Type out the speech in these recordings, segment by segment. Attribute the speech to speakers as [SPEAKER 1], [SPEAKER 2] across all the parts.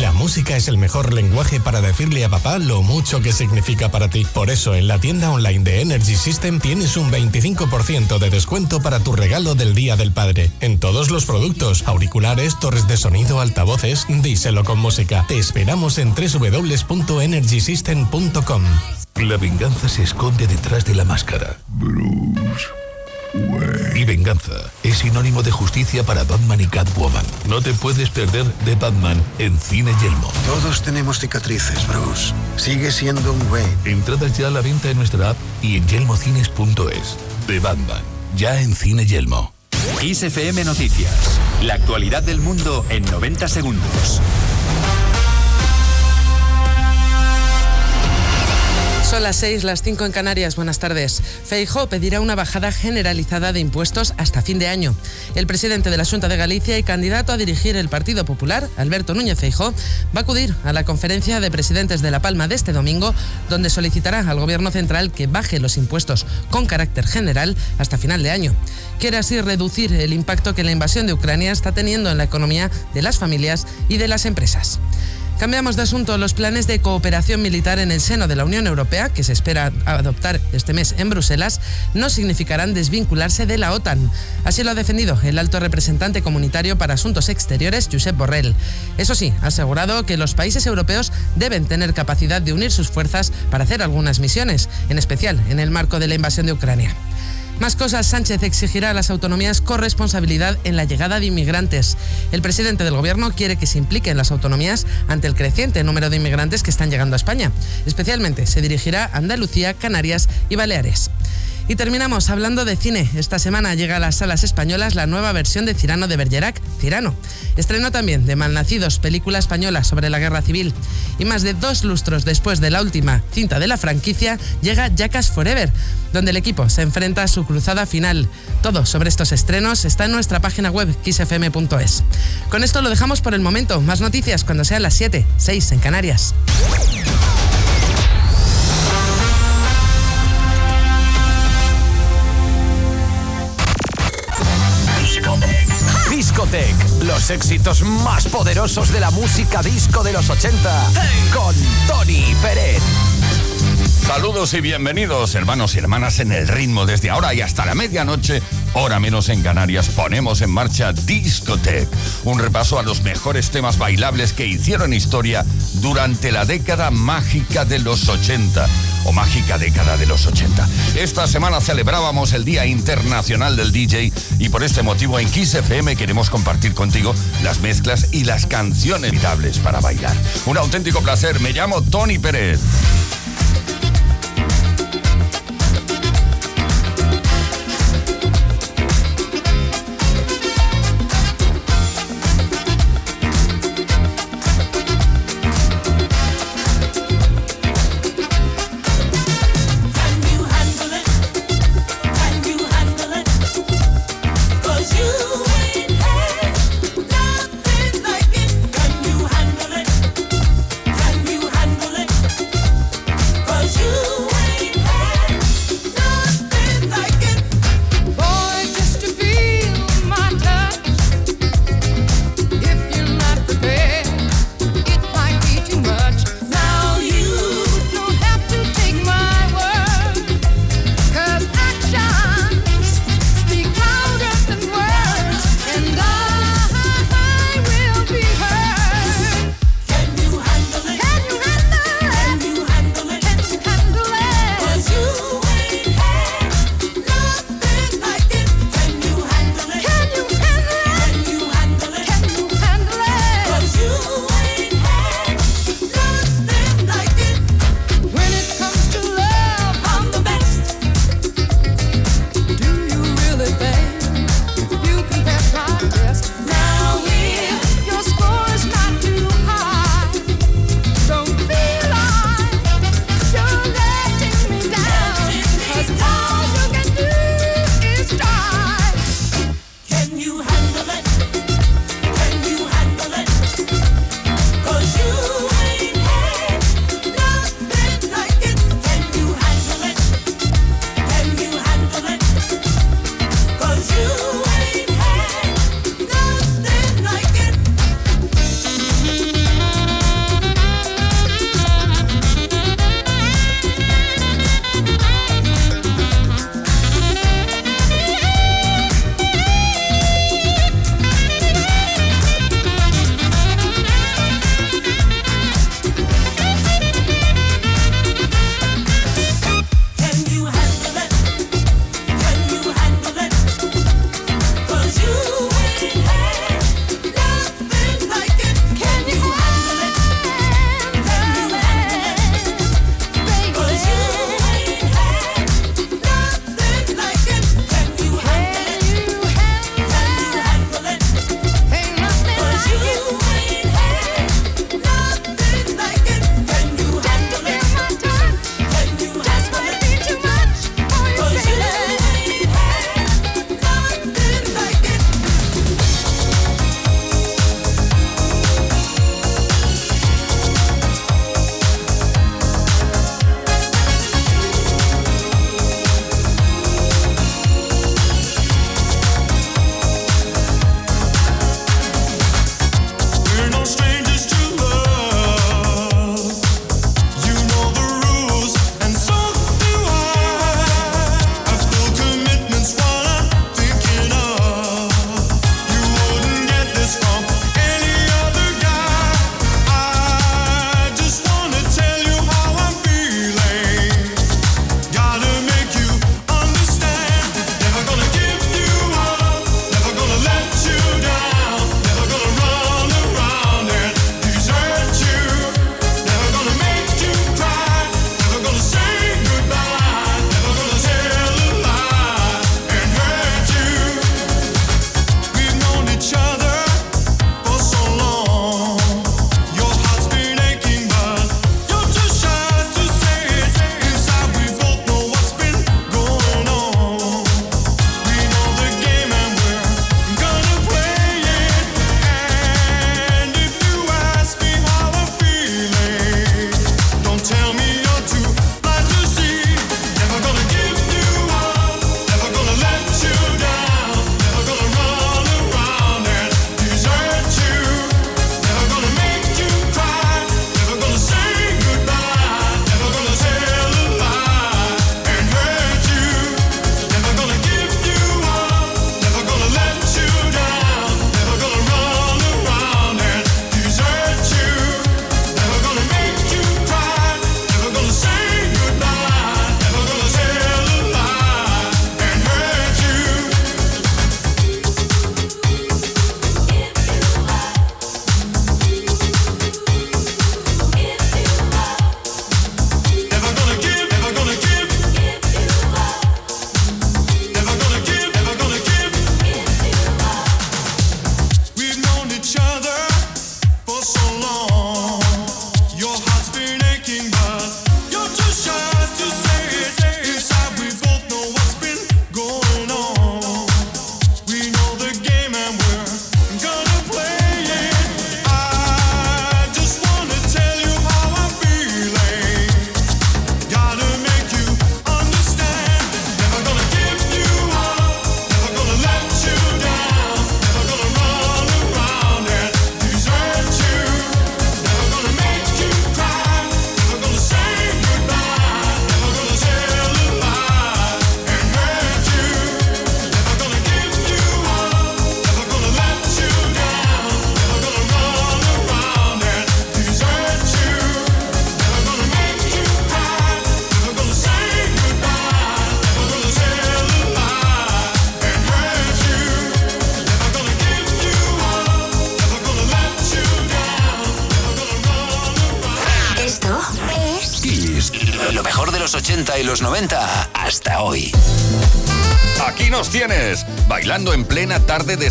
[SPEAKER 1] La música es el mejor lenguaje para decirle a papá lo mucho que significa para ti. Por eso en la tienda online de Energy System tienes un 25% de descuento para tu regalo del Día del Padre. En todos los productos, auriculares, torres de sonido, altavoces, díselo con música. Te esperamos en www.energysystem.com.
[SPEAKER 2] La venganza se esconde detrás de la máscara. Bruce. Y venganza es sinónimo de justicia para Batman y Catwoman. No te puedes perder de Batman en Cine Yelmo.
[SPEAKER 3] Todos tenemos cicatrices, Bruce. Sigue siendo un güey.
[SPEAKER 2] Entradas ya a la venta en nuestra app y en yelmocines.es. De Batman, ya en Cine Yelmo.
[SPEAKER 4] ISFM Noticias. La actualidad del mundo en 90 segundos.
[SPEAKER 5] Son las 6, las 5 en Canarias. Buenas tardes. Feijó pedirá una bajada generalizada de impuestos hasta fin de año. El presidente de la Junta de Galicia y candidato a dirigir el Partido Popular, Alberto Núñez Feijó, va a acudir a la conferencia de presidentes de La Palma de este domingo, donde solicitará al Gobierno central que baje los impuestos con carácter general hasta final de año. Quiere así reducir el impacto que la invasión de Ucrania está teniendo en la economía de las familias y de las empresas. Cambiamos de asunto. Los planes de cooperación militar en el seno de la Unión Europea, que se espera adoptar este mes en Bruselas, no significarán desvincularse de la OTAN. Así lo ha defendido el alto representante comunitario para Asuntos Exteriores, Josep Borrell. Eso sí, ha asegurado que los países europeos deben tener capacidad de unir sus fuerzas para hacer algunas misiones, en especial en el marco de la invasión de Ucrania. Más cosas, Sánchez exigirá a las autonomías corresponsabilidad en la llegada de inmigrantes. El presidente del gobierno quiere que se impliquen las autonomías ante el creciente número de inmigrantes que están llegando a España. Especialmente se dirigirá a Andalucía, Canarias y Baleares. Y terminamos hablando de cine. Esta semana llega a las salas españolas la nueva versión de Cirano de Bergerac, Cirano. Estreno también de Malnacidos, película española sobre la guerra civil. Y más de dos lustros después de la última cinta de la franquicia, llega Jackass Forever, donde el equipo se enfrenta a su cruzada final. Todo sobre estos estrenos está en nuestra página web xfm.es. Con esto lo dejamos por el momento. Más noticias cuando sean las 7, 6 en Canarias.
[SPEAKER 6] Los éxitos más poderosos de la música disco de los 80 con Tony Pérez.
[SPEAKER 7] Saludos y bienvenidos, hermanos y hermanas, en el ritmo. Desde ahora y hasta la medianoche, hora menos en Canarias, ponemos en marcha Discotech, un repaso a los mejores temas bailables que hicieron historia durante la década mágica de los 80 o mágica década de los 80. Esta semana celebrábamos el Día Internacional del DJ y por este motivo en Kiss FM queremos compartir contigo las mezclas y las canciones para bailar. Un auténtico placer, me llamo Tony Pérez.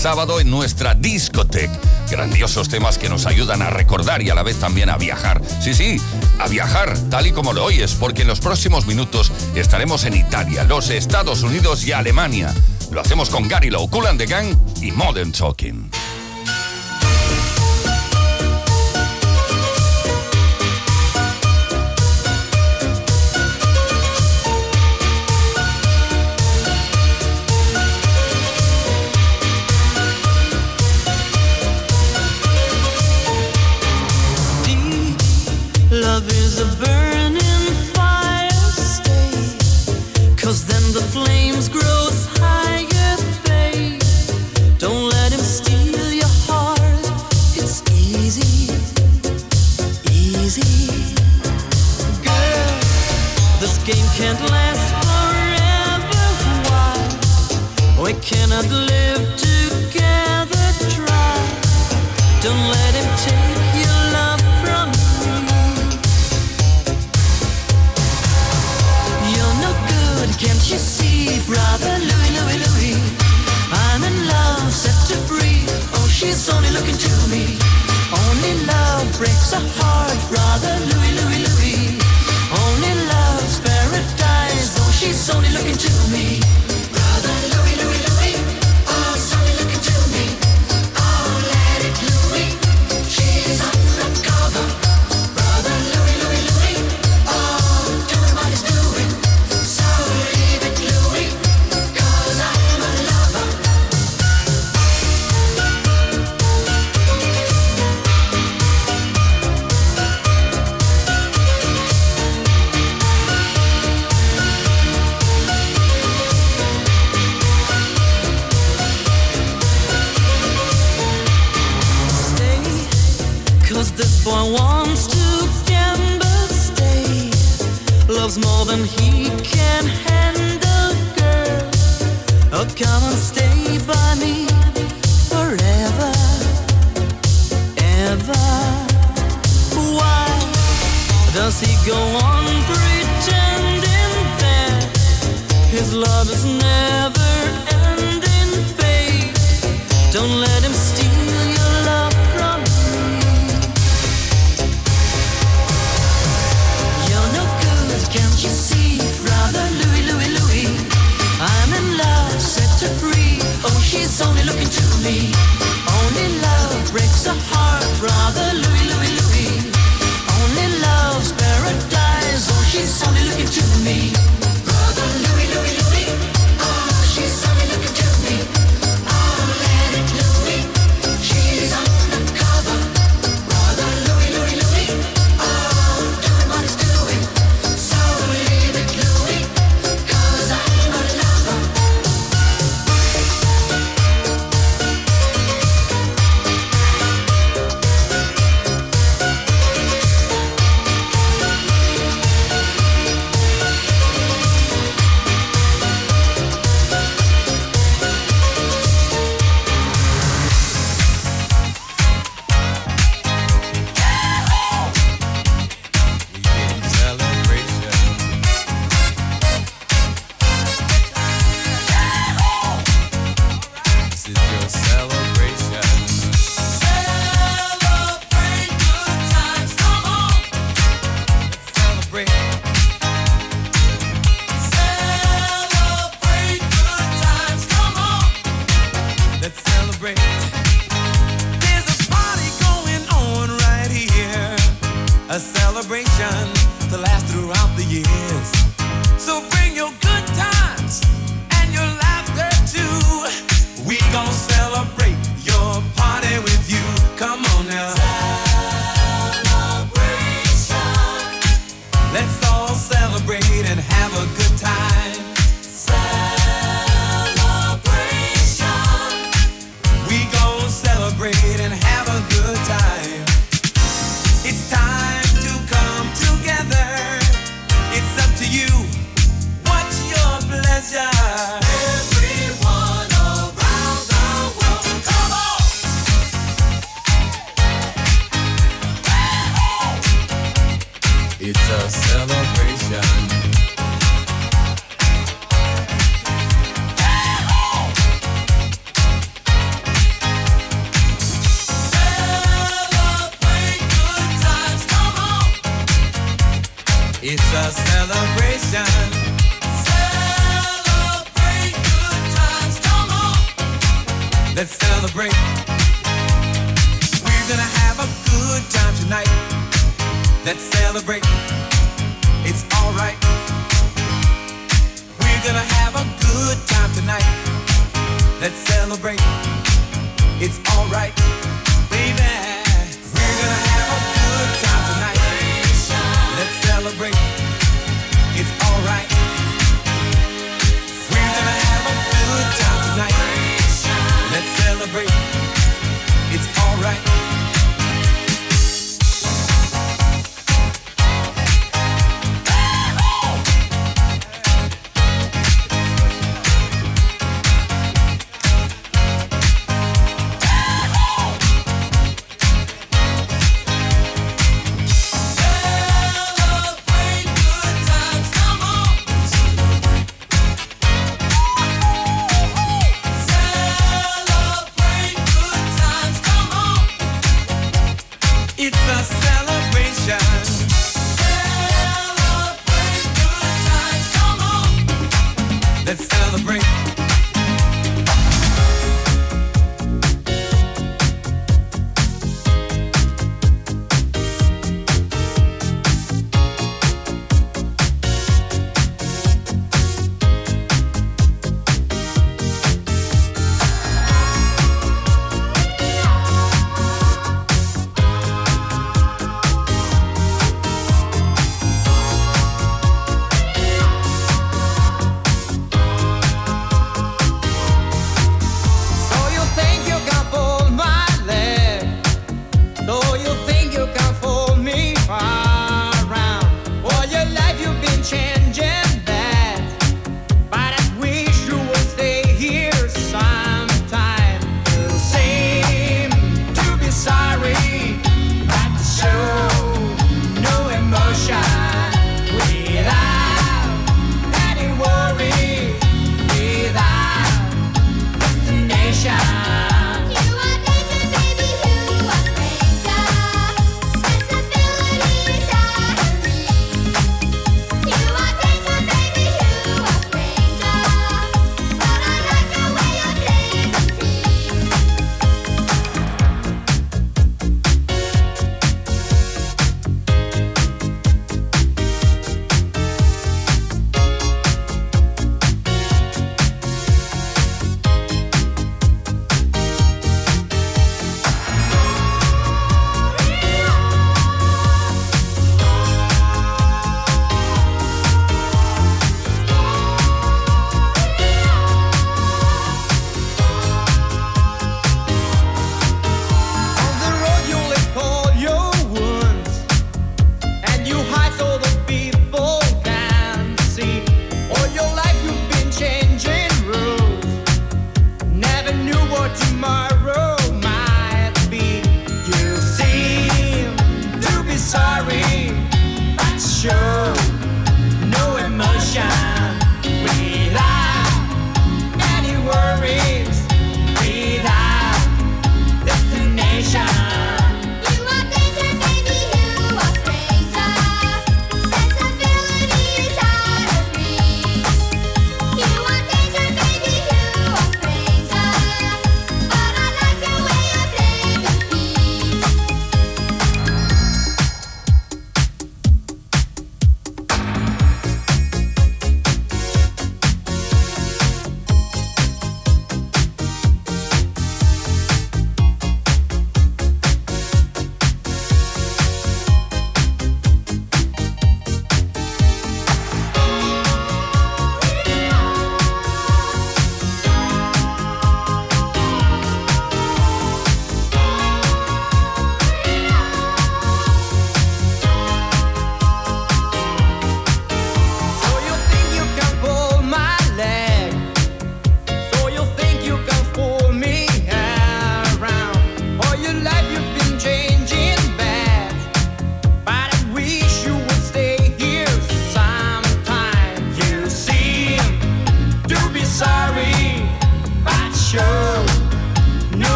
[SPEAKER 8] sábado en nuestra discoteca. Grandiosos temas que nos ayudan a recordar y a la vez también a viajar. Sí, sí, a viajar, tal y como lo oyes, porque en los próximos minutos estaremos en Italia, los Estados Unidos y Alemania. Lo hacemos con Gary Lowe, Cool the Gang y Modern Talking.
[SPEAKER 9] To gamble stay Loves more than he can handle, girl. Oh, come and stay by me forever, ever. Why does he go on pretending that His love is never ending, babe? Don't let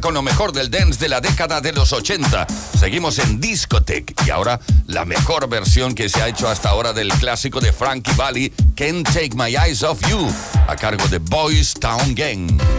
[SPEAKER 10] con lo mejor del dance de la década de los 80. Seguimos en Discotech y ahora la mejor versión que se ha hecho hasta ahora del clásico de Frankie Valli, Can't Take My Eyes Off You, a cargo de Boys Town Gang.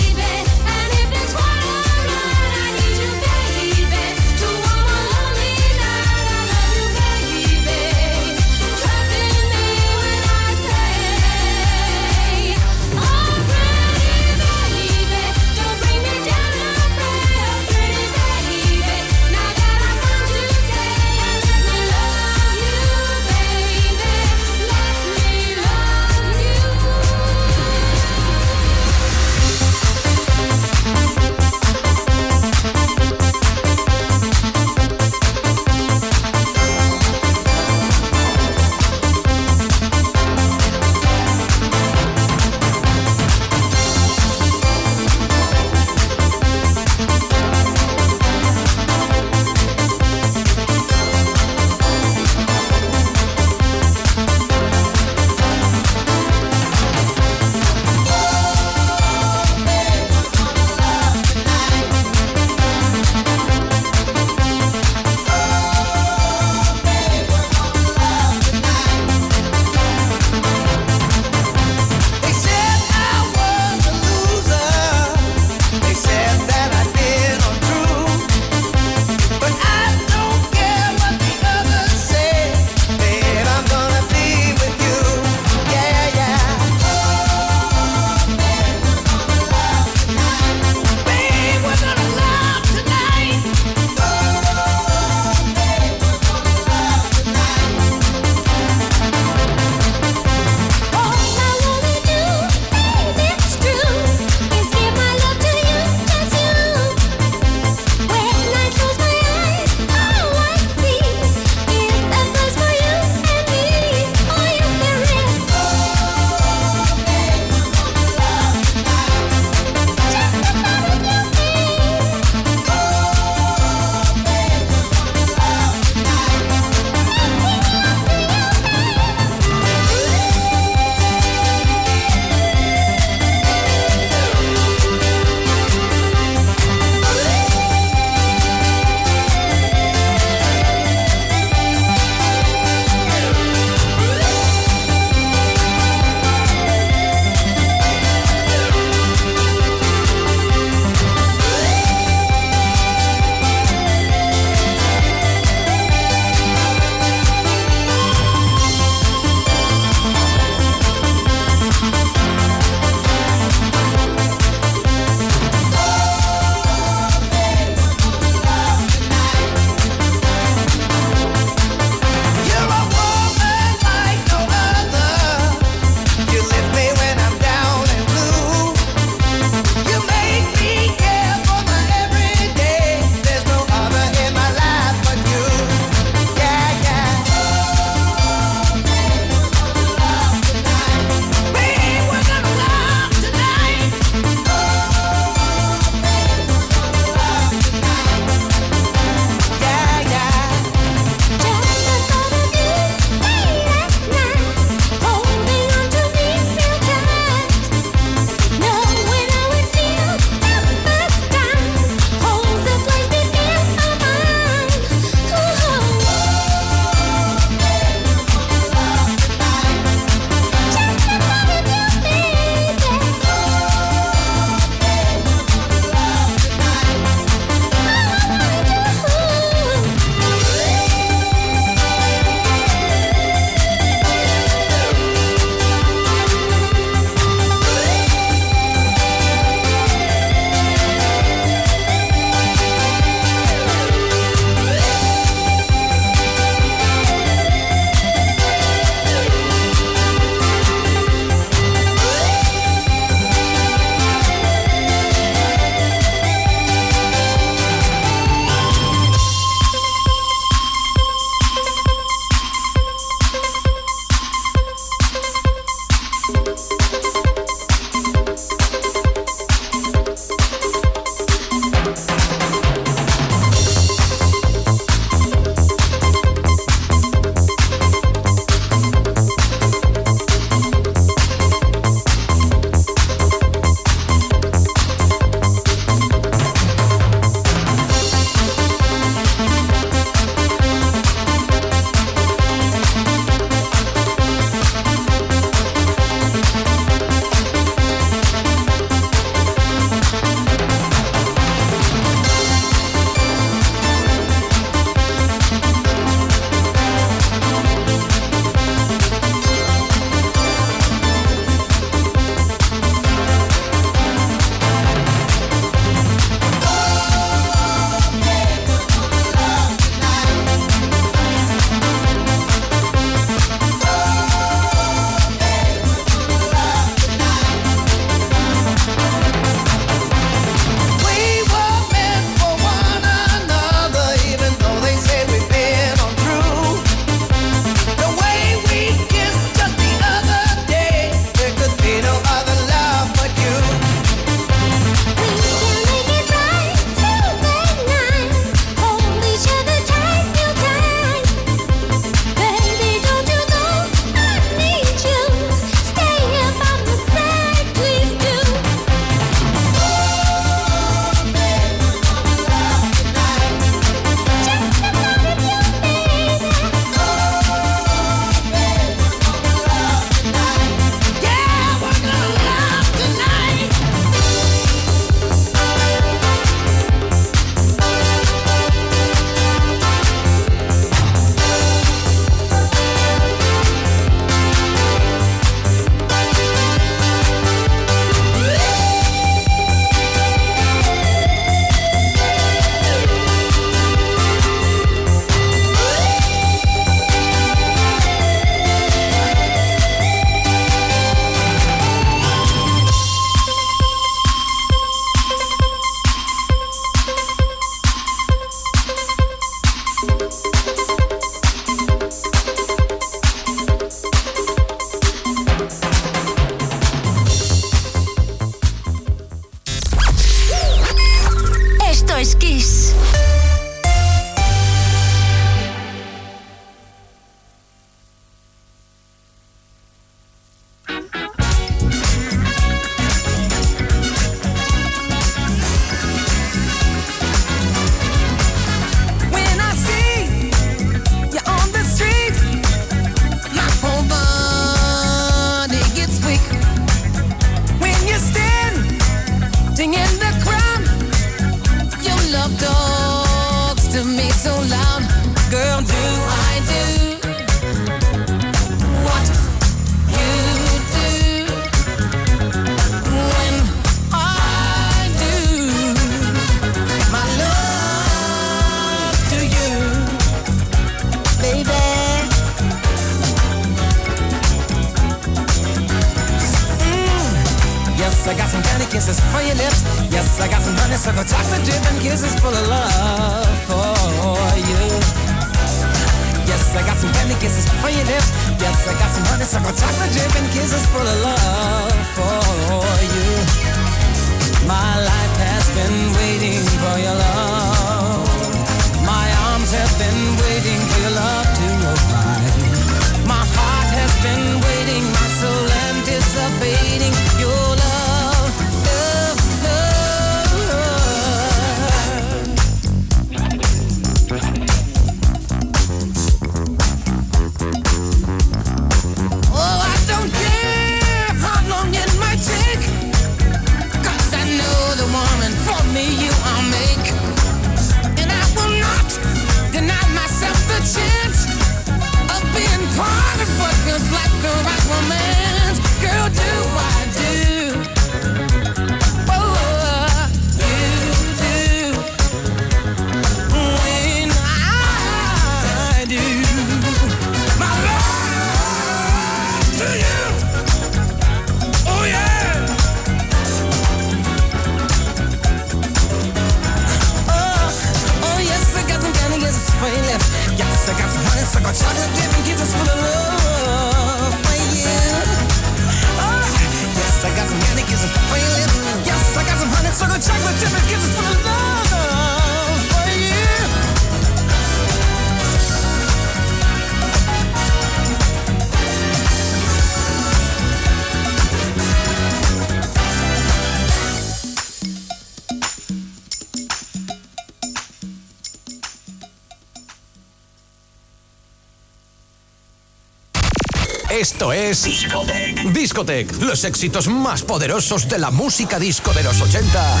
[SPEAKER 11] Los éxitos más poderosos de la música disco de los 80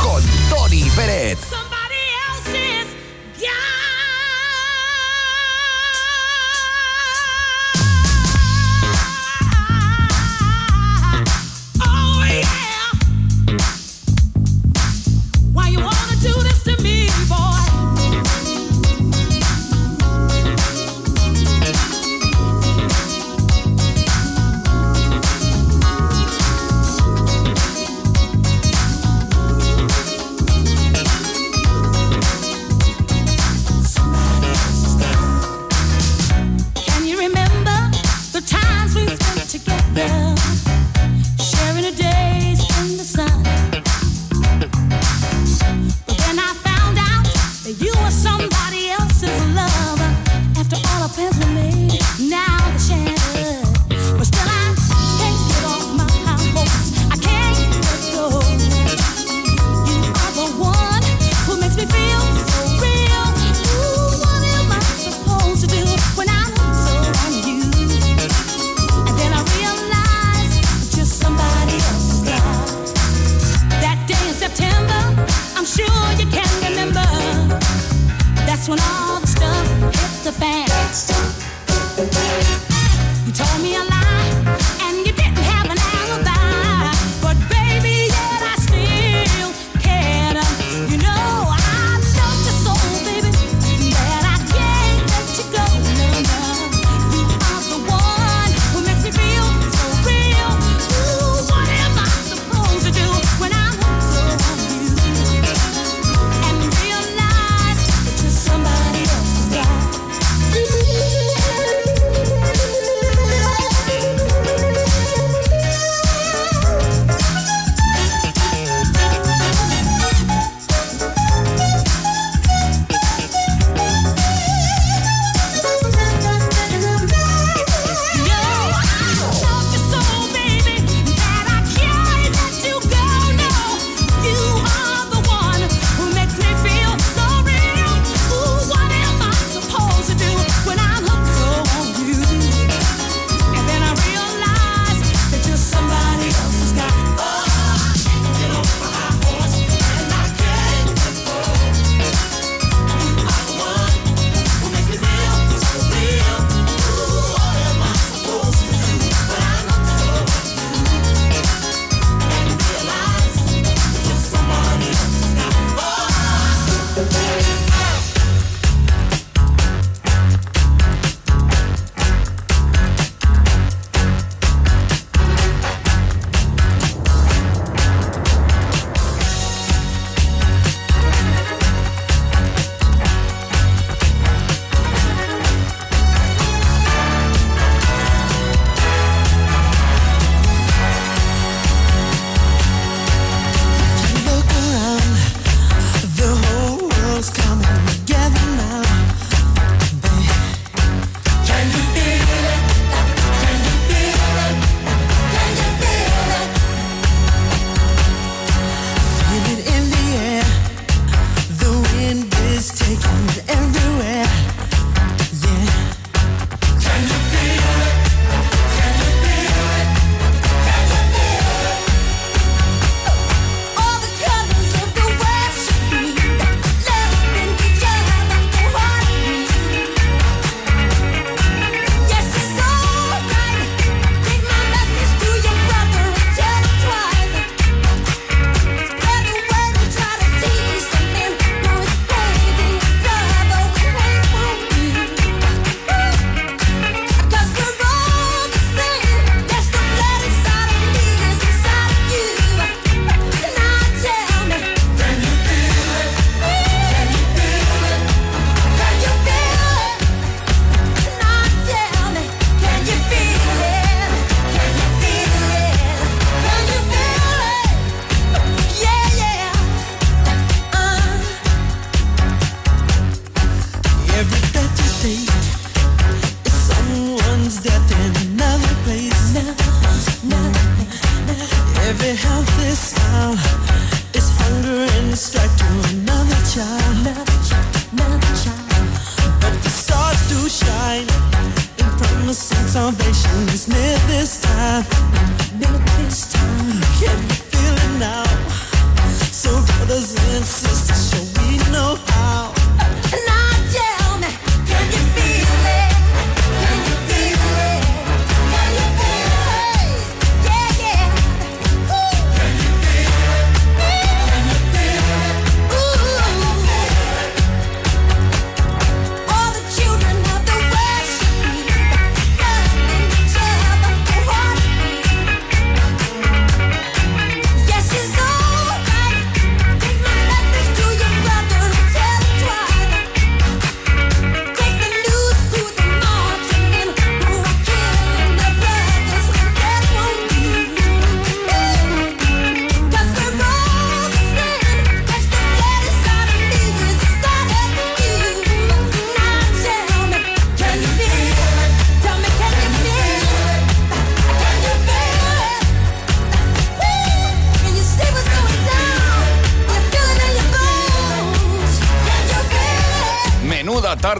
[SPEAKER 11] con Tony Peret.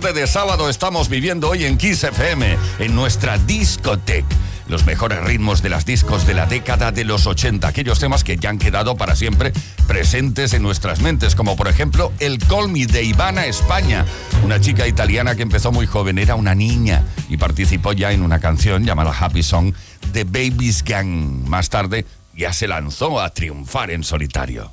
[SPEAKER 7] tarde de sábado estamos viviendo hoy en Kiss FM, en nuestra discoteca los mejores ritmos de las discos de la década de los 80, aquellos temas que ya han quedado para siempre presentes en nuestras mentes, como por ejemplo el Call Me de Ivana España, una chica italiana que empezó muy joven, era una niña y participó ya en una canción llamada Happy Song de Babies Gang. Más tarde ya se lanzó a triunfar en solitario.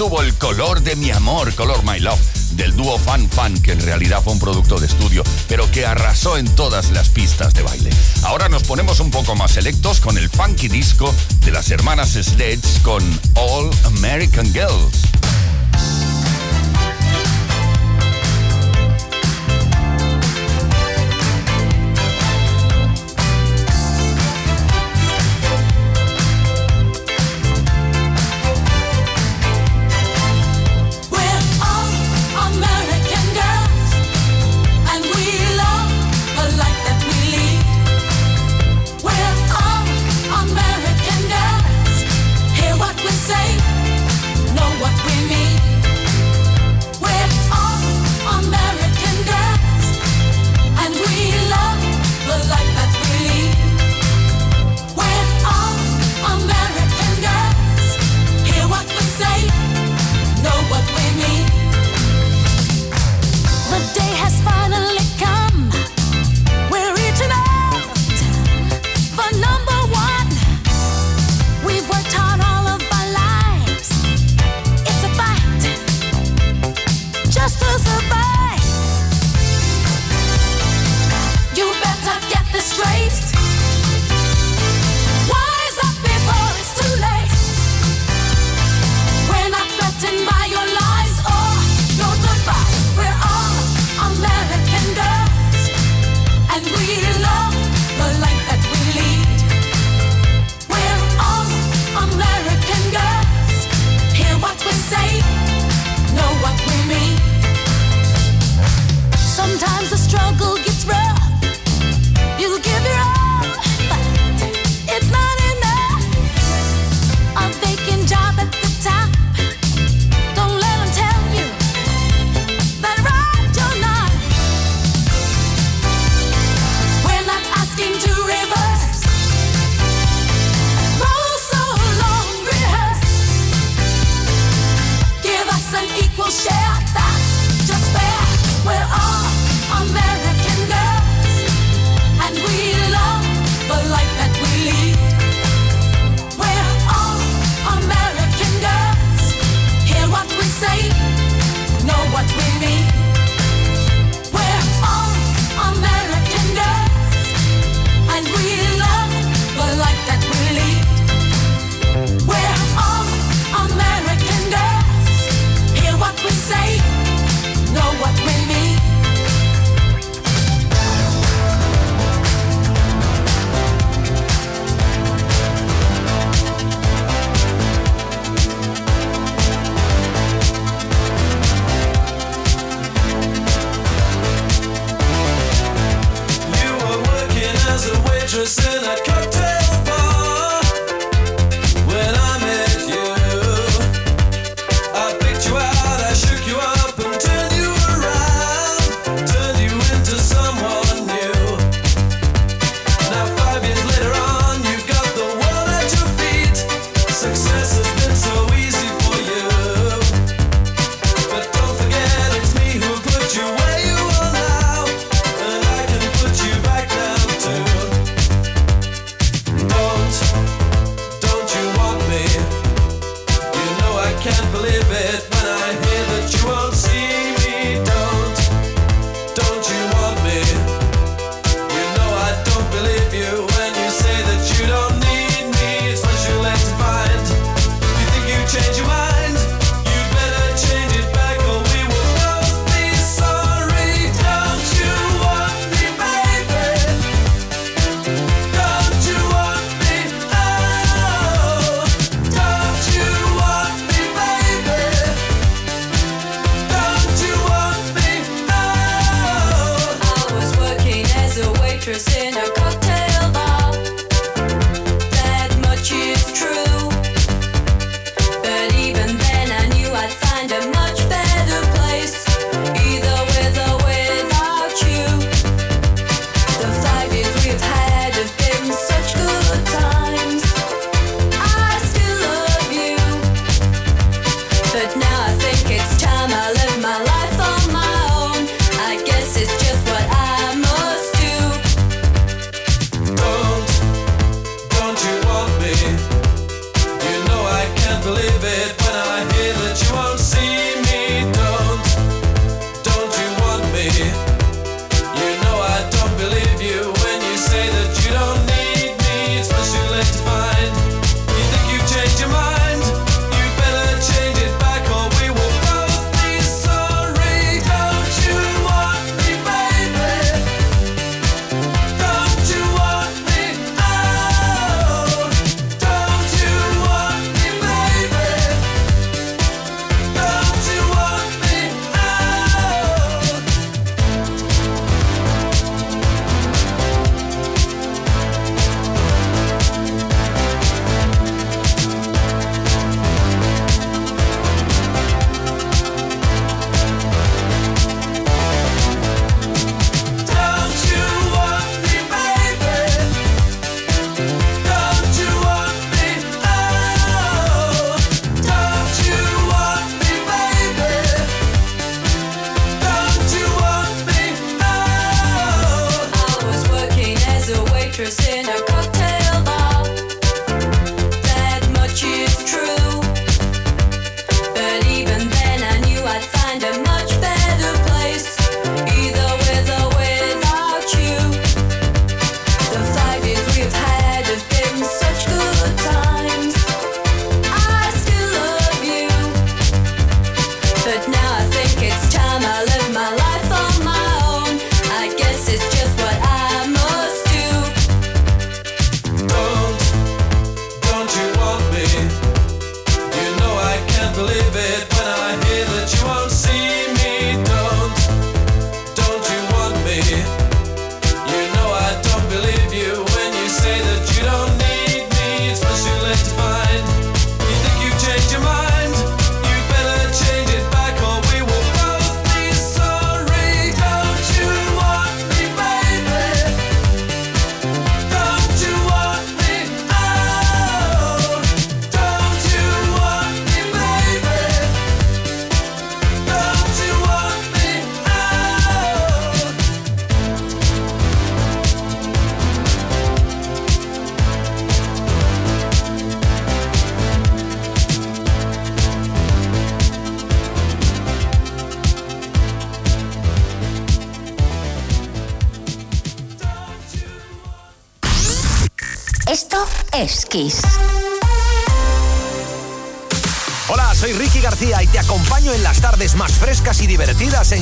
[SPEAKER 11] estuvo El color de mi amor, Color My Love, del dúo Fan Fan, que en realidad fue un producto de estudio, pero que arrasó en todas las pistas de baile. Ahora nos ponemos un poco más selectos con el funky disco de las hermanas Sledge con All American Girls.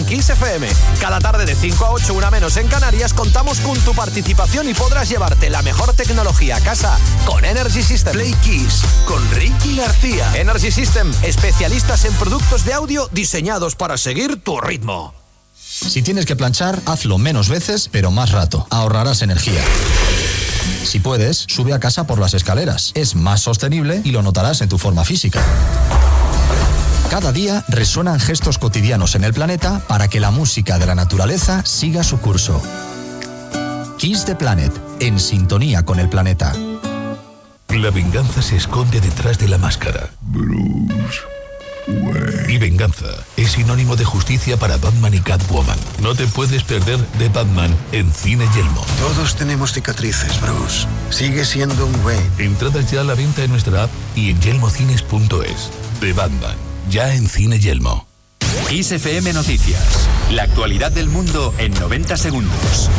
[SPEAKER 12] Kiss
[SPEAKER 6] FM. Cada tarde de 5 a 8, una menos en Canarias, contamos con tu participación y podrás llevarte la mejor tecnología a casa con Energy System. Play Kiss con Ricky García. Energy System, especialistas en productos de audio diseñados para seguir tu ritmo.
[SPEAKER 13] Si tienes que planchar, hazlo menos veces, pero más rato. Ahorrarás energía. Si puedes, sube a casa por las escaleras. Es más sostenible y lo notarás en tu forma física. Cada día resuenan gestos cotidianos en el planeta para que la música de la naturaleza siga su curso. Kiss the Planet, en sintonía con el planeta.
[SPEAKER 2] La venganza se esconde detrás de la máscara. Bruce. Y venganza es sinónimo de justicia para Batman y Catwoman. No te puedes perder de Batman en Cine Yelmo.
[SPEAKER 3] Todos tenemos cicatrices, Bruce. Sigue siendo un Wayne.
[SPEAKER 2] Entradas ya a la venta en nuestra app y en yelmocines.es. De Batman, ya en Cine Yelmo.
[SPEAKER 4] Kiss FM Noticias. La actualidad del mundo en 90 segundos.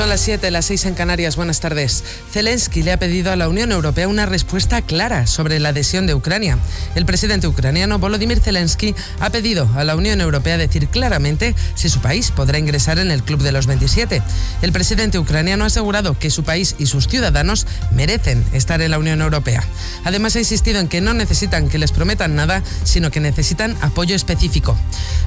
[SPEAKER 5] Son las 7, las 6 en Canarias. Buenas tardes. Zelensky le ha pedido a la Unión Europea una respuesta clara sobre la adhesión de Ucrania. El presidente ucraniano Volodymyr Zelensky ha pedido a la Unión Europea decir claramente si su país podrá ingresar en el Club de los 27. El presidente ucraniano ha asegurado que su país y sus ciudadanos merecen estar en la Unión Europea. Además, ha insistido en que no necesitan que les prometan nada, sino que necesitan apoyo específico.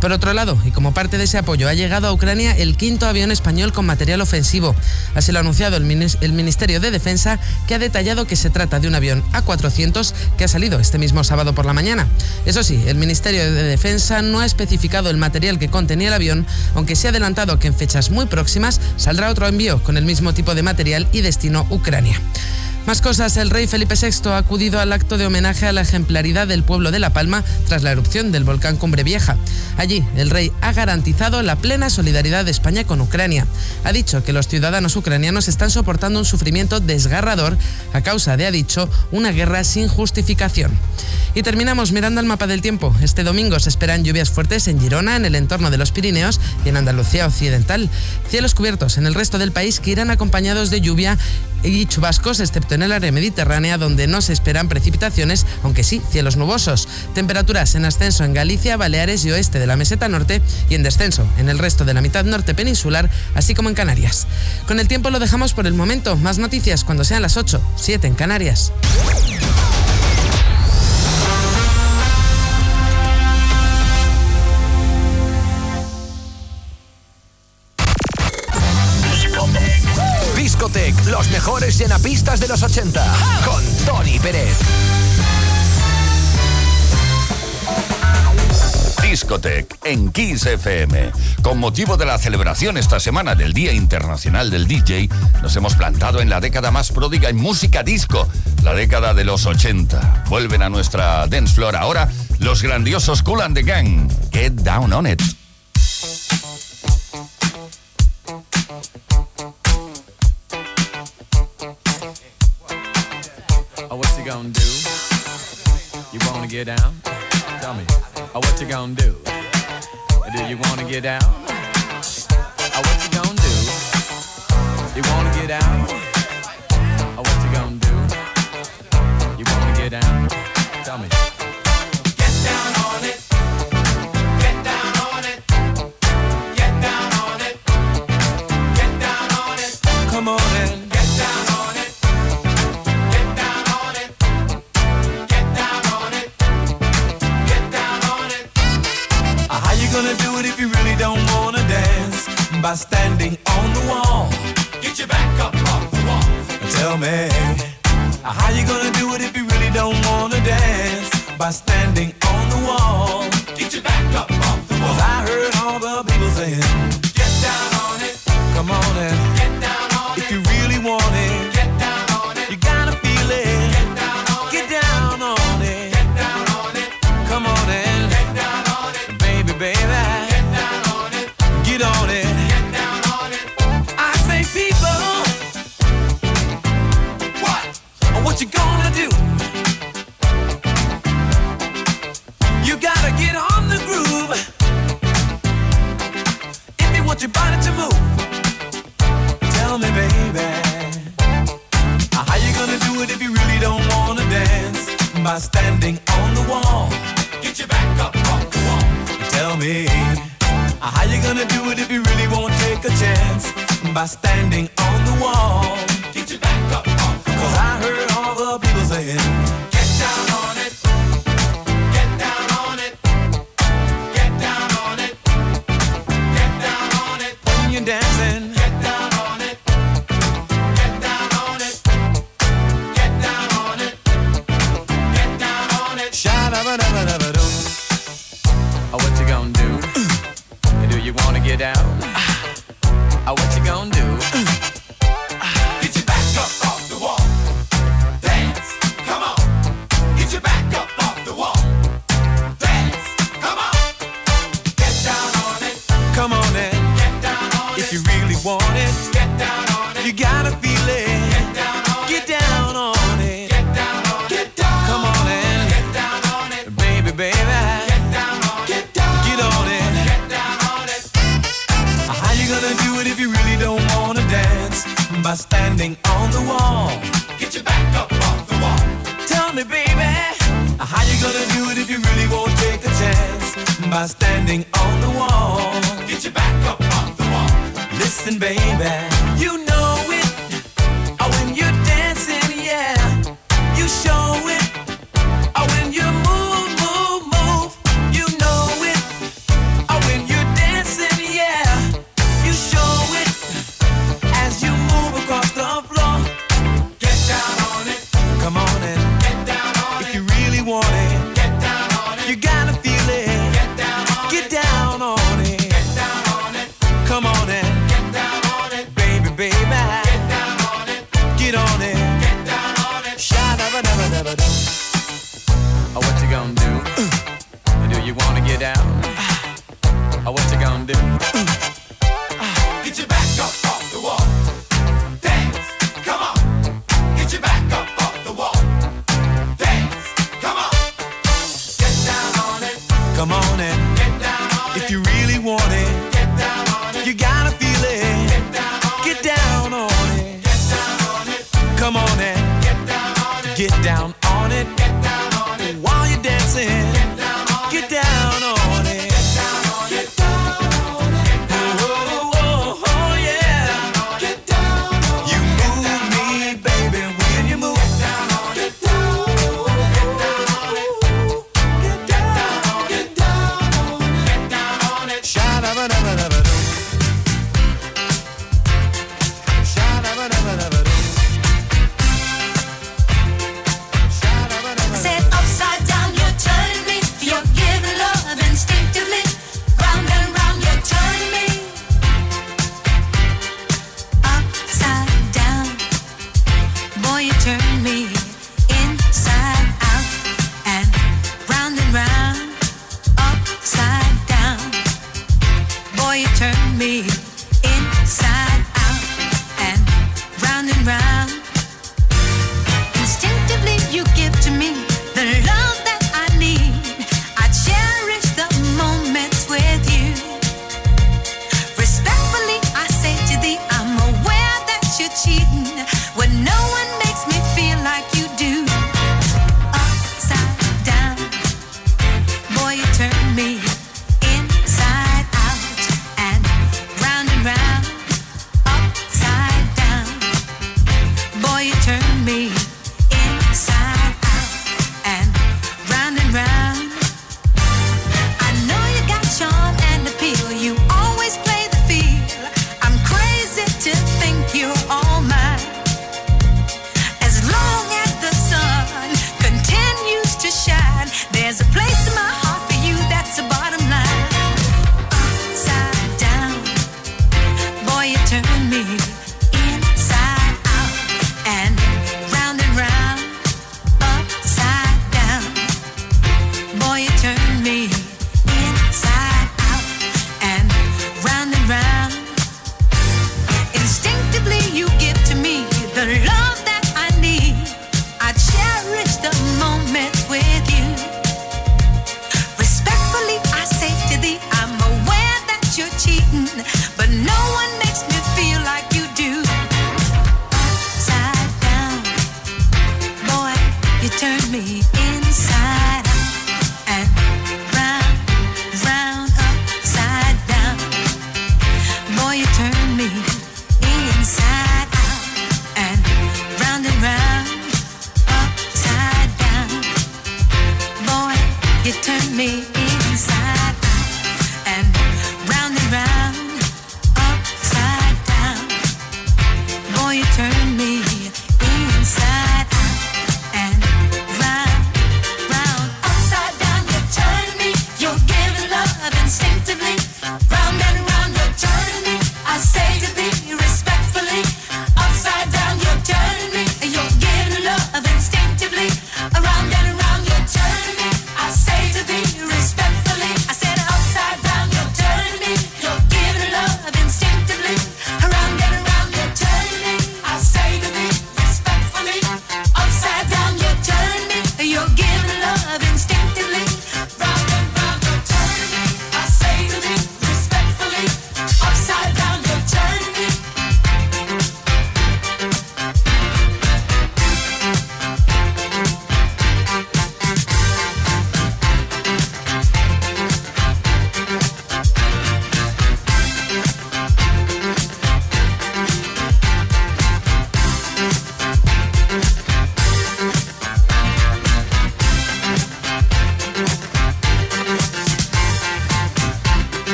[SPEAKER 5] Por otro lado, y como parte de ese apoyo, ha llegado a Ucrania el quinto avión español con material ofensivo. Así lo ha anunciado el, minis- el Ministerio de Defensa, que ha detallado que se trata de un avión A400 que ha salido este mismo sábado por la mañana. Eso sí, el Ministerio de Defensa no ha especificado el material que contenía el avión, aunque se ha adelantado que en fechas muy próximas saldrá otro envío con el mismo tipo de material y destino Ucrania. Más cosas, el rey Felipe VI ha acudido al acto de homenaje a la ejemplaridad del pueblo de La Palma tras la erupción del volcán Cumbre Vieja. Allí, el rey ha garantizado la plena solidaridad de España con Ucrania. Ha dicho que los ciudadanos ucranianos están soportando un sufrimiento desgarrador a causa de, ha dicho, una guerra sin justificación. Y terminamos mirando el mapa del tiempo. Este domingo se esperan lluvias fuertes en Girona, en el entorno de los Pirineos y en Andalucía Occidental. Cielos cubiertos en el resto del país que irán acompañados de lluvia y chubascos, excepto en el área mediterránea donde no se esperan precipitaciones, aunque sí cielos nubosos. Temperaturas en ascenso en Galicia, Baleares y oeste de la meseta norte y en descenso en el resto de la mitad norte peninsular, así como en Canarias. Con el tiempo lo dejamos por el momento. Más noticias cuando sean las 8, 7 en Canarias.
[SPEAKER 6] Mejores de los 80. Con Tony Pérez.
[SPEAKER 7] Discotech en Kiss FM. Con motivo de la celebración esta semana del Día Internacional del DJ, nos hemos plantado en la década más pródiga en música disco, la década de los 80. Vuelven a nuestra dance floor ahora los grandiosos Cool and the Gang. Get down on it.
[SPEAKER 9] What you gonna do? Do you wanna get down?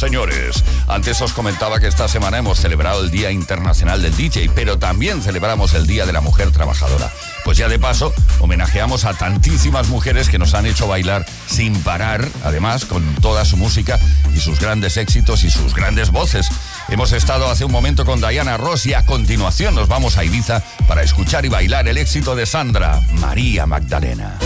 [SPEAKER 7] Señores, antes os comentaba que esta semana hemos celebrado el Día Internacional del DJ, pero también celebramos el Día de la Mujer Trabajadora. Pues ya de paso, homenajeamos a tantísimas mujeres que nos han hecho bailar sin parar, además con toda su música y sus grandes éxitos y sus grandes voces. Hemos estado hace un momento con Diana Ross y a continuación nos vamos a Ibiza para escuchar y bailar el éxito de Sandra, María Magdalena.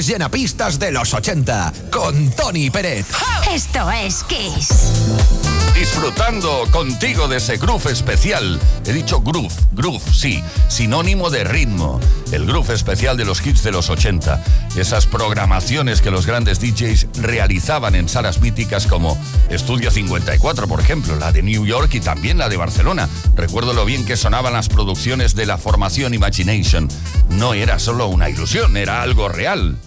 [SPEAKER 6] Mejores llenapistas de los 80 con Tony Pérez.
[SPEAKER 12] Esto es Kiss.
[SPEAKER 7] Disfrutando contigo de ese groove especial. He dicho groove, groove, sí, sinónimo de ritmo. El groove especial de los hits de los 80. Esas programaciones que los grandes DJs realizaban en salas míticas como Estudio 54, por ejemplo, la de New York y también la de Barcelona. Recuerdo lo bien que sonaban las producciones de la formación Imagination. No era solo una ilusión, era algo real.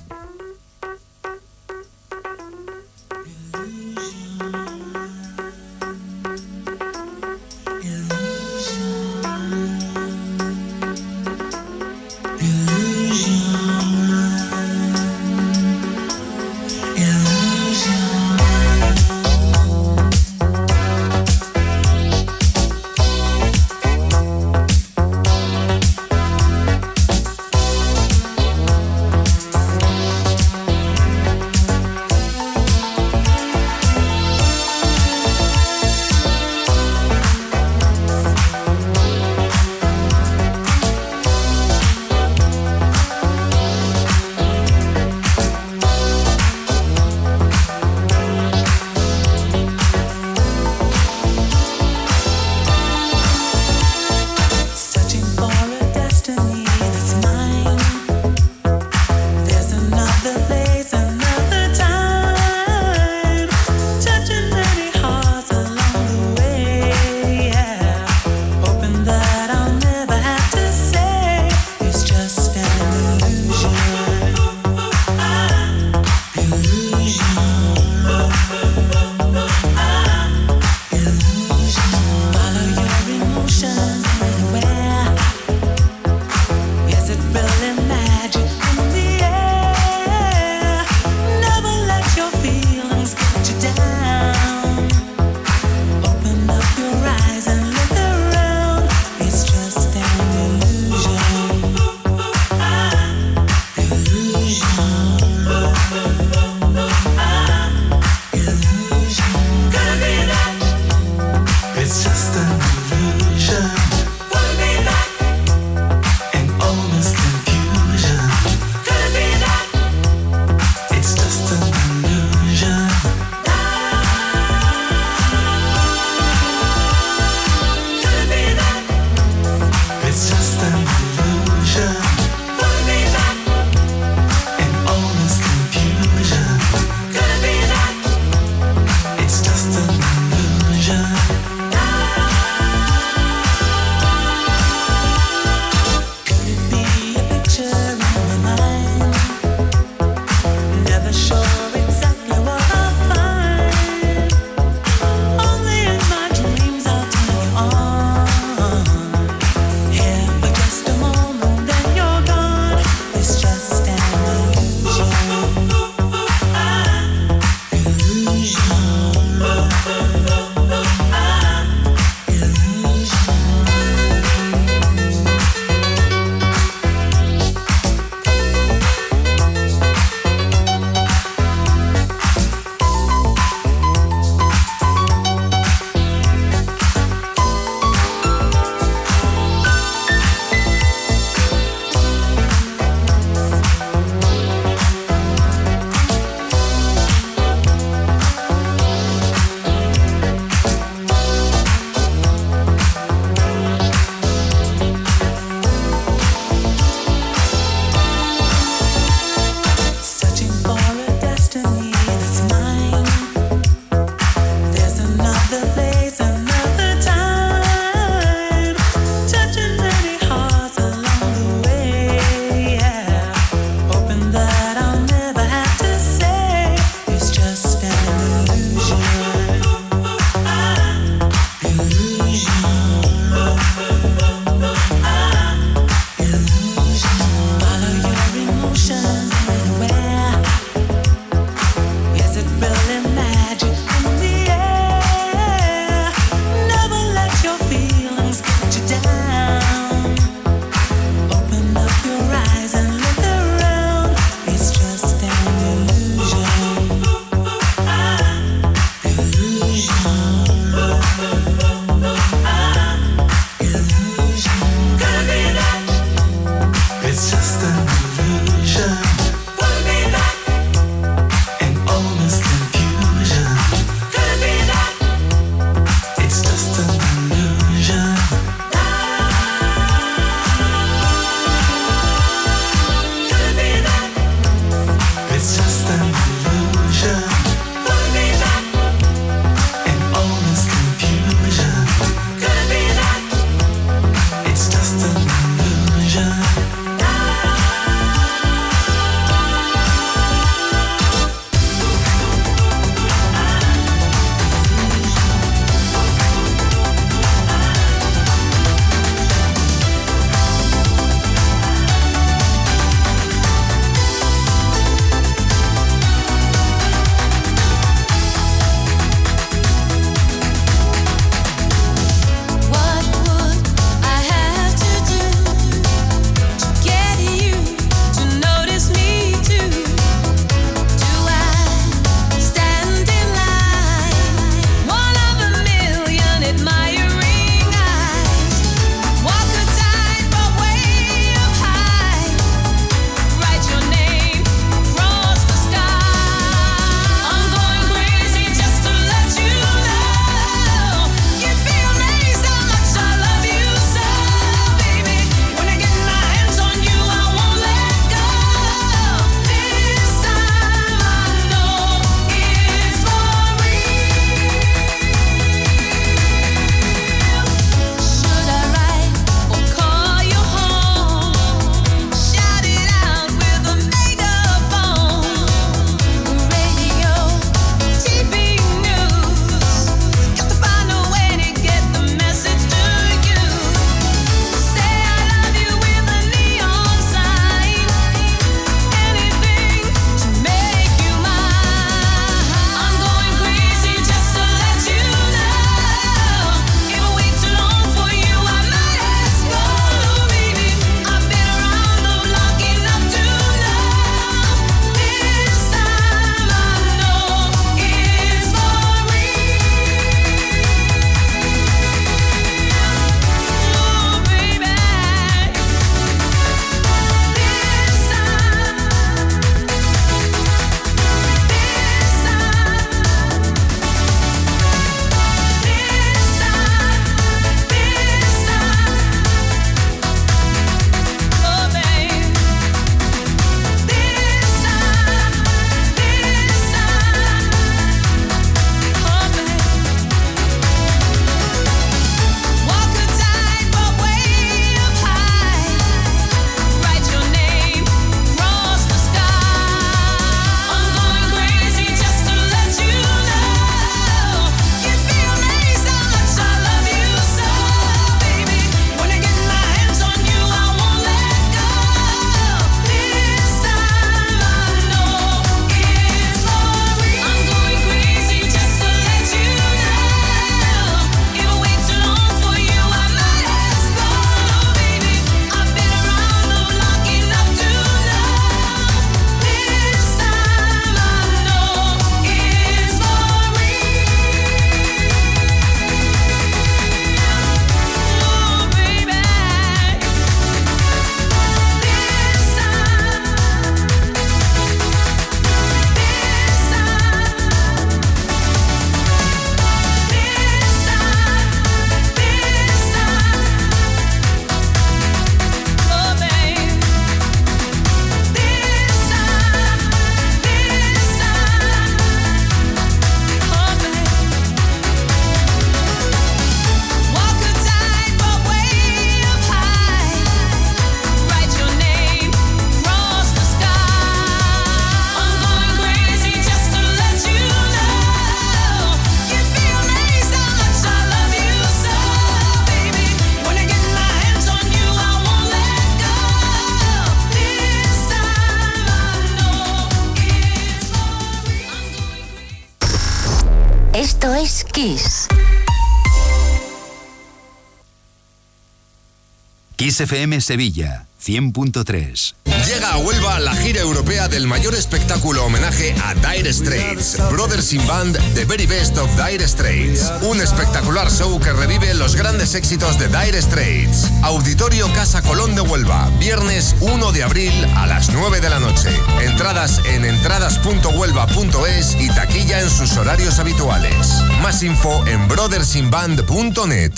[SPEAKER 4] XFM Sevilla 100.3.
[SPEAKER 14] Llega a Huelva la gira europea del mayor espectáculo homenaje a Dire Straits, Brothers in Band, The Very Best of Dire Straits. Un espectacular show que revive los grandes éxitos de Dire Straits. Auditorio Casa Colón de Huelva, viernes 1 de abril a las 9 de la noche. Entradas en entradas.huelva.es y taquilla en sus horarios habituales. Más info en brothersinband.net.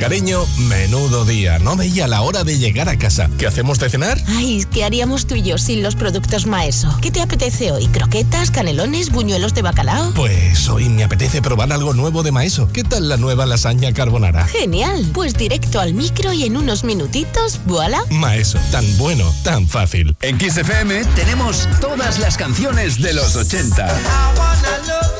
[SPEAKER 1] Cariño, menudo día. No veía la hora de llegar a casa. ¿Qué hacemos de cenar?
[SPEAKER 15] Ay, ¿qué haríamos tú y yo sin los productos Maeso? ¿Qué te apetece hoy? ¿Croquetas, canelones, buñuelos de bacalao?
[SPEAKER 1] Pues hoy me apetece probar algo nuevo de Maeso. ¿Qué tal la nueva lasaña carbonara?
[SPEAKER 15] Genial. Pues directo al micro y en unos minutitos, voilà.
[SPEAKER 1] Maeso, tan bueno, tan fácil.
[SPEAKER 4] En XFM tenemos todas las canciones de los 80.
[SPEAKER 16] I wanna love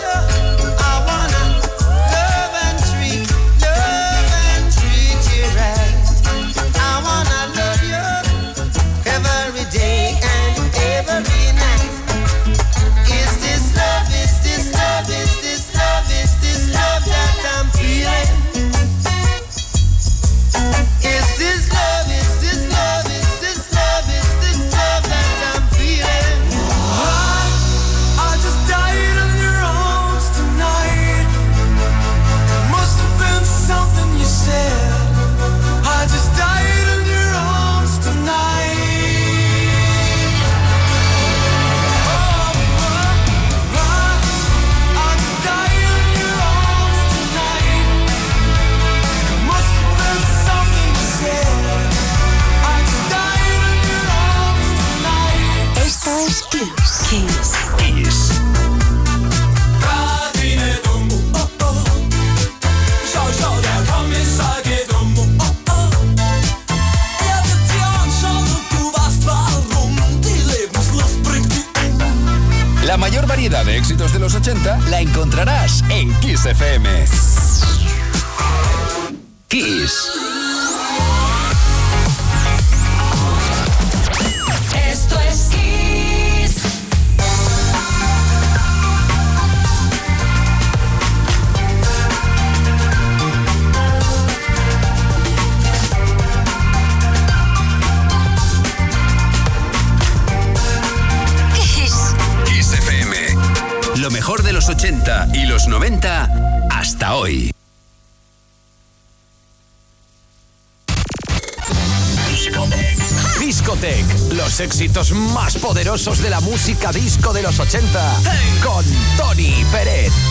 [SPEAKER 4] de los 80 la encontrarás en Kiss FM. 80 y los 90 hasta hoy. Discotech, los éxitos más poderosos de la música disco de los 80 con Tony Peret.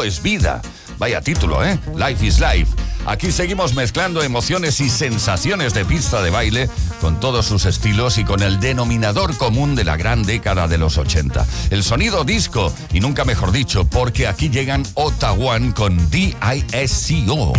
[SPEAKER 16] Es
[SPEAKER 7] vida. Vaya título, ¿eh? Life is life. Aquí seguimos mezclando emociones y sensaciones de pista de baile con todos sus estilos y con el denominador común de la gran década de los 80. El sonido disco, y nunca mejor dicho, porque aquí llegan Ottawa con D-I-S-C-O.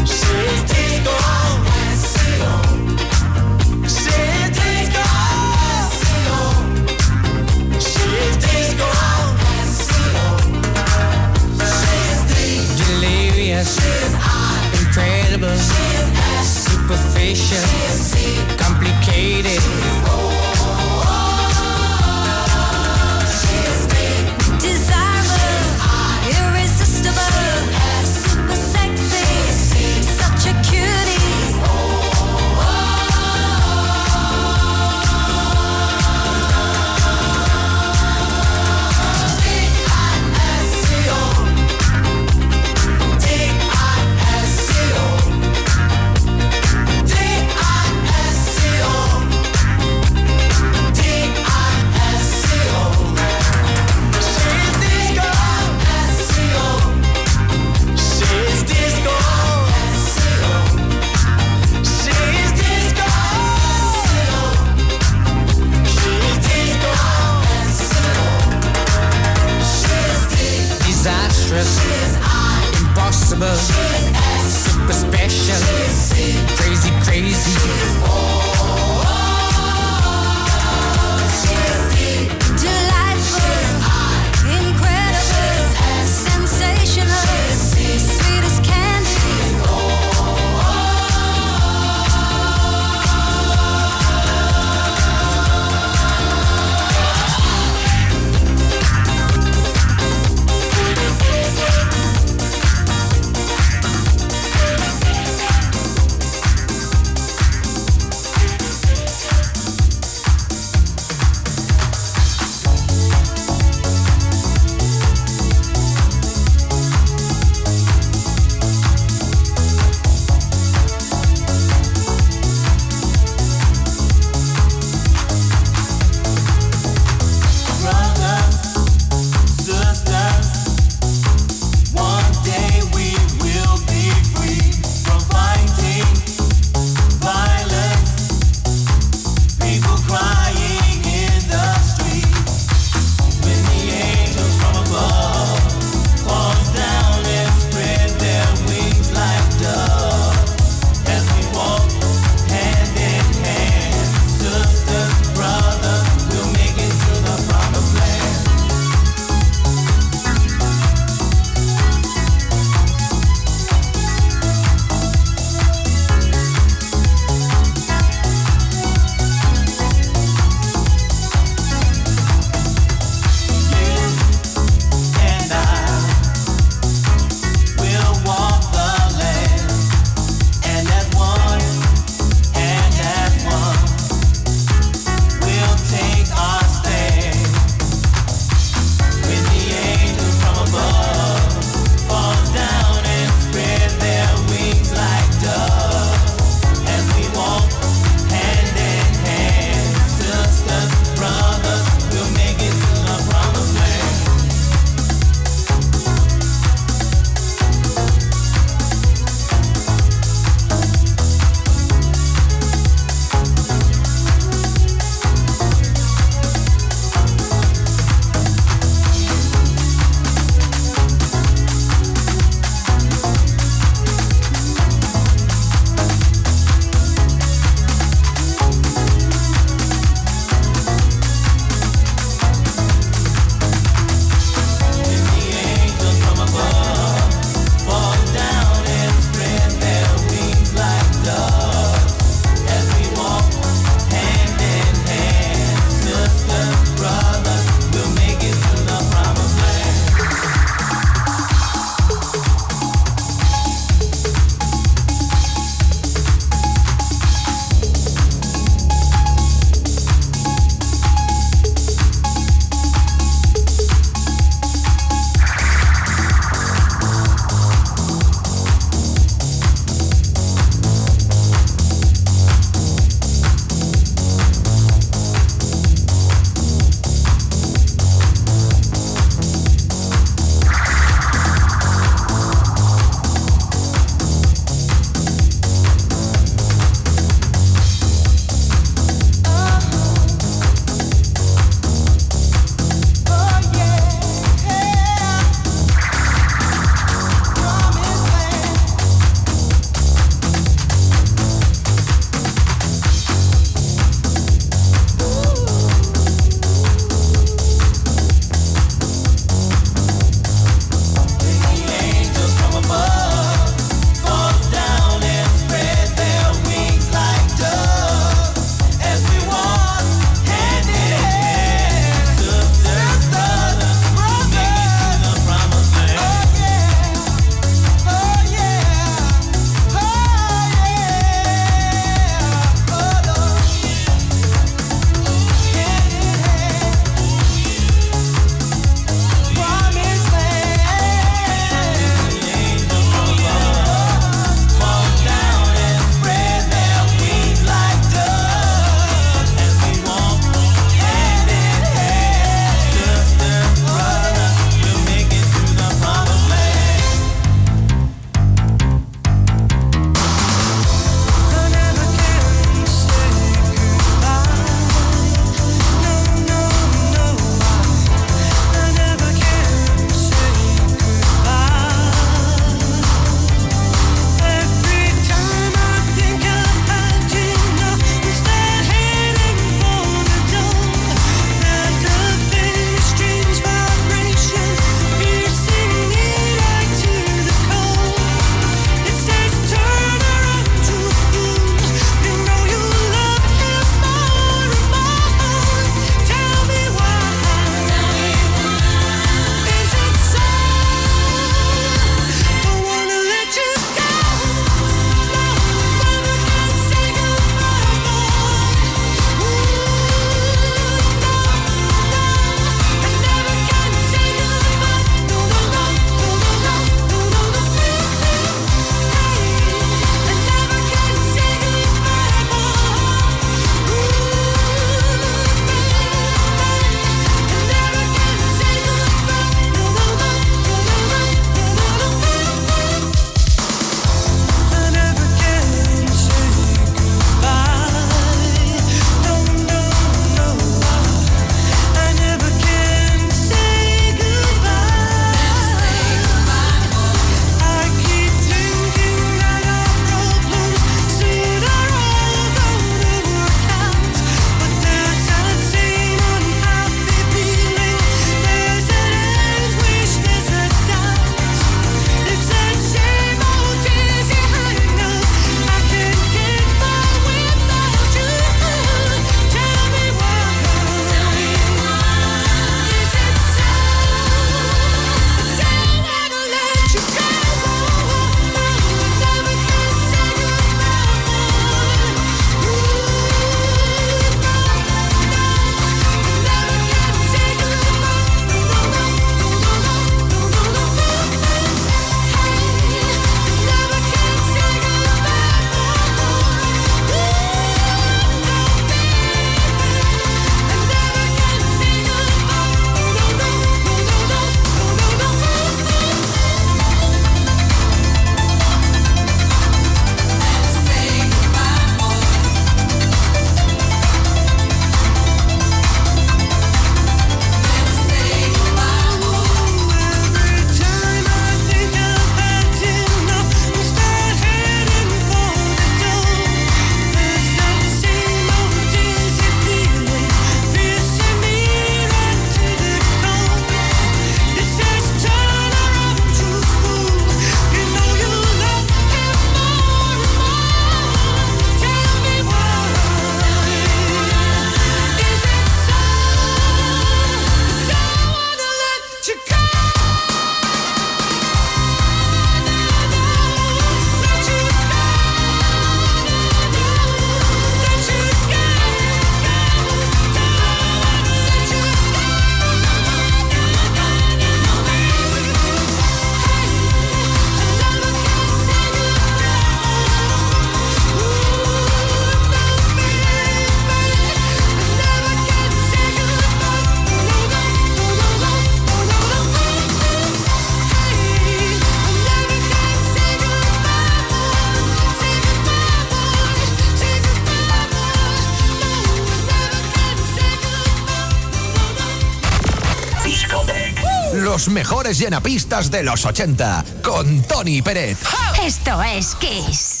[SPEAKER 6] mejores llenapistas de los 80 con Tony Pérez.
[SPEAKER 17] Esto es Kiss.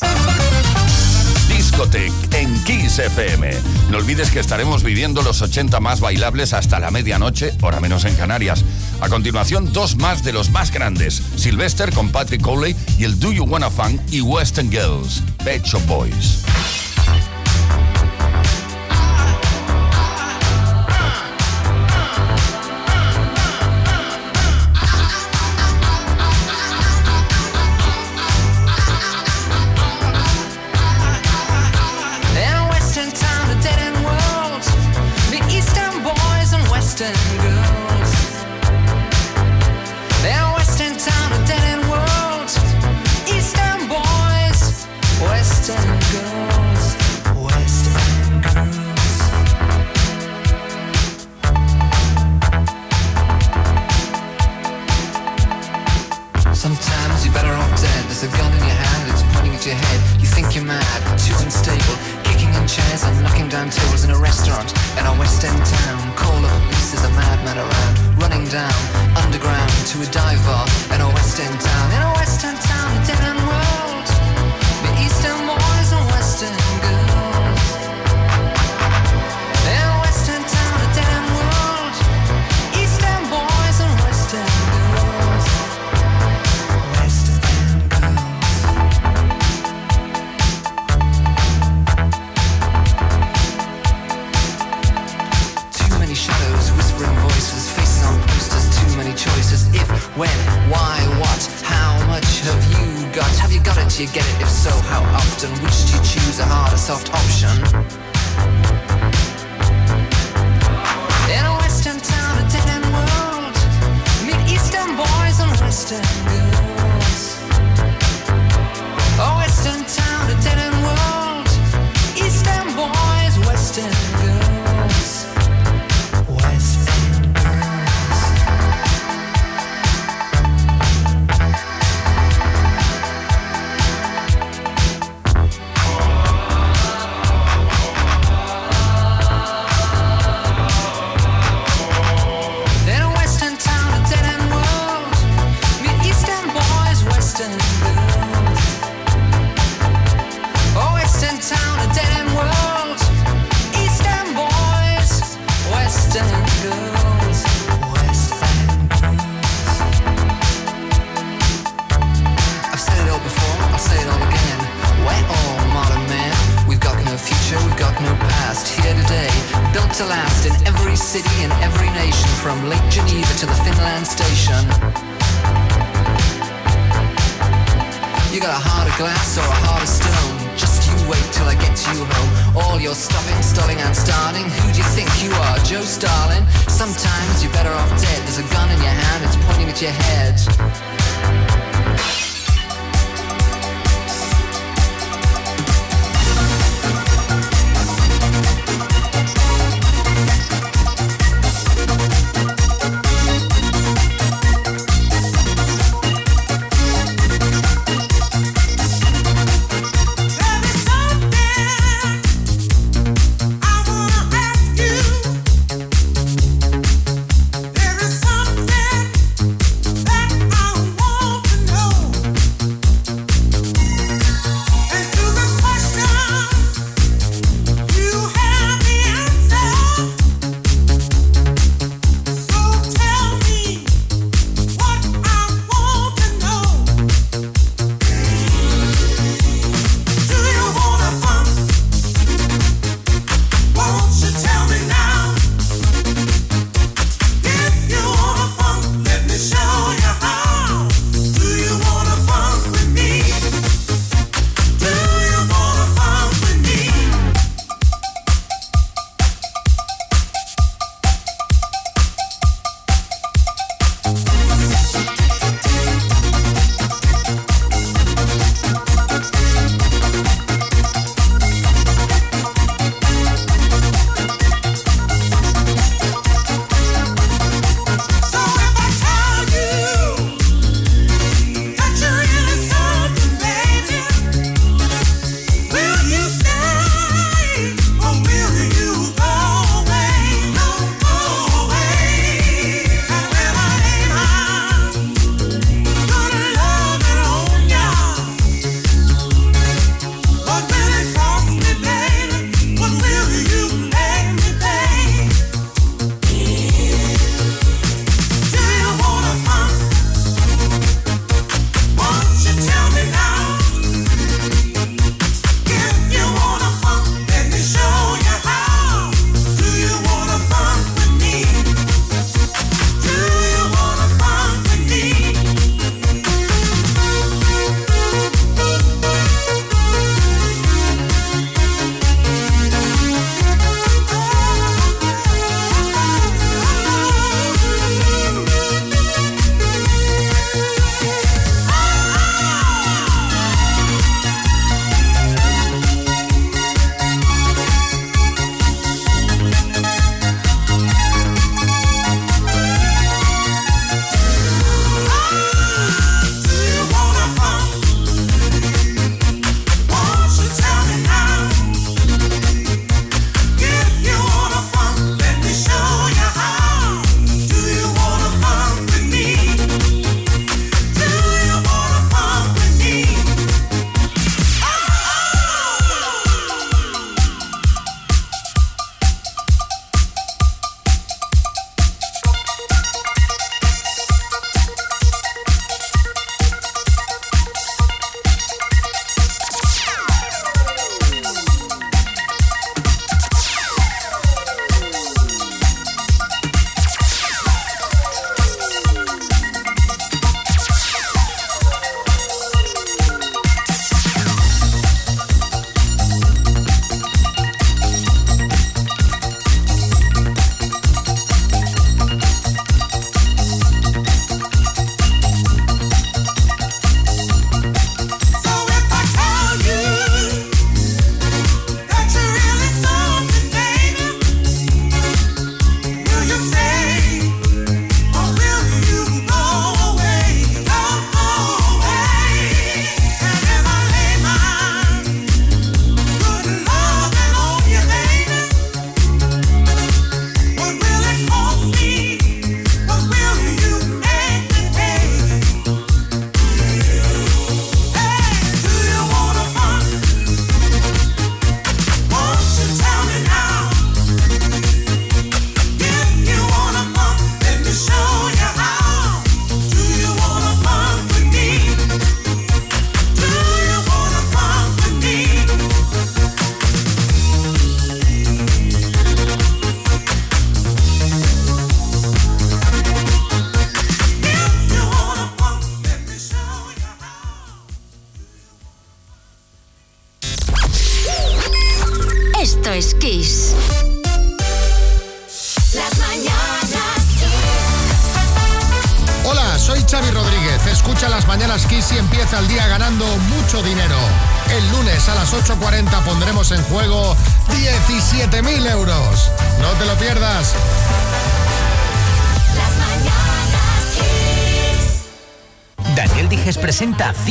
[SPEAKER 18] Discotech en Kiss FM. No olvides que estaremos viviendo los 80 más bailables hasta la medianoche, hora menos en Canarias. A continuación, dos más de los más grandes: Sylvester con Patrick Coley y el Do You Wanna Funk y Western Girls, Pecho Boys.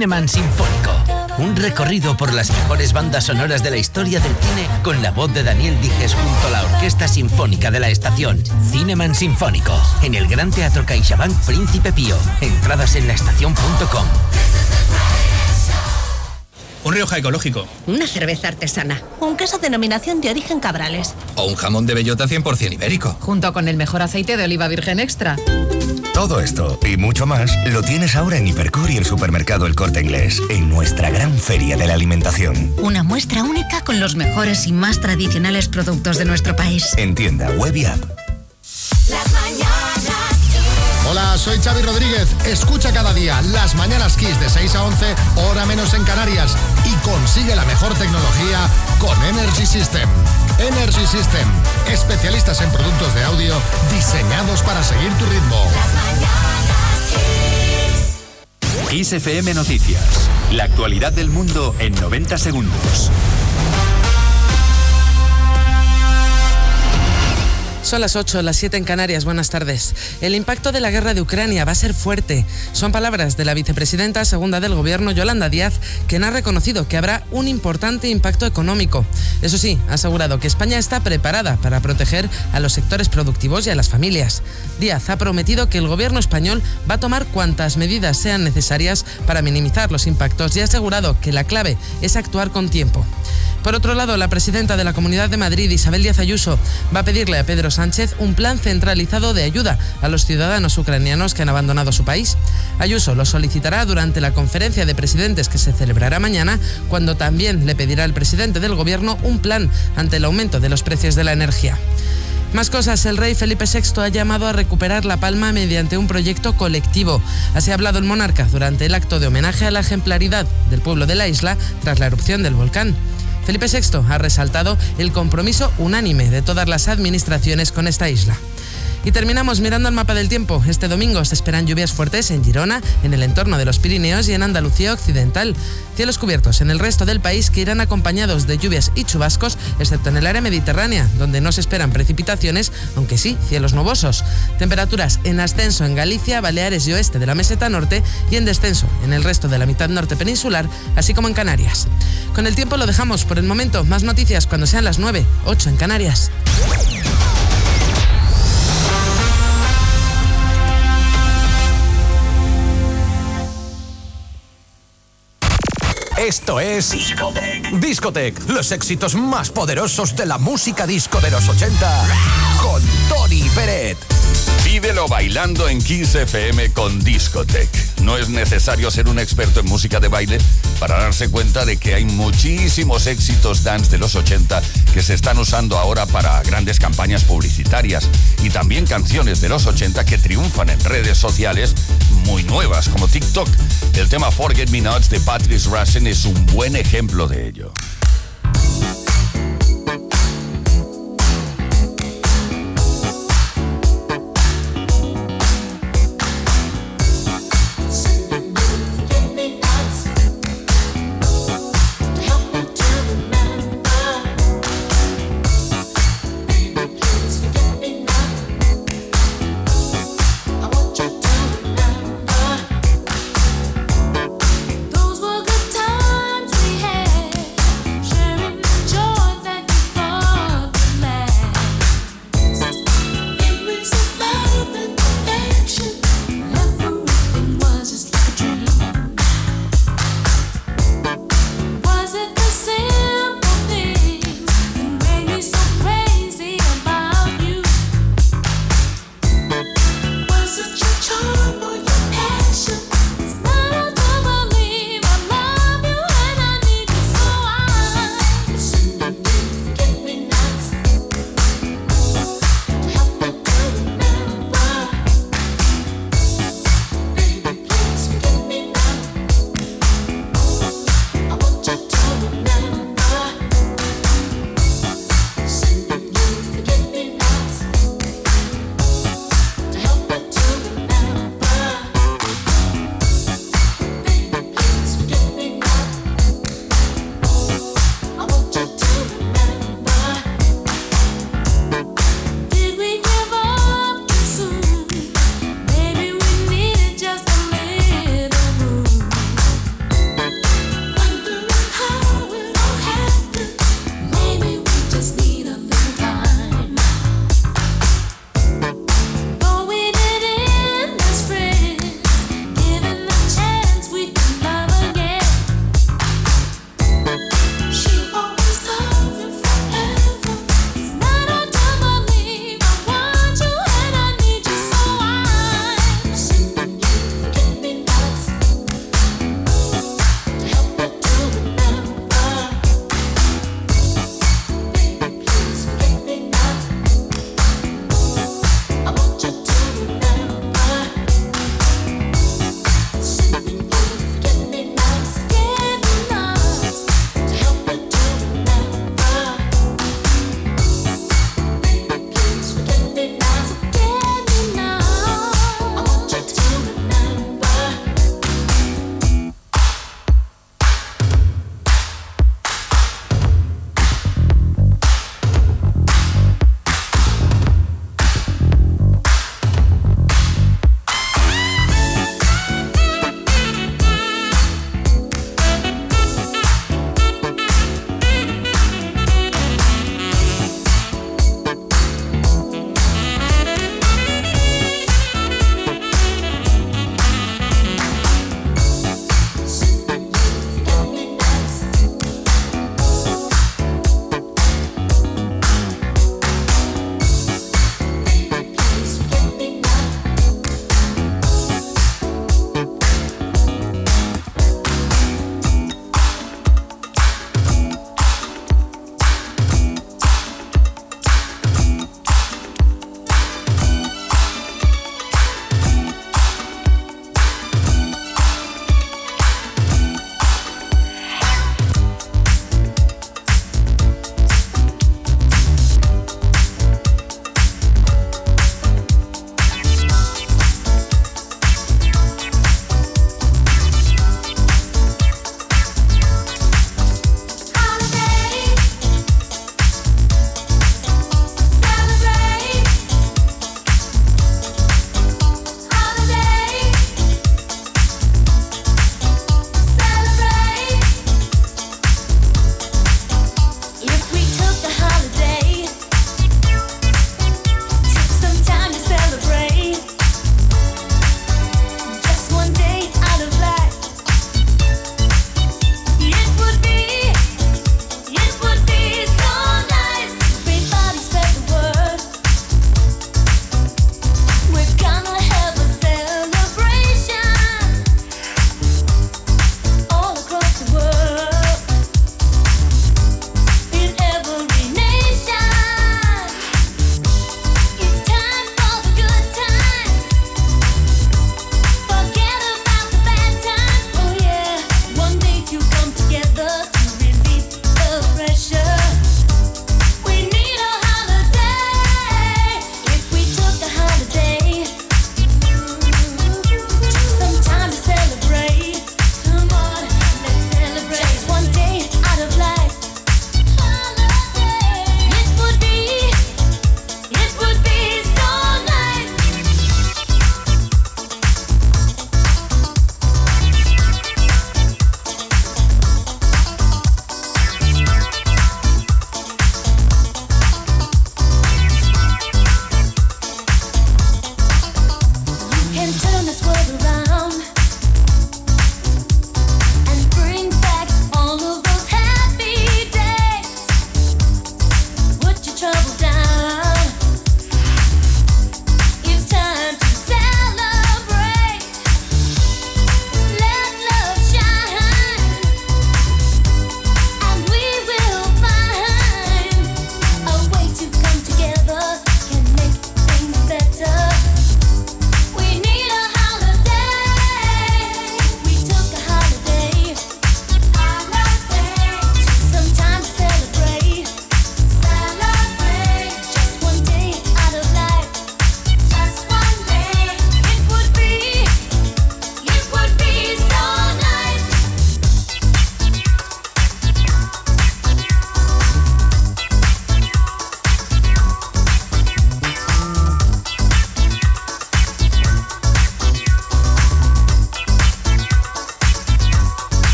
[SPEAKER 19] Cineman Sinfónico. Un recorrido por las mejores bandas sonoras de la historia del cine con la voz de Daniel Dijes junto a la Orquesta Sinfónica de la estación. Cineman Sinfónico. En el Gran Teatro CaixaBank Príncipe Pío. Entradas en laestacion.com.
[SPEAKER 20] Un Rioja ecológico.
[SPEAKER 21] Una cerveza artesana. Un queso denominación de origen Cabrales.
[SPEAKER 20] O un jamón de bellota 100% ibérico.
[SPEAKER 22] Junto con el mejor aceite de oliva virgen extra.
[SPEAKER 23] Todo esto y mucho más lo tienes ahora en Hipercor y el supermercado El Corte Inglés, en nuestra gran feria de la alimentación.
[SPEAKER 21] Una muestra única con los mejores y más tradicionales productos de nuestro país.
[SPEAKER 23] En tienda web y app.
[SPEAKER 24] Hola, soy Xavi Rodríguez. Escucha cada día las mañanas Kiss de 6 a 11, hora menos en Canarias. Y consigue la mejor tecnología con Energy System. Energy System, especialistas en productos de audio diseñados para seguir tu ritmo.
[SPEAKER 25] Kiss Noticias. La actualidad del mundo en 90 segundos.
[SPEAKER 5] Son las 8, las 7 en Canarias. Buenas tardes. El impacto de la guerra de Ucrania va a ser fuerte. Son palabras de la vicepresidenta segunda del gobierno, Yolanda Díaz, quien ha reconocido que habrá un importante impacto económico. Eso sí, ha asegurado que España está preparada para proteger a los sectores productivos y a las familias. Díaz ha prometido que el gobierno español va a tomar cuantas medidas sean necesarias para minimizar los impactos y ha asegurado que la clave es actuar con tiempo. Por otro lado, la presidenta de la Comunidad de Madrid, Isabel Díaz Ayuso, va a pedirle a Pedro Sánchez un plan centralizado de ayuda a los ciudadanos ucranianos que han abandonado su país. Ayuso lo solicitará durante la conferencia de presidentes que se celebrará mañana, cuando también le pedirá al presidente del gobierno un plan ante el aumento de los precios de la energía. Más cosas, el rey Felipe VI ha llamado a recuperar La Palma mediante un proyecto colectivo. Así ha hablado el monarca durante el acto de homenaje a la ejemplaridad del pueblo de la isla tras la erupción del volcán. Felipe VI ha resaltado el compromiso unánime de todas las administraciones con esta isla. Y terminamos mirando el mapa del tiempo. Este domingo se esperan lluvias fuertes en Girona, en el entorno de los Pirineos y en Andalucía Occidental. Cielos cubiertos en el resto del país que irán acompañados de lluvias y chubascos, excepto en el área mediterránea, donde no se esperan precipitaciones, aunque sí cielos nubosos. Temperaturas en ascenso en Galicia, Baleares y oeste de la meseta norte y en descenso en el resto de la mitad norte peninsular, así como en Canarias. Con el tiempo lo dejamos por el momento. Más noticias cuando sean las 9, 8 en Canarias.
[SPEAKER 6] Esto es Discotech. los éxitos más poderosos de la música disco de los 80 con Tony Peret.
[SPEAKER 7] Vívelo bailando en Kiss FM con Discotech. No es necesario ser un experto en música de baile para darse cuenta de que hay muchísimos éxitos dance de los 80 que se están usando ahora para grandes campañas publicitarias y también canciones de los 80 que triunfan en redes sociales muy nuevas como TikTok. El tema Forget Me Nots de Patrice Russian es un buen ejemplo de ello.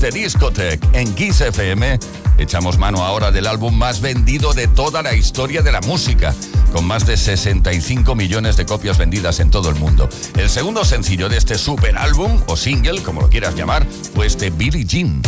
[SPEAKER 7] Desde Discotech en Kiss FM echamos mano ahora del álbum más vendido de toda la historia de la música, con más de 65 millones de copias vendidas en todo el mundo. El segundo sencillo de este super álbum, o single, como lo quieras llamar, fue este Billie Jean.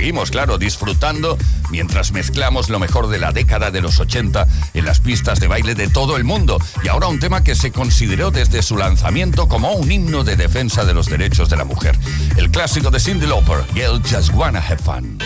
[SPEAKER 7] Seguimos, claro, disfrutando mientras mezclamos lo mejor de la década de los 80 en las pistas de baile de todo el mundo. Y ahora un tema que se consideró desde su lanzamiento como un himno de defensa de los derechos de la mujer. El clásico de Cindy Lauper, Girl Just Wanna Have Fun.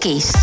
[SPEAKER 12] Kiss.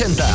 [SPEAKER 26] 80.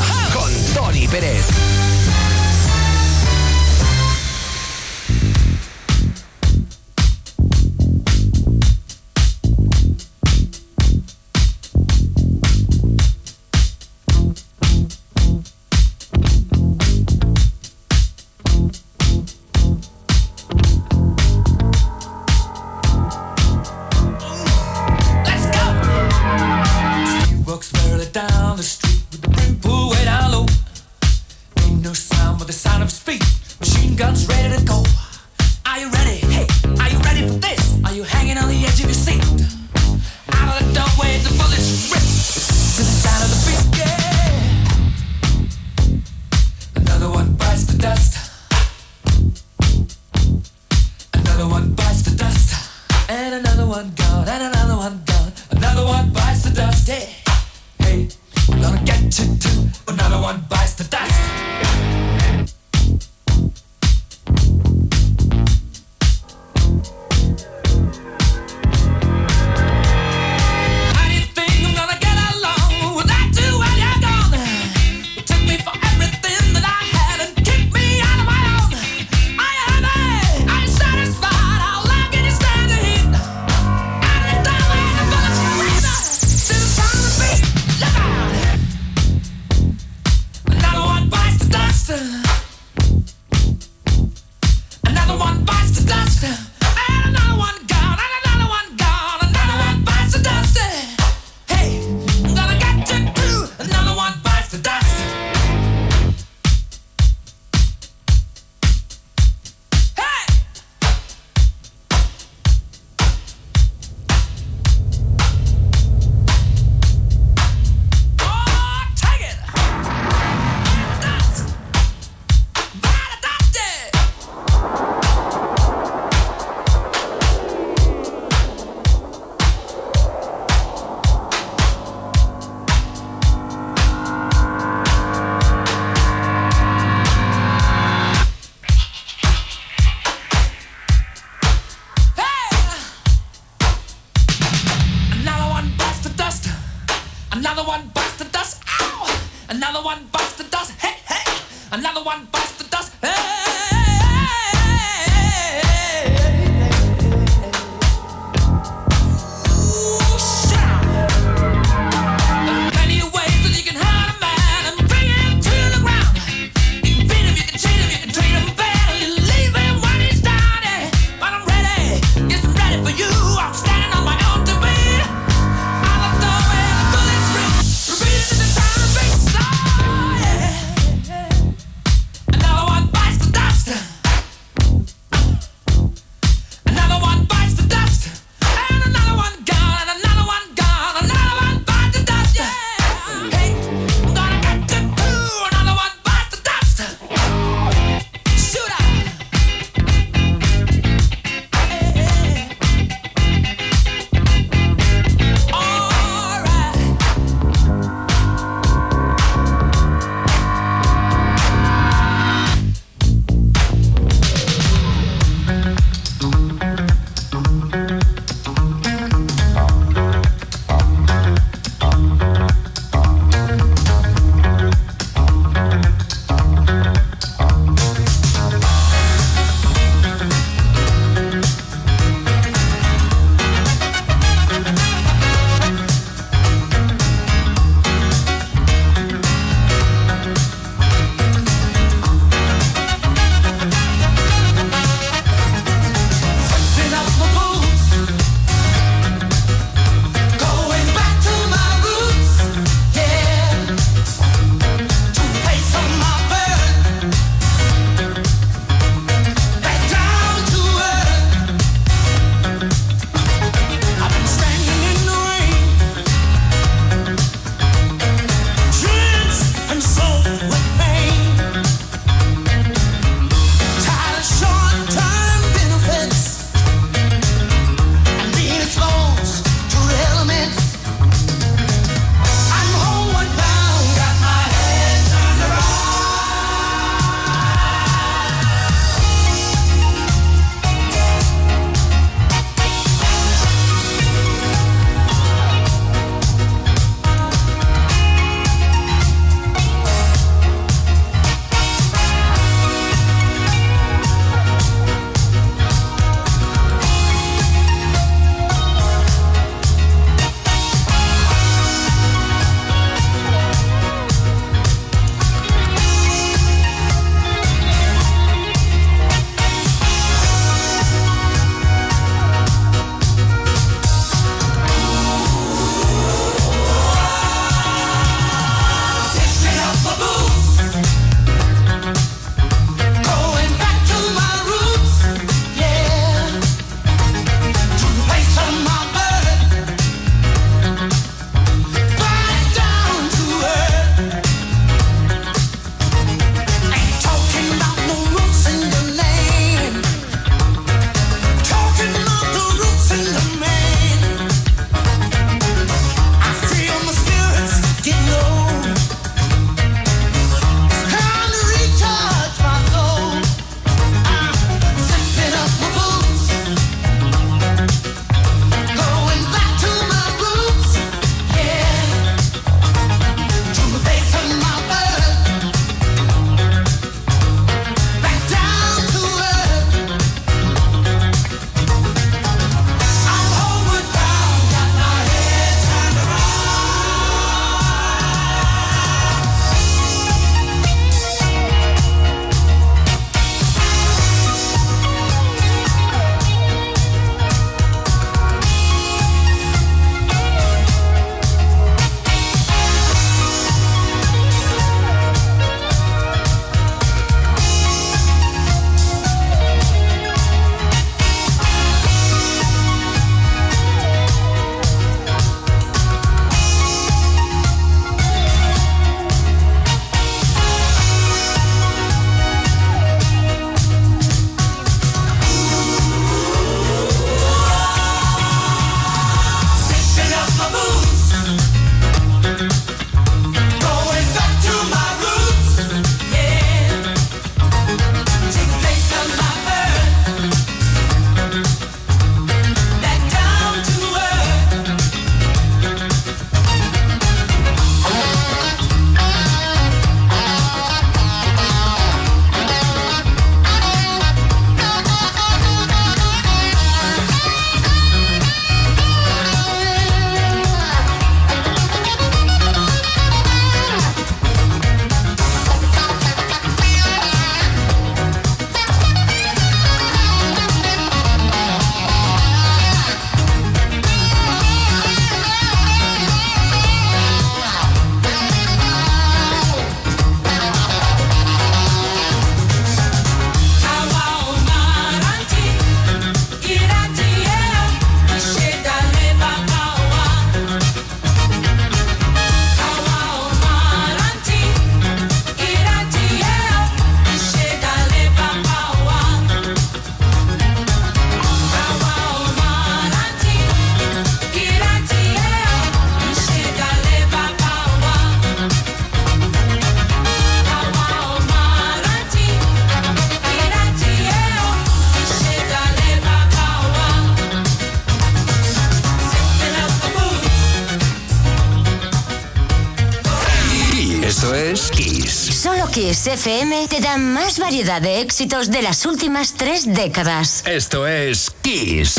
[SPEAKER 12] FM te da más variedad de éxitos de las últimas tres décadas.
[SPEAKER 25] Esto es Kiss.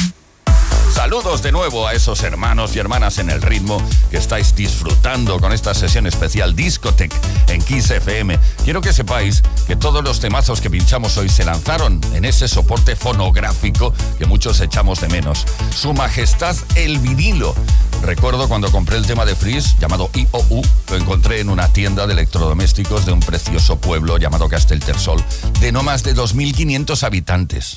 [SPEAKER 7] Saludos de nuevo a esos hermanos y hermanas en el ritmo que estáis disfrutando con esta sesión especial Discotech en Kiss FM. Quiero que sepáis que todos los temazos que pinchamos hoy se lanzaron en ese soporte fonográfico que muchos echamos de menos. Su Majestad el vinilo. Recuerdo cuando compré el tema de Freeze llamado IOU, lo encontré en una tienda de electrodomésticos de un precioso pueblo llamado Casteltersol, de no más de 2.500 habitantes.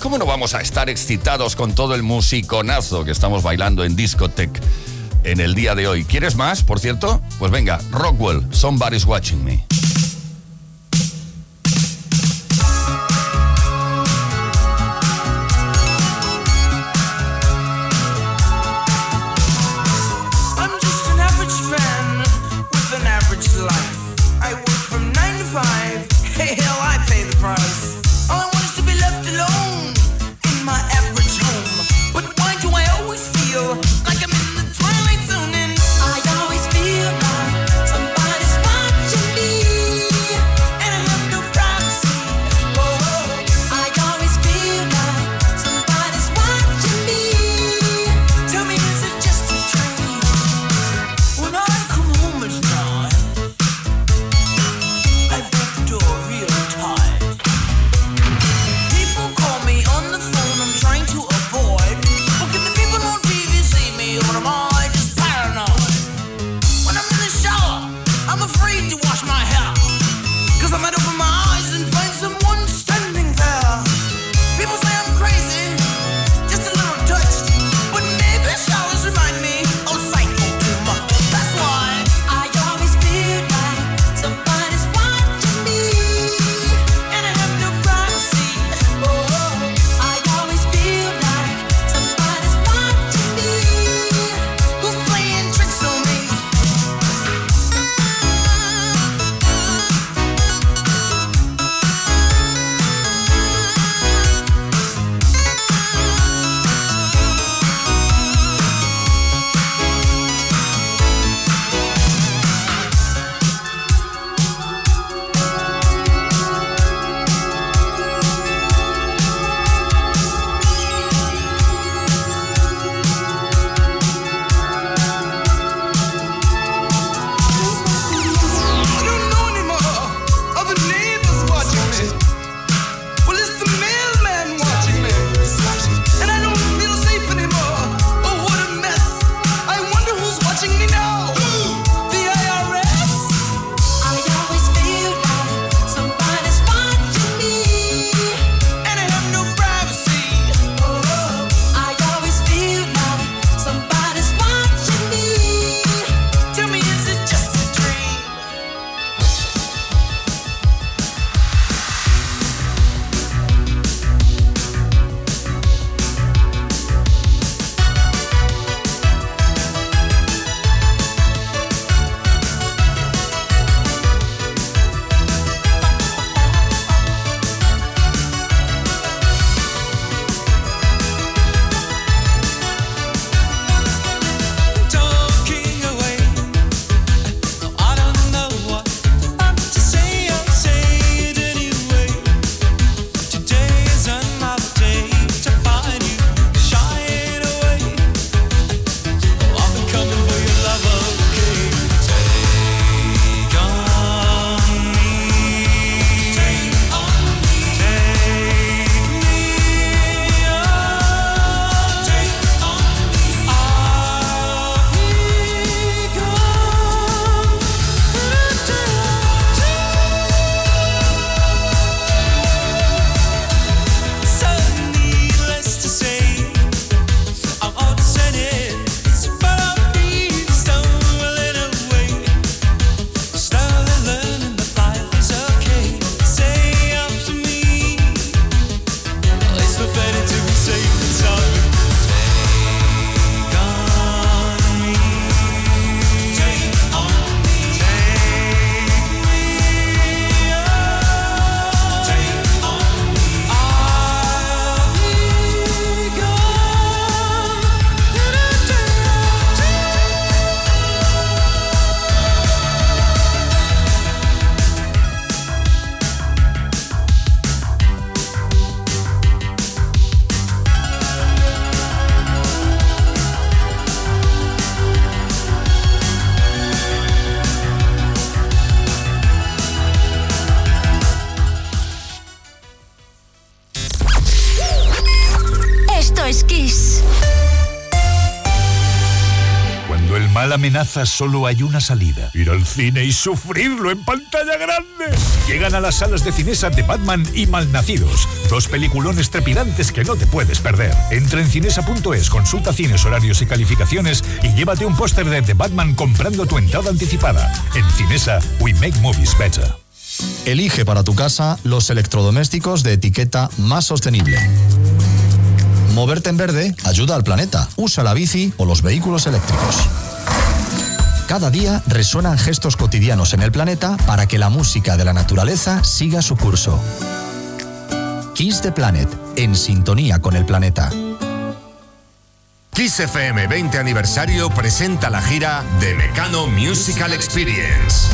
[SPEAKER 27] ¿Cómo no vamos a estar excitados con todo el musiconazo que estamos bailando en Discotech en el día de hoy? ¿Quieres más, por cierto? Pues venga, Rockwell, Somebody's Watching Me.
[SPEAKER 28] Solo hay una salida. Ir al cine y sufrirlo en pantalla grande. Llegan a las salas de Cinesa de Batman y Malnacidos. Dos peliculones trepidantes que no te puedes perder. Entra en cinesa.es, consulta cines, horarios y calificaciones y llévate un póster de The Batman comprando tu entrada anticipada. En Cinesa, we make movies better.
[SPEAKER 29] Elige para tu casa los electrodomésticos de etiqueta más sostenible. Moverte en verde ayuda al planeta. Usa la bici o los vehículos eléctricos. Cada día resuenan gestos cotidianos en el planeta para que la música de la naturaleza siga su curso. Kiss the Planet, en sintonía con el planeta.
[SPEAKER 30] Kiss FM 20 aniversario presenta la gira de Mecano Musical Experience.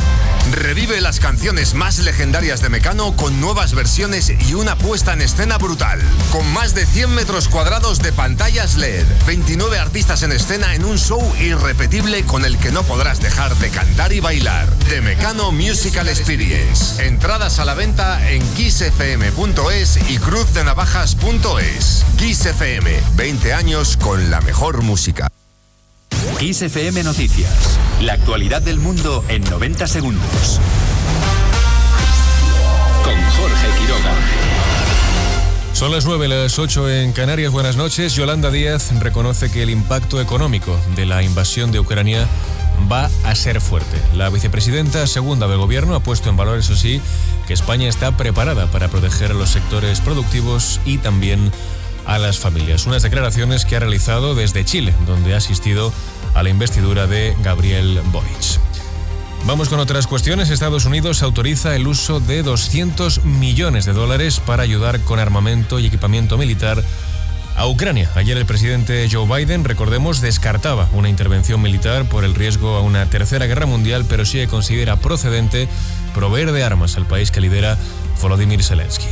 [SPEAKER 30] Revive las canciones más legendarias de Mecano con nuevas versiones y una puesta en escena brutal. Con más de 100 metros cuadrados de pantallas LED, 29 artistas en escena en un show irrepetible con el que no podrás dejar de cantar y bailar. The Mecano Musical Experience. Entradas a la venta en kissfm.es y cruzdenavajas.es. Kiss FM, 20 años con la mejor música.
[SPEAKER 25] Kiss FM Noticias. La actualidad del mundo en 90 segundos. Con Jorge Quiroga.
[SPEAKER 31] Son las 9, las 8 en Canarias. Buenas noches. Yolanda Díaz reconoce que el impacto económico de la invasión de Ucrania va a ser fuerte. La vicepresidenta segunda del gobierno ha puesto en valor, eso sí, que España está preparada para proteger a los sectores productivos y también a las familias. Unas declaraciones que ha realizado desde Chile, donde ha asistido a la investidura de Gabriel Boric. Vamos con otras cuestiones. Estados Unidos autoriza el uso de 200 millones de dólares para ayudar con armamento y equipamiento militar a Ucrania. Ayer el presidente Joe Biden, recordemos, descartaba una intervención militar por el riesgo a una tercera guerra mundial, pero sí considera procedente proveer de armas al país que lidera Volodymyr Zelensky.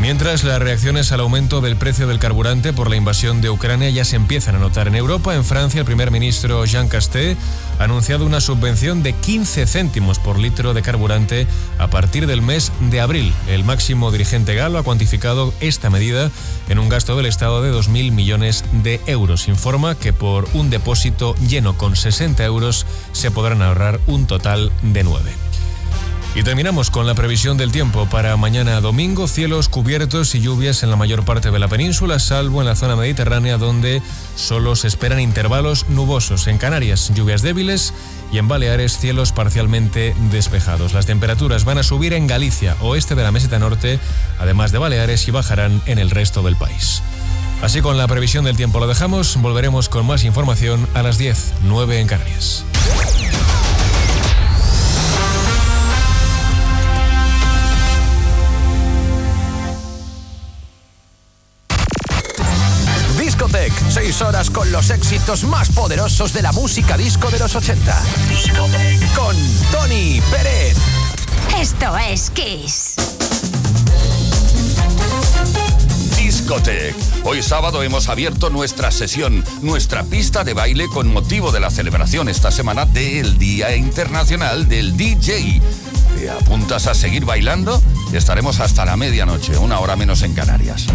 [SPEAKER 31] Mientras las reacciones al aumento del precio del carburante por la invasión de Ucrania ya se empiezan a notar en Europa, en Francia el primer ministro Jean Castex ha anunciado una subvención de 15 céntimos por litro de carburante a partir del mes de abril. El máximo dirigente galo ha cuantificado esta medida en un gasto del Estado de 2.000 millones de euros. Informa que por un depósito lleno con 60 euros se podrán ahorrar un total de 9. Y terminamos con la previsión del tiempo para mañana domingo, cielos cubiertos y lluvias en la mayor parte de la península, salvo en la zona mediterránea donde solo se esperan intervalos nubosos. En Canarias, lluvias débiles y en Baleares, cielos parcialmente despejados. Las temperaturas van a subir en Galicia, oeste de la meseta norte, además de Baleares y bajarán en el resto del país. Así con la previsión del tiempo lo dejamos, volveremos con más información a las 10, 9 en Canarias.
[SPEAKER 6] Con los éxitos más poderosos de la música disco de los 80. Con Tony Pérez.
[SPEAKER 12] Esto es Kiss.
[SPEAKER 7] Discotech. Hoy sábado hemos abierto nuestra sesión, nuestra pista de baile con motivo de la celebración esta semana del Día Internacional del DJ. ¿Te apuntas a seguir bailando? Estaremos hasta la medianoche, una hora menos en Canarias.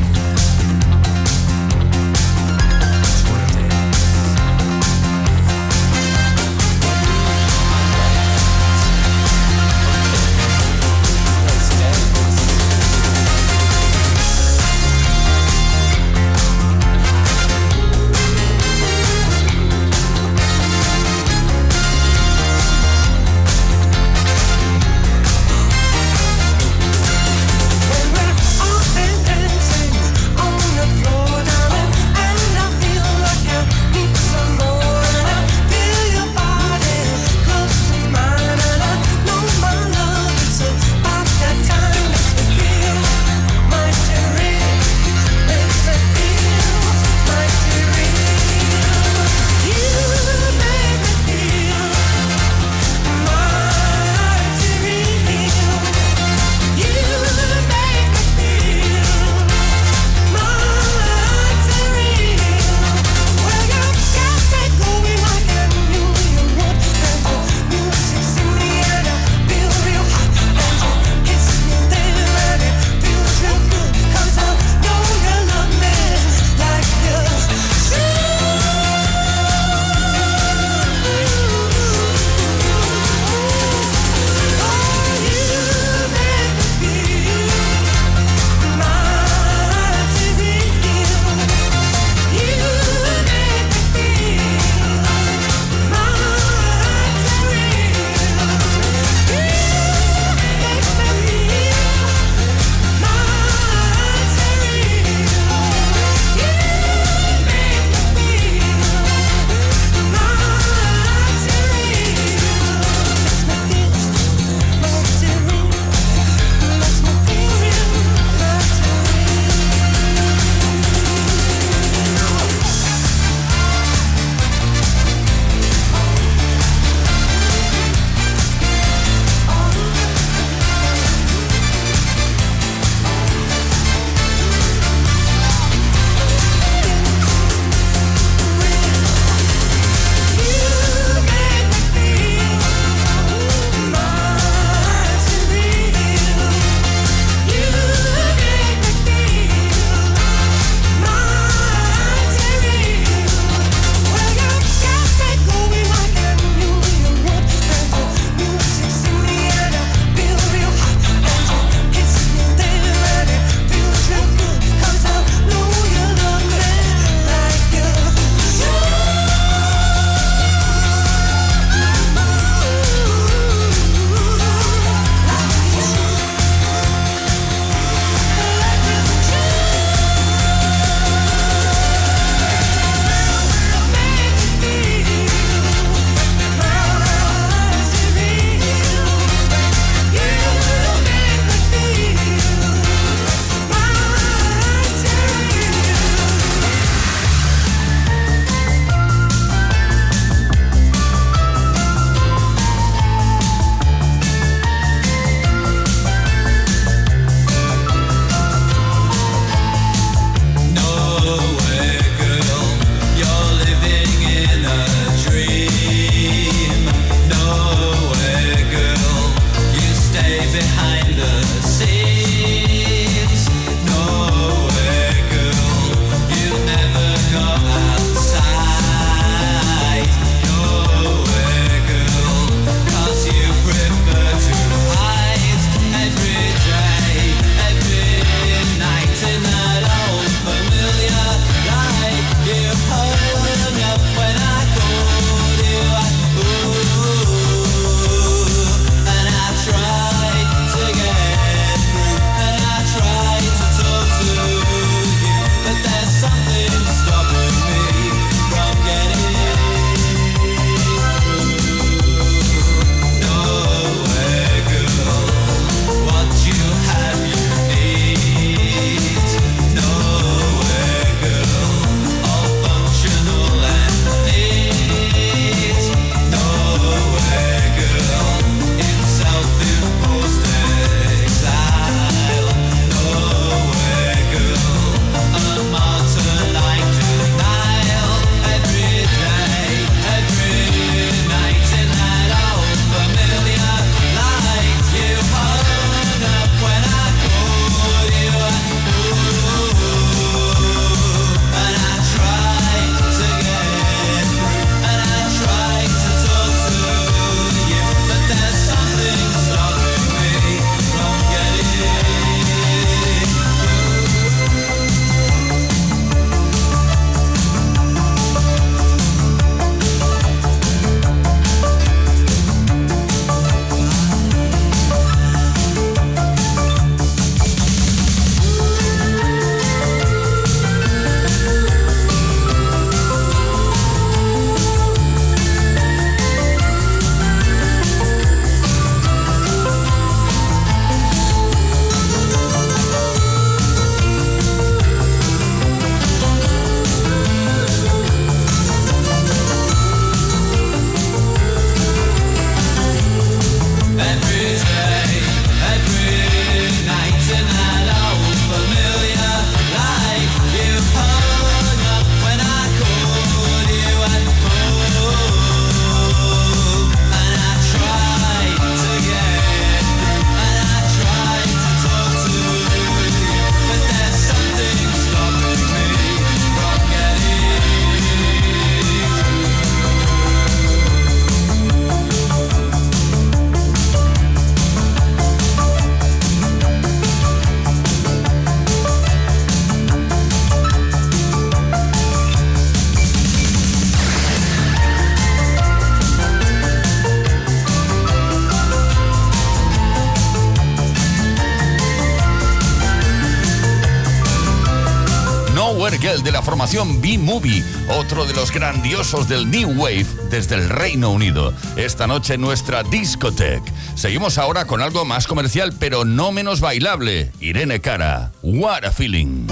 [SPEAKER 7] De los grandiosos del New Wave desde el Reino Unido. Esta noche en nuestra discoteca. Seguimos ahora con algo más comercial, pero no menos bailable. Irene Cara, What a Feeling.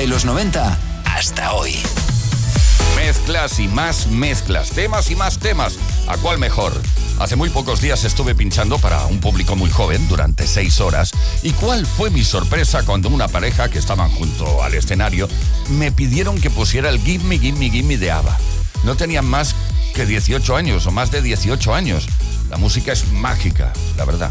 [SPEAKER 25] 80 y los 90 hasta hoy.
[SPEAKER 7] Mezclas y más mezclas, temas y más temas. ¿A cuál mejor? Hace muy pocos días estuve pinchando para un público muy joven durante seis horas. ¿Y cuál fue mi sorpresa cuando una pareja que estaban junto al escenario me pidieron que pusiera el Give Me, Give de ABBA? No tenían más que 18 años o más de 18 años. La música es mágica, la verdad.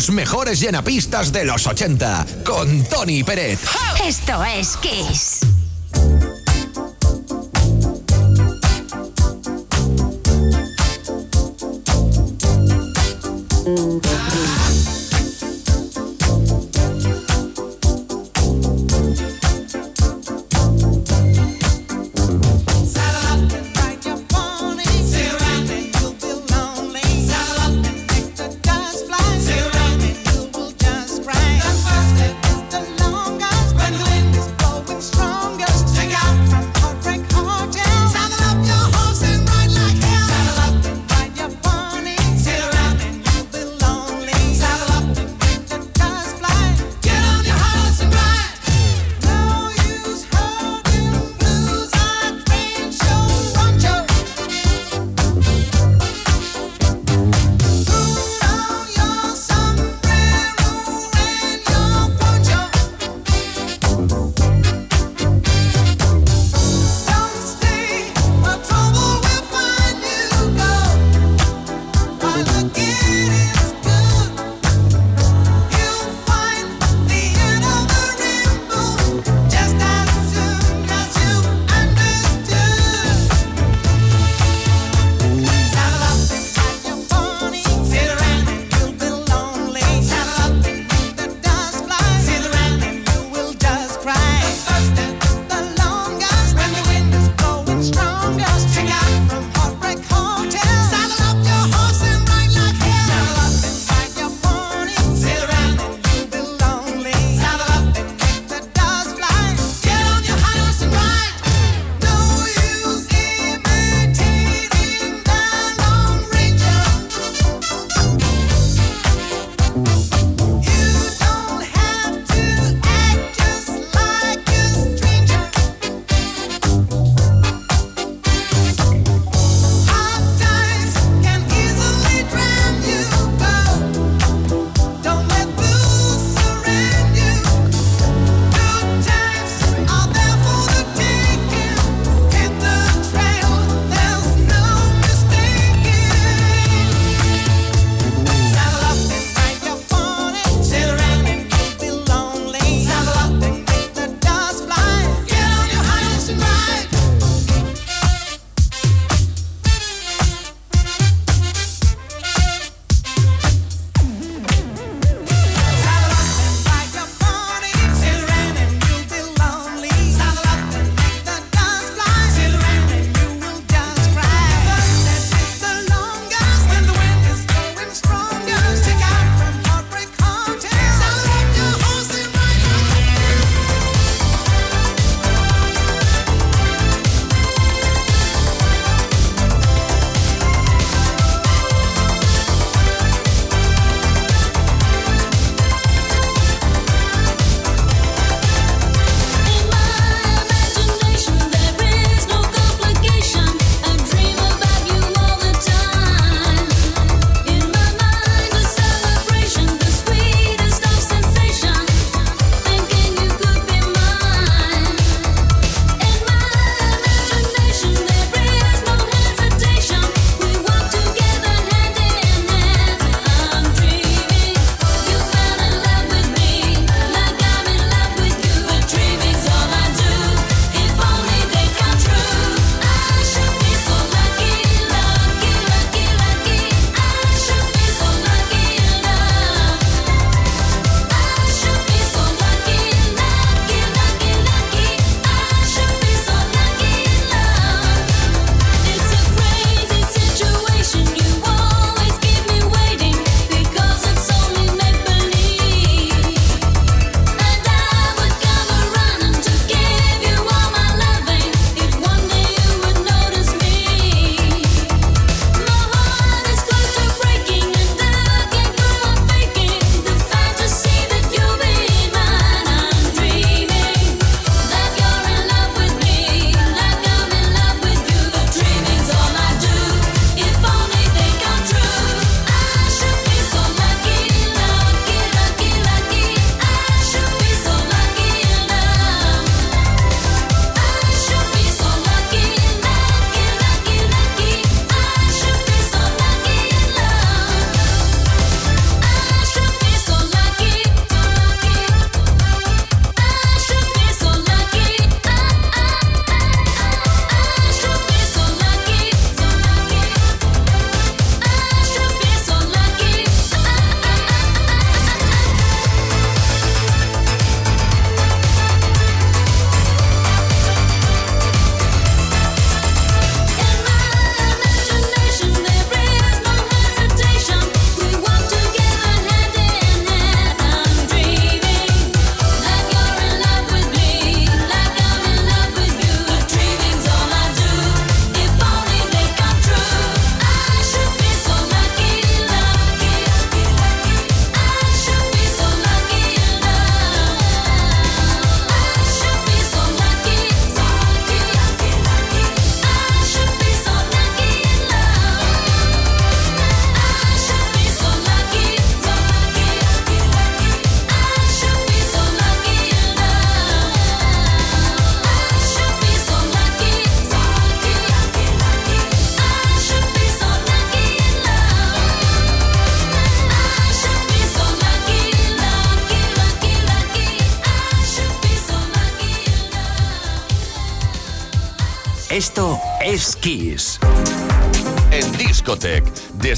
[SPEAKER 6] Los mejores llenapistas de los 80 con Tony Peret.
[SPEAKER 16] Esto es Kiss.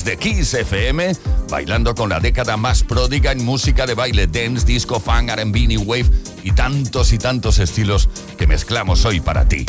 [SPEAKER 32] desde Kiss FM, bailando con la década más pródiga en música de baile, dance, disco, funk, R&B, new wave y tantos y tantos estilos que mezclamos hoy para ti.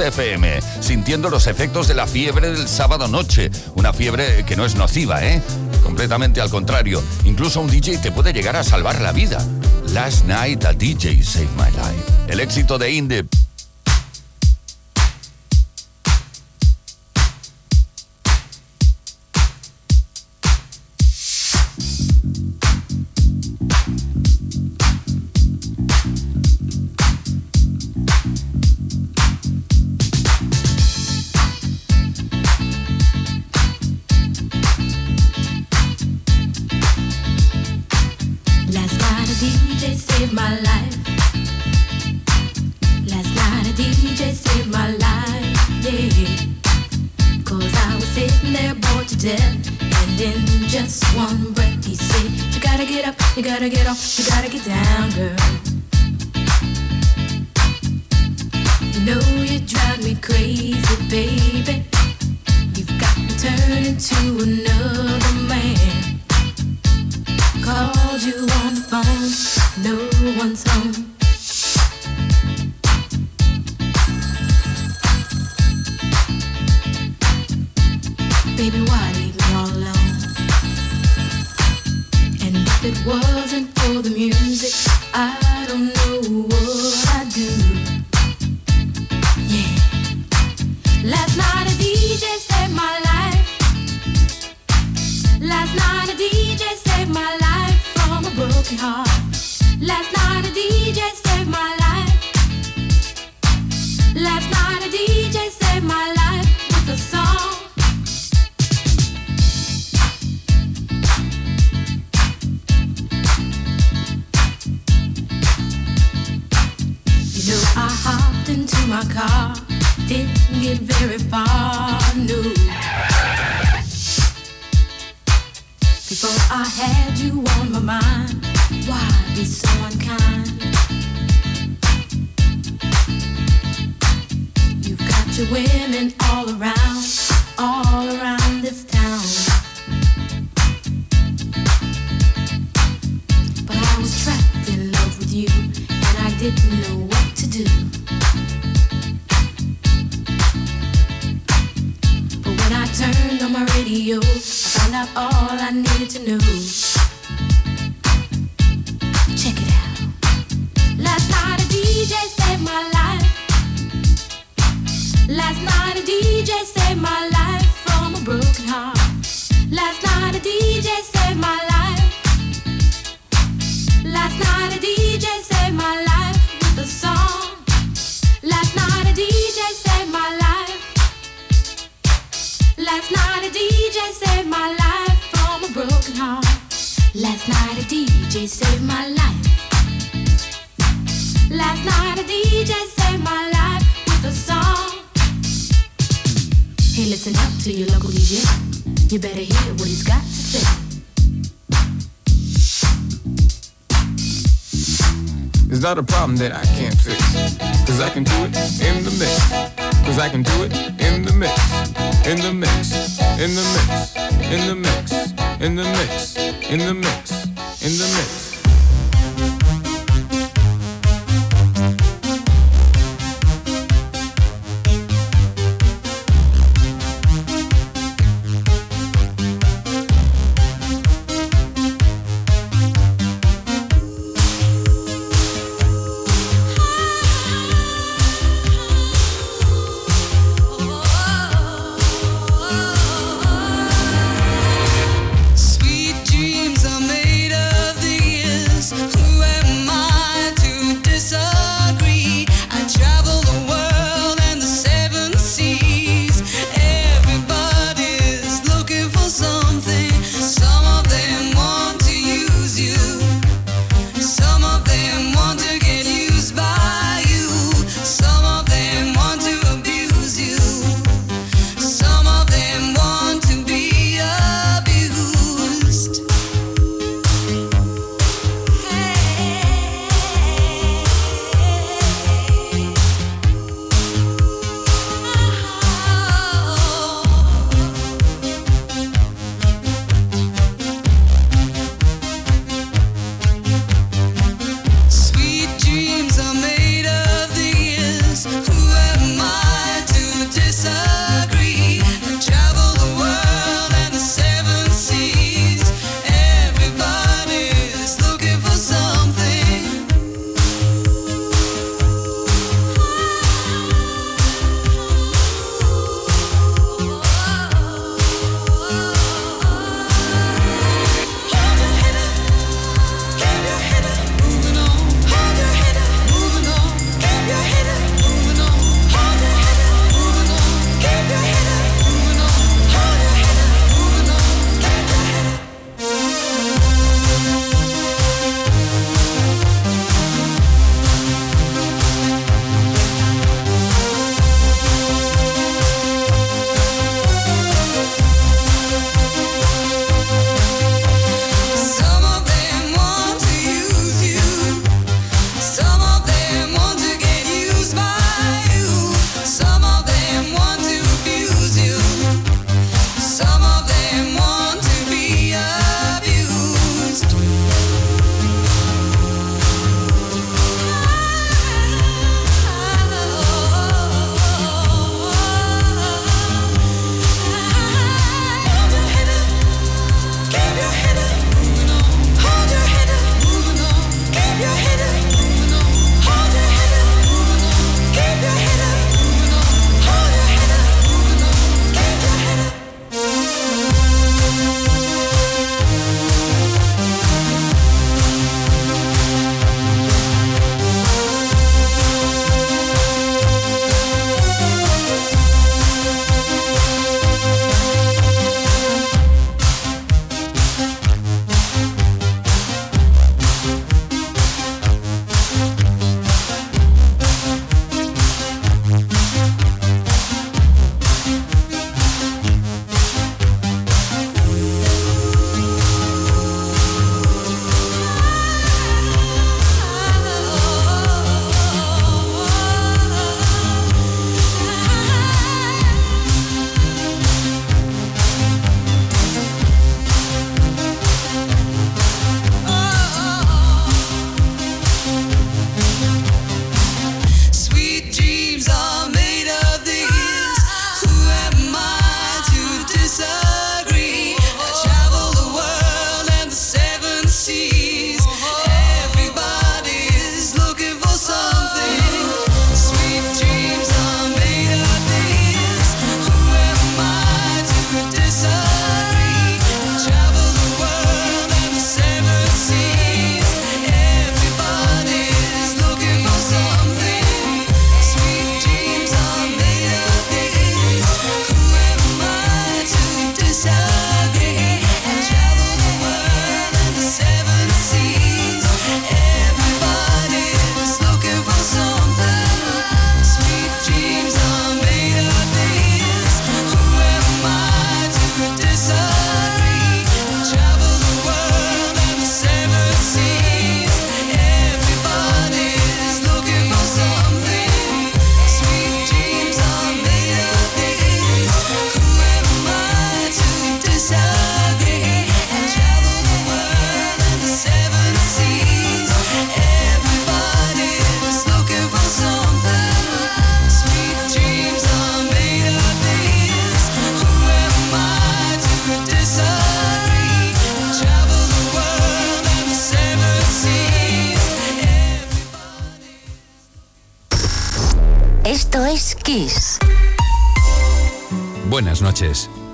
[SPEAKER 33] FM, sintiendo los efectos de la fiebre del sábado noche. Una fiebre que no es nociva, ¿eh? Completamente al contrario. Incluso un DJ te puede llegar a salvar la vida. Last Night a DJ Saved My Life. El éxito de
[SPEAKER 25] Indep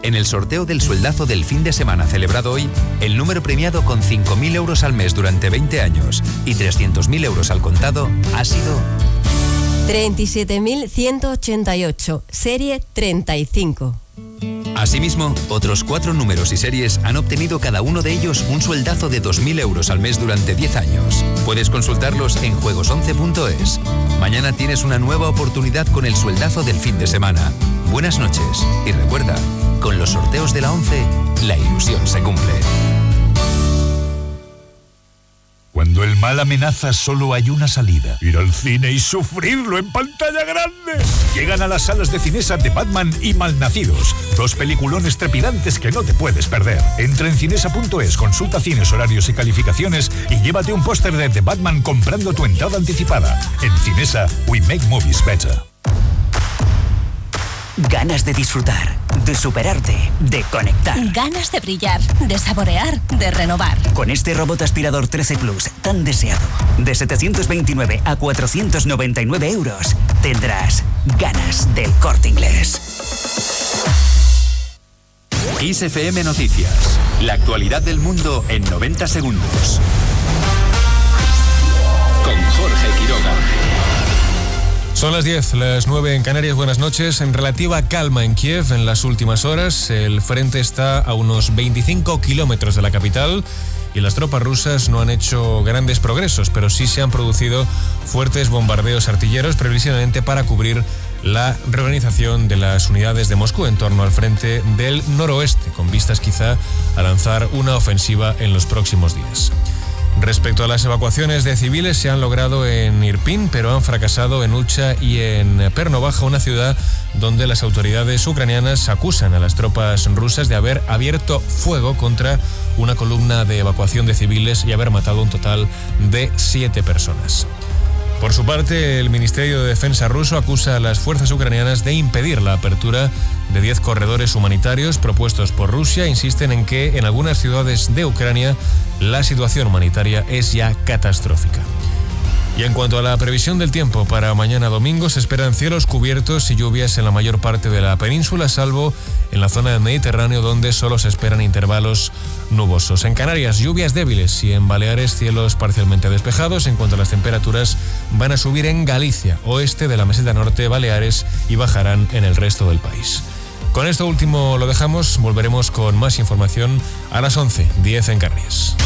[SPEAKER 25] En el sorteo del sueldazo del fin de semana celebrado hoy, el número premiado con 5.000 euros al mes durante 20 años y 300.000 euros al contado ha sido
[SPEAKER 34] 37.188, serie 35.
[SPEAKER 25] Asimismo, otros cuatro números y series han obtenido cada uno de ellos un sueldazo de 2.000 euros al mes durante 10 años. Puedes consultarlos en juegos11.es. Mañana tienes una nueva oportunidad con el sueldazo del fin de semana. Buenas noches y recuerda, con los sorteos de la 11, la ilusión se cumple.
[SPEAKER 28] Cuando el mal amenaza solo hay una salida. Ir al cine y sufrirlo en pantalla grande. Llegan a las salas de Cinesa de Batman y Malnacidos. Dos peliculones trepidantes que no te puedes perder. Entra en cinesa.es, consulta cines, horarios y calificaciones y llévate un póster de The Batman comprando tu entrada anticipada. En Cinesa, we make movies better.
[SPEAKER 35] Ganas de disfrutar, de superarte, de conectar.
[SPEAKER 36] Ganas de brillar, de saborear, de renovar.
[SPEAKER 35] Con este robot aspirador 13 Plus tan deseado, de 729 a 499 euros, tendrás ganas del corte inglés.
[SPEAKER 25] Kiss FM Noticias. La actualidad del mundo en 90 segundos.
[SPEAKER 31] Son las 10, las 9 en Canarias. Buenas noches. En relativa calma en Kiev en las últimas horas. El frente está a unos 25 kilómetros de la capital y las tropas rusas no han hecho grandes progresos, pero sí se han producido fuertes bombardeos artilleros, previsiblemente para cubrir la reorganización de las unidades de Moscú en torno al frente del noroeste, con vistas quizá a lanzar una ofensiva en los próximos días. Respecto a las evacuaciones de civiles, se han logrado en Irpin, pero han fracasado en Ucha y en Pernovaja, una ciudad donde las autoridades ucranianas acusan a las tropas rusas de haber abierto fuego contra una columna de evacuación de civiles y haber matado un total de siete personas. Por su parte, el Ministerio de Defensa ruso acusa a las fuerzas ucranianas de impedir la apertura de 10 corredores humanitarios propuestos por Rusia. Insisten en que en algunas ciudades de Ucrania la situación humanitaria es ya catastrófica. Y en cuanto a la previsión del tiempo para mañana domingo, se esperan cielos cubiertos y lluvias en la mayor parte de la península, salvo en la zona del Mediterráneo, donde solo se esperan intervalos nubosos. En Canarias, lluvias débiles y en Baleares, cielos parcialmente despejados. En cuanto a las temperaturas, van a subir en Galicia, oeste de la meseta norte, Baleares y bajarán en el resto del país. Con esto último lo dejamos, volveremos con más información a las 11, 10 en Canarias.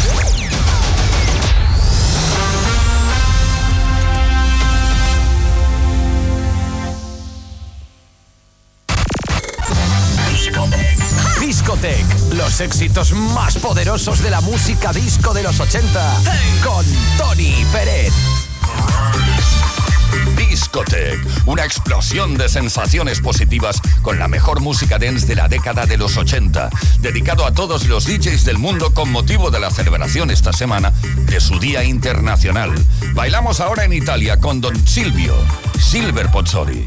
[SPEAKER 6] Los éxitos más poderosos de la música disco de los 80 con Tony Peret.
[SPEAKER 7] Discotech, una explosión de sensaciones positivas con la mejor música dance de la década de los 80, dedicado a todos los DJs del mundo con motivo de la celebración esta semana de su Día Internacional. Bailamos ahora en Italia con Don Silvio, Silver Pozzoli.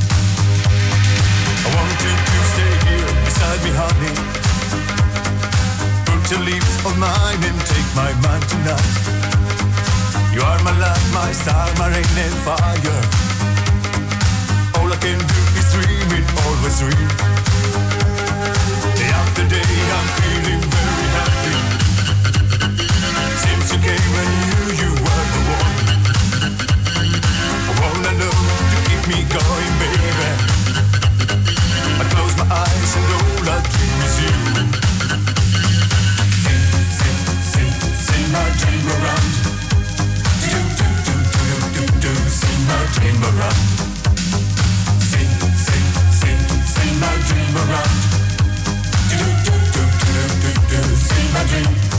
[SPEAKER 37] I wanted to stay here beside me, honey. Put your leaves of mine and take my mind tonight. You are my light, my star, my rain and fire. All I can do is dream it, always dream. Day after day, I'm feeling very happy. Since you came, I knew you were the one. All I know to keep me going, baby eyes and all I dream is you. Sing, sing, sing, sing my dream around. Do, do, do, do, do, do, sing my dream around. Sing, sing, sing, sing my dream around. Do, do, do,
[SPEAKER 12] do, do, do, do,
[SPEAKER 7] sing my dream.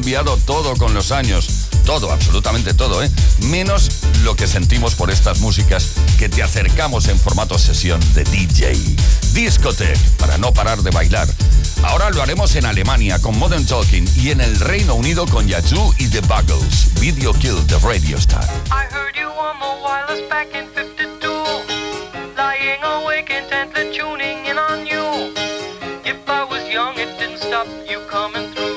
[SPEAKER 7] Cambiado todo con los años. Todo, absolutamente todo, ¿eh? Menos lo que sentimos por estas músicas que te acercamos en formato sesión de DJ. Discotech, para no parar de bailar. Ahora lo haremos en Alemania con Modern Talking y en el Reino Unido con Yazoo y The Buggles. Video Kill the Radio Star.
[SPEAKER 38] I heard you on the wireless back in 52. Lying awake intently tuning in on you. If I was young, it didn't stop you coming
[SPEAKER 39] through.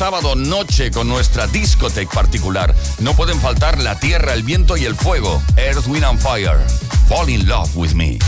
[SPEAKER 9] sábado noche con nuestra discoteca particular. No pueden faltar la tierra, el viento y el fuego. Earth, Wind and Fire. Fall in love with me.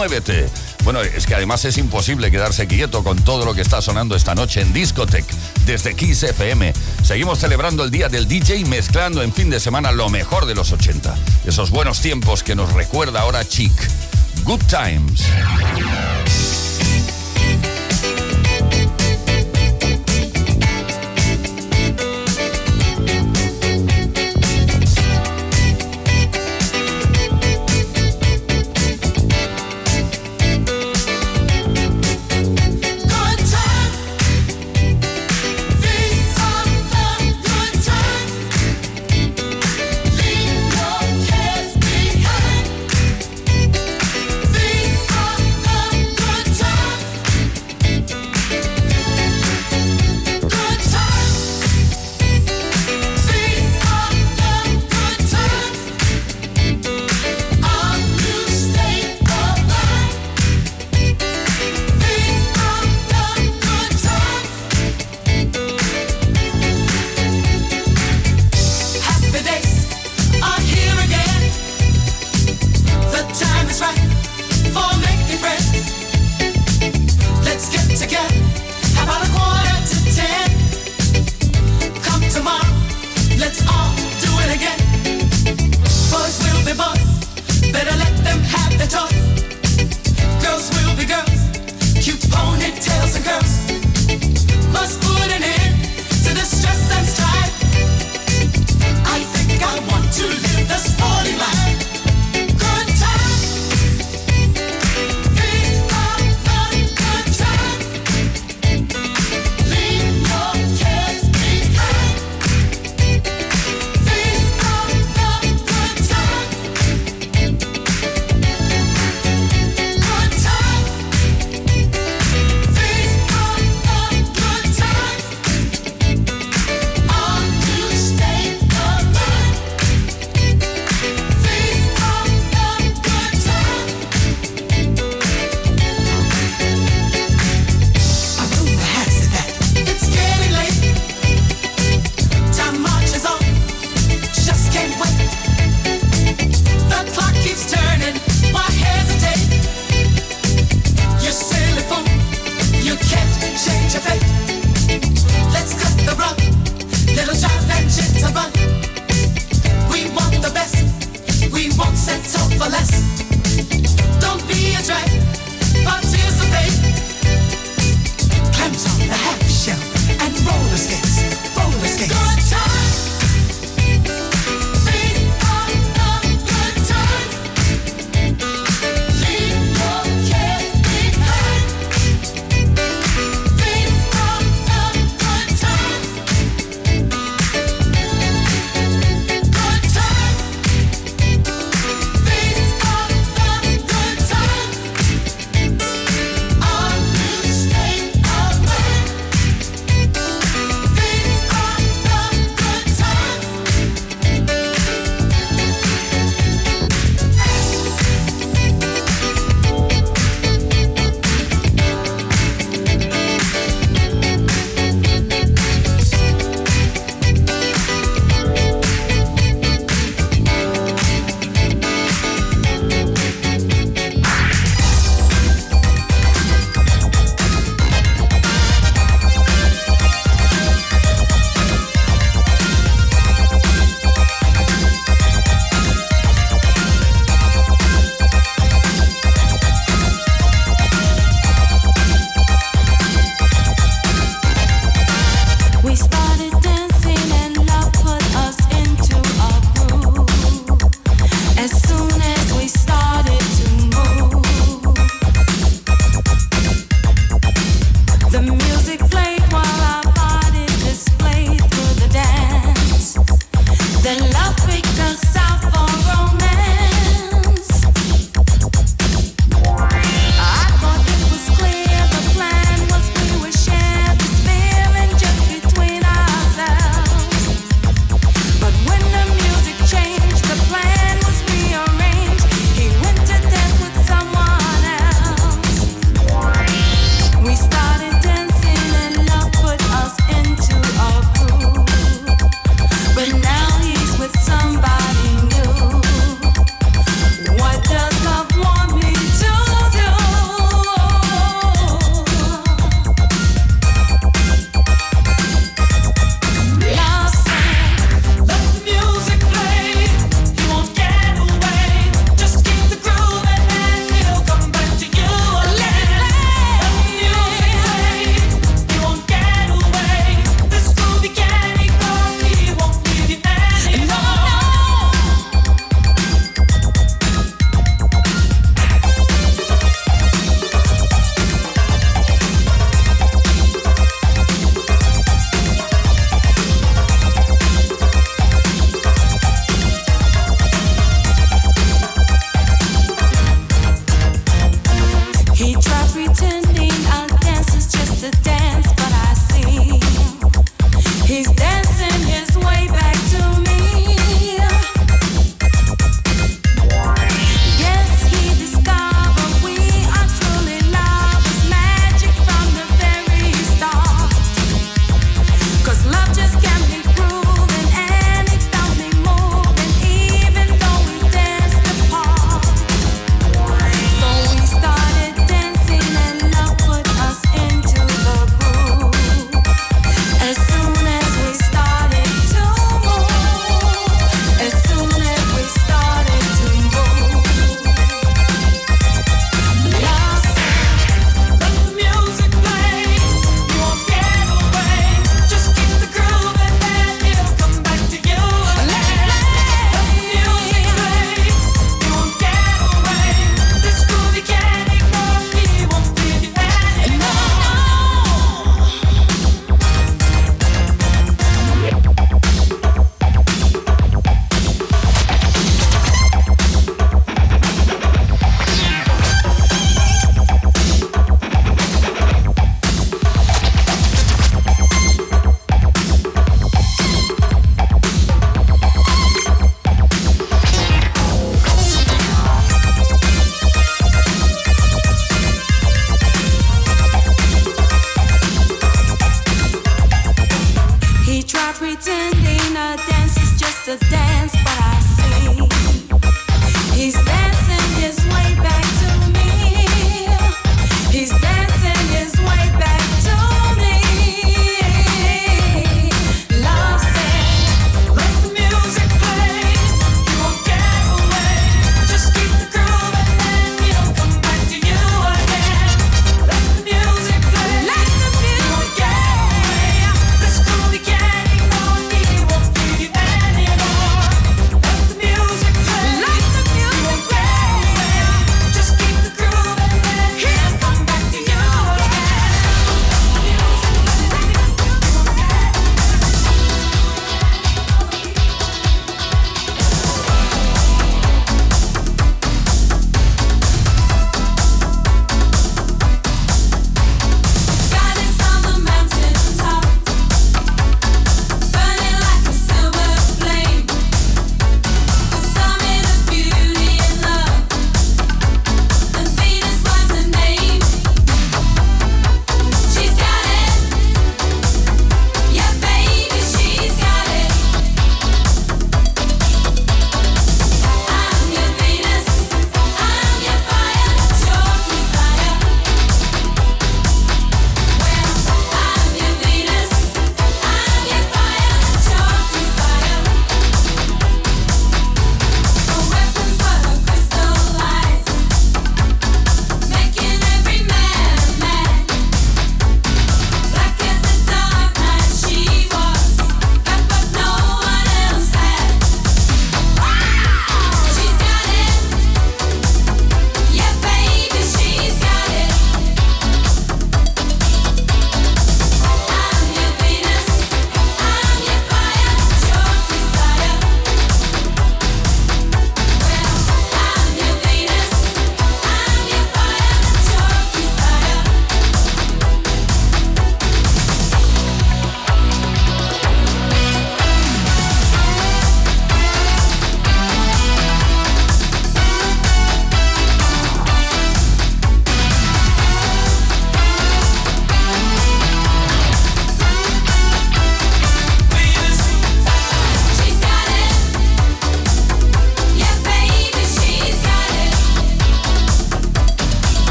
[SPEAKER 7] Muévete. Bueno, es que además es imposible quedarse quieto con todo lo que está sonando esta noche en Discotech desde Kiss FM. Seguimos celebrando el día del DJ mezclando en fin de semana lo mejor de los 80. Esos buenos tiempos que nos recuerda ahora Chic. Good Times.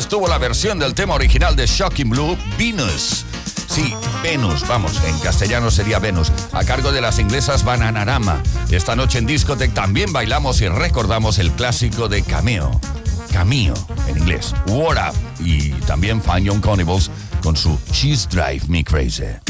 [SPEAKER 40] Estuvo la versión del tema original de Shocking Blue, Venus. Sí, Venus, vamos, en castellano sería Venus, a cargo de las inglesas Bananarama. Esta noche en Discotech también bailamos y recordamos el clásico de Cameo. Cameo, en inglés, What Up, y también Fine Young Cannibals con su She's Drive Me Crazy.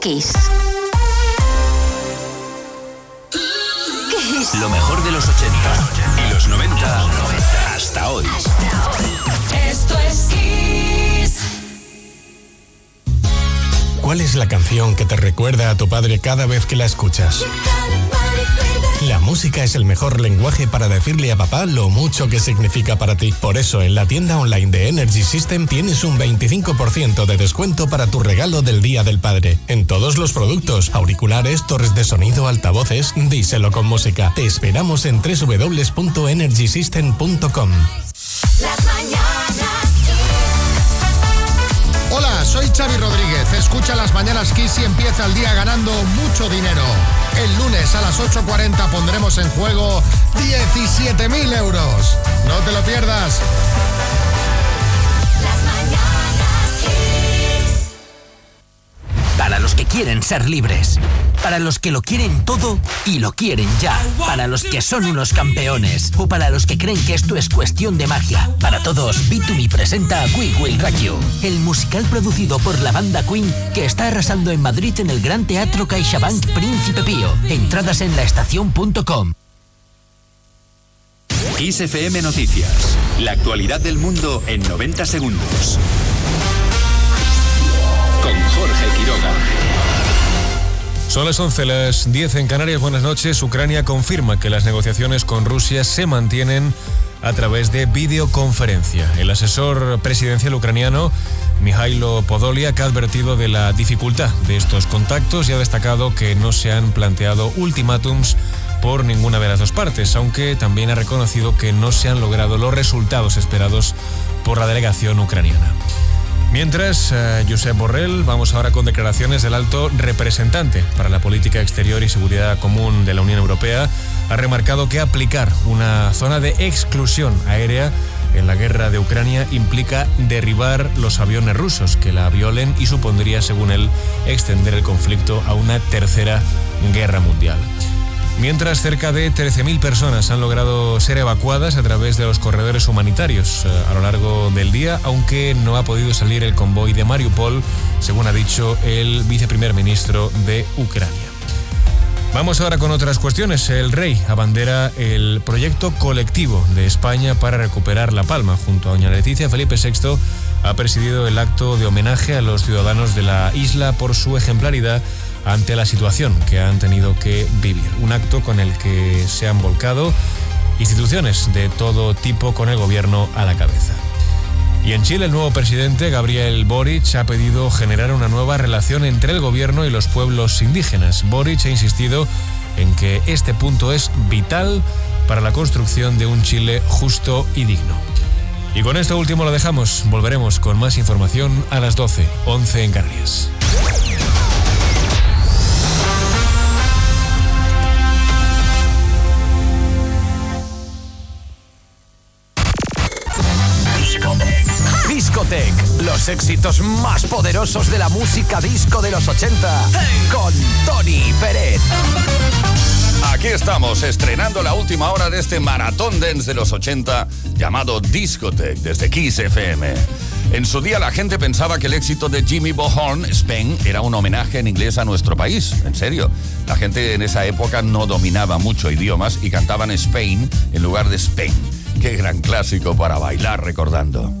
[SPEAKER 12] Kiss. Kiss.
[SPEAKER 25] Lo mejor de los 80 y los 90 hasta hoy.
[SPEAKER 39] Esto es Kiss.
[SPEAKER 41] ¿Cuál es la canción que te recuerda a tu padre cada vez que la escuchas? Música es el mejor lenguaje para decirle a papá lo mucho que significa para ti. Por eso en la tienda online de Energy System tienes un 25% de descuento para tu regalo del Día del Padre. En todos los productos, auriculares, torres de sonido, altavoces, díselo con música. Te esperamos en www.energysystem.com.
[SPEAKER 39] Las mañanas
[SPEAKER 42] Hola, soy Xavi Rodríguez. Escucha las mañanas Kiss y empieza el día ganando mucho dinero. El lunes a las 8.40 pondremos en juego 17.000 euros. No te lo pierdas.
[SPEAKER 35] Para los que quieren ser libres. Para los que lo quieren todo y lo quieren ya. Para los que son unos campeones. O para los que creen que esto es cuestión de magia. Para todos, B2Me presenta Quick Will Rock You, el musical producido por la banda Queen que está arrasando en Madrid en el Gran Teatro CaixaBank Príncipe Pío. Entradas en laestacion.com.
[SPEAKER 25] Kiss FM Noticias. La actualidad del mundo en 90 segundos. Con Jorge Quiroga.
[SPEAKER 31] Son las 11, las 10 en Canarias. Buenas noches. Ucrania confirma que las negociaciones con Rusia se mantienen a través de videoconferencia. El asesor presidencial ucraniano, Mijailo Podolyak, ha advertido de la dificultad de estos contactos y ha destacado que no se han planteado ultimátums por ninguna de las dos partes, aunque también ha reconocido que no se han logrado los resultados esperados por la delegación ucraniana. Mientras, eh, Josep Borrell, vamos ahora con declaraciones del alto representante para la política exterior y seguridad común de la Unión Europea. Ha remarcado que aplicar una zona de exclusión aérea en la guerra de Ucrania implica derribar los aviones rusos que la violen y supondría, según él, extender el conflicto a una tercera guerra mundial. Mientras cerca de 13.000 personas han logrado ser evacuadas a través de los corredores humanitarios eh, a lo largo del día, aunque no ha podido salir el convoy de Mariupol, según ha dicho el viceprimer ministro de Ucrania. Vamos ahora con otras cuestiones. El rey abandera el proyecto colectivo de España para recuperar La Palma. Junto a doña Leticia, Felipe VI ha presidido el acto de homenaje a los ciudadanos de la isla por su ejemplaridad ante la situación que han tenido que vivir. Un acto con el que se han volcado instituciones de todo tipo con el gobierno a la cabeza. Y en Chile el nuevo presidente, Gabriel Boric, ha pedido generar una nueva relación entre el gobierno y los pueblos indígenas. Boric ha insistido en que este punto es vital para la construcción de un Chile justo y digno. Y con esto último lo dejamos. Volveremos con más información a las 12, 11 en Canarias.
[SPEAKER 6] Los éxitos más poderosos de la música disco de los 80 con Tony Peret.
[SPEAKER 7] Aquí estamos, estrenando la última hora de este maratón dance de los 80 llamado Discotech desde Kiss FM. En su día la gente pensaba que el éxito de Jimmy Bohorn, Spain, era un homenaje en inglés a nuestro país. En serio, la gente en esa época no dominaba mucho idiomas y cantaban Spain en lugar de Spain. Qué gran clásico para bailar recordando.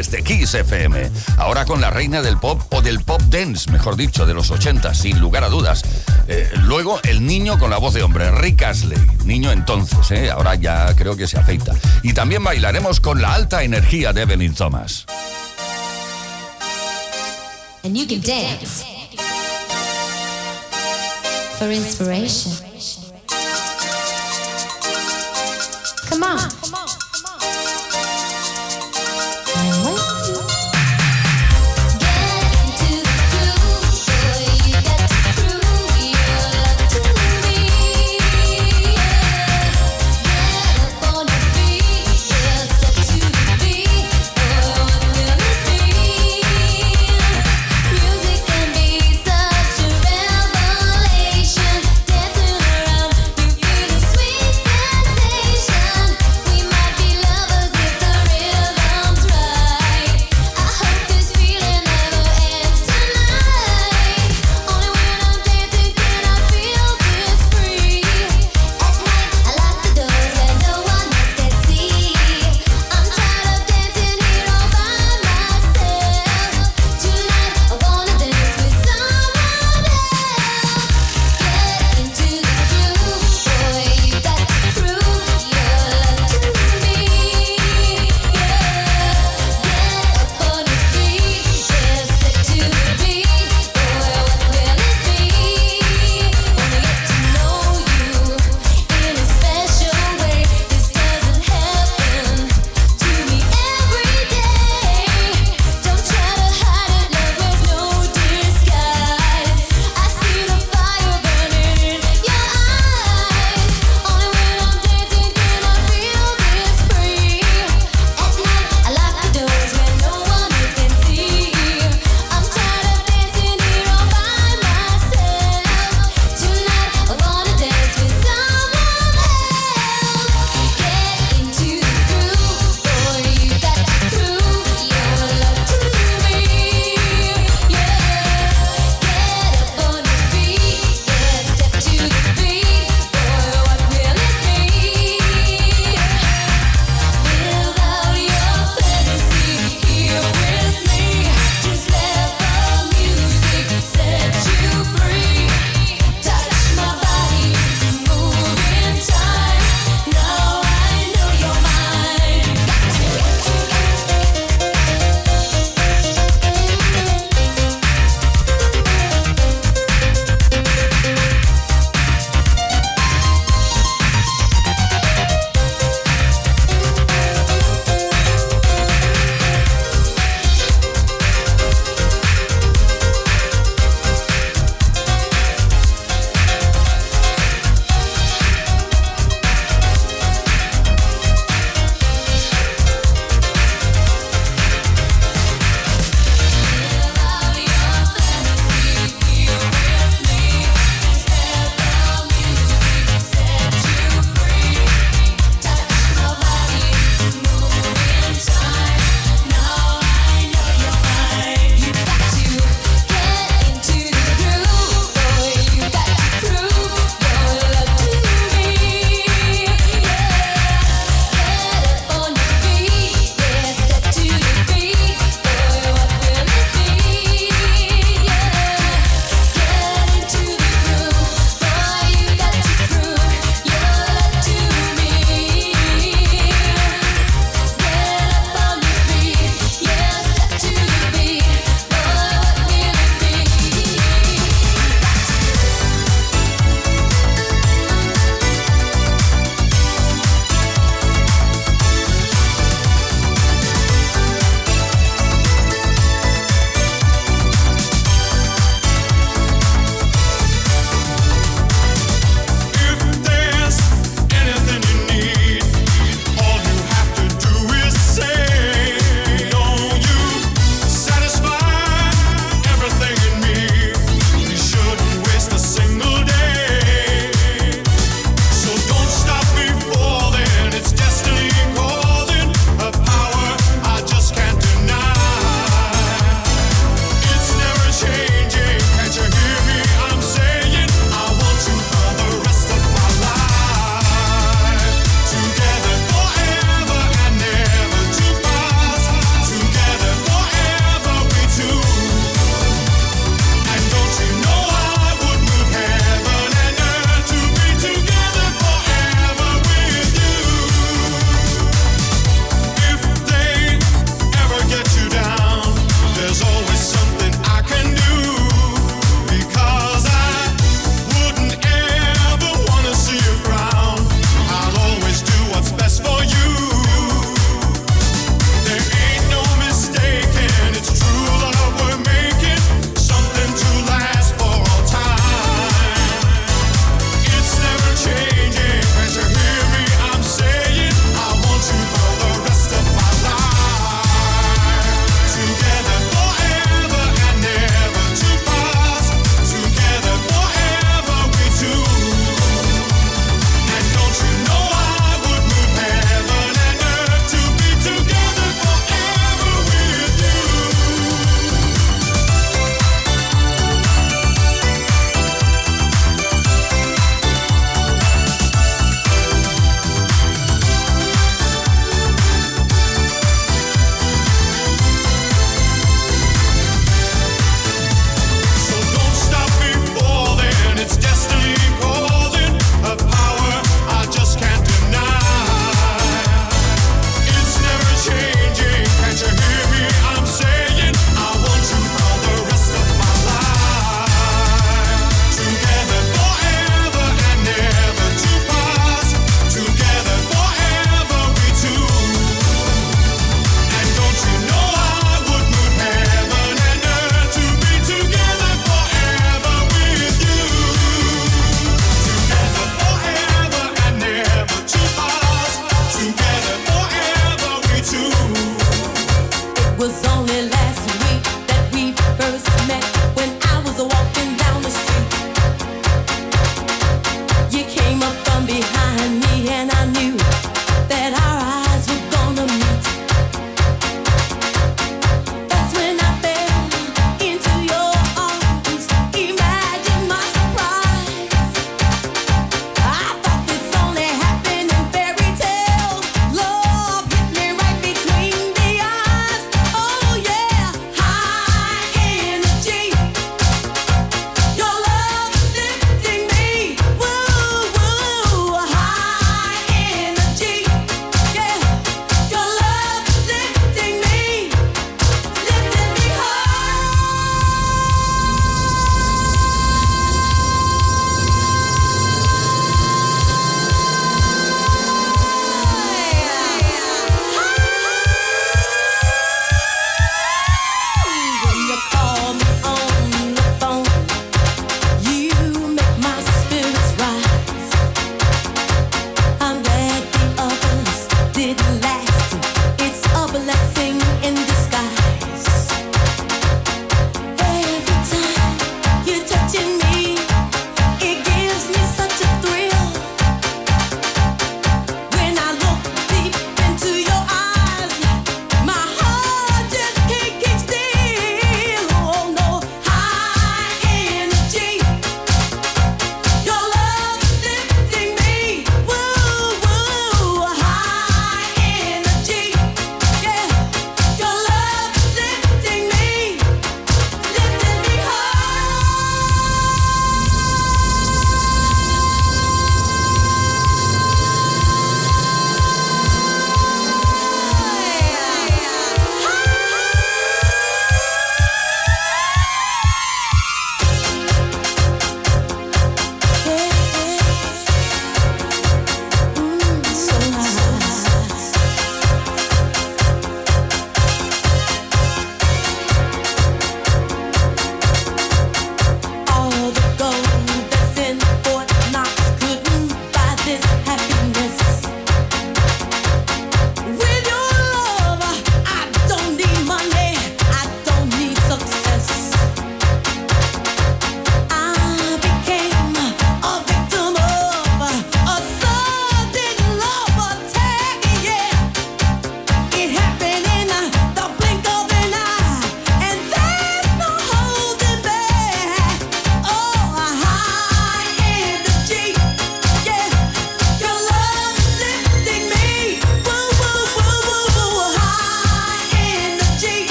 [SPEAKER 7] Desde Kiss FM. Ahora con la reina del pop o del pop dance, mejor dicho, de los 80, sin lugar a dudas. Eh, luego el niño con la voz de hombre, Rick Astley. Niño entonces, ¿eh? ahora ya creo que se afeita. Y también bailaremos con la alta energía de Evelyn Thomas.
[SPEAKER 43] Dance for inspiration. Come on.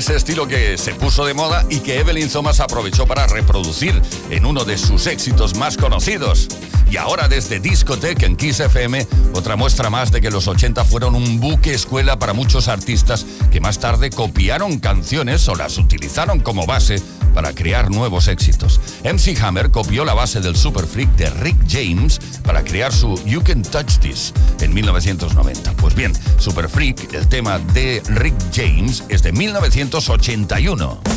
[SPEAKER 7] Ese estilo que se puso de moda y que Evelyn Thomas aprovechó para reproducir en uno de sus éxitos más conocidos. Y ahora desde Discotech en Kiss FM, otra muestra más de que los 80 fueron un buque escuela para muchos artistas que más tarde copiaron canciones o las utilizaron como base para crear nuevos éxitos. MC Hammer copió la base del Super Freak de Rick James para crear su You Can Touch This en 1990. Pues bien, Super Freak, el tema de Rick James, es de 1981.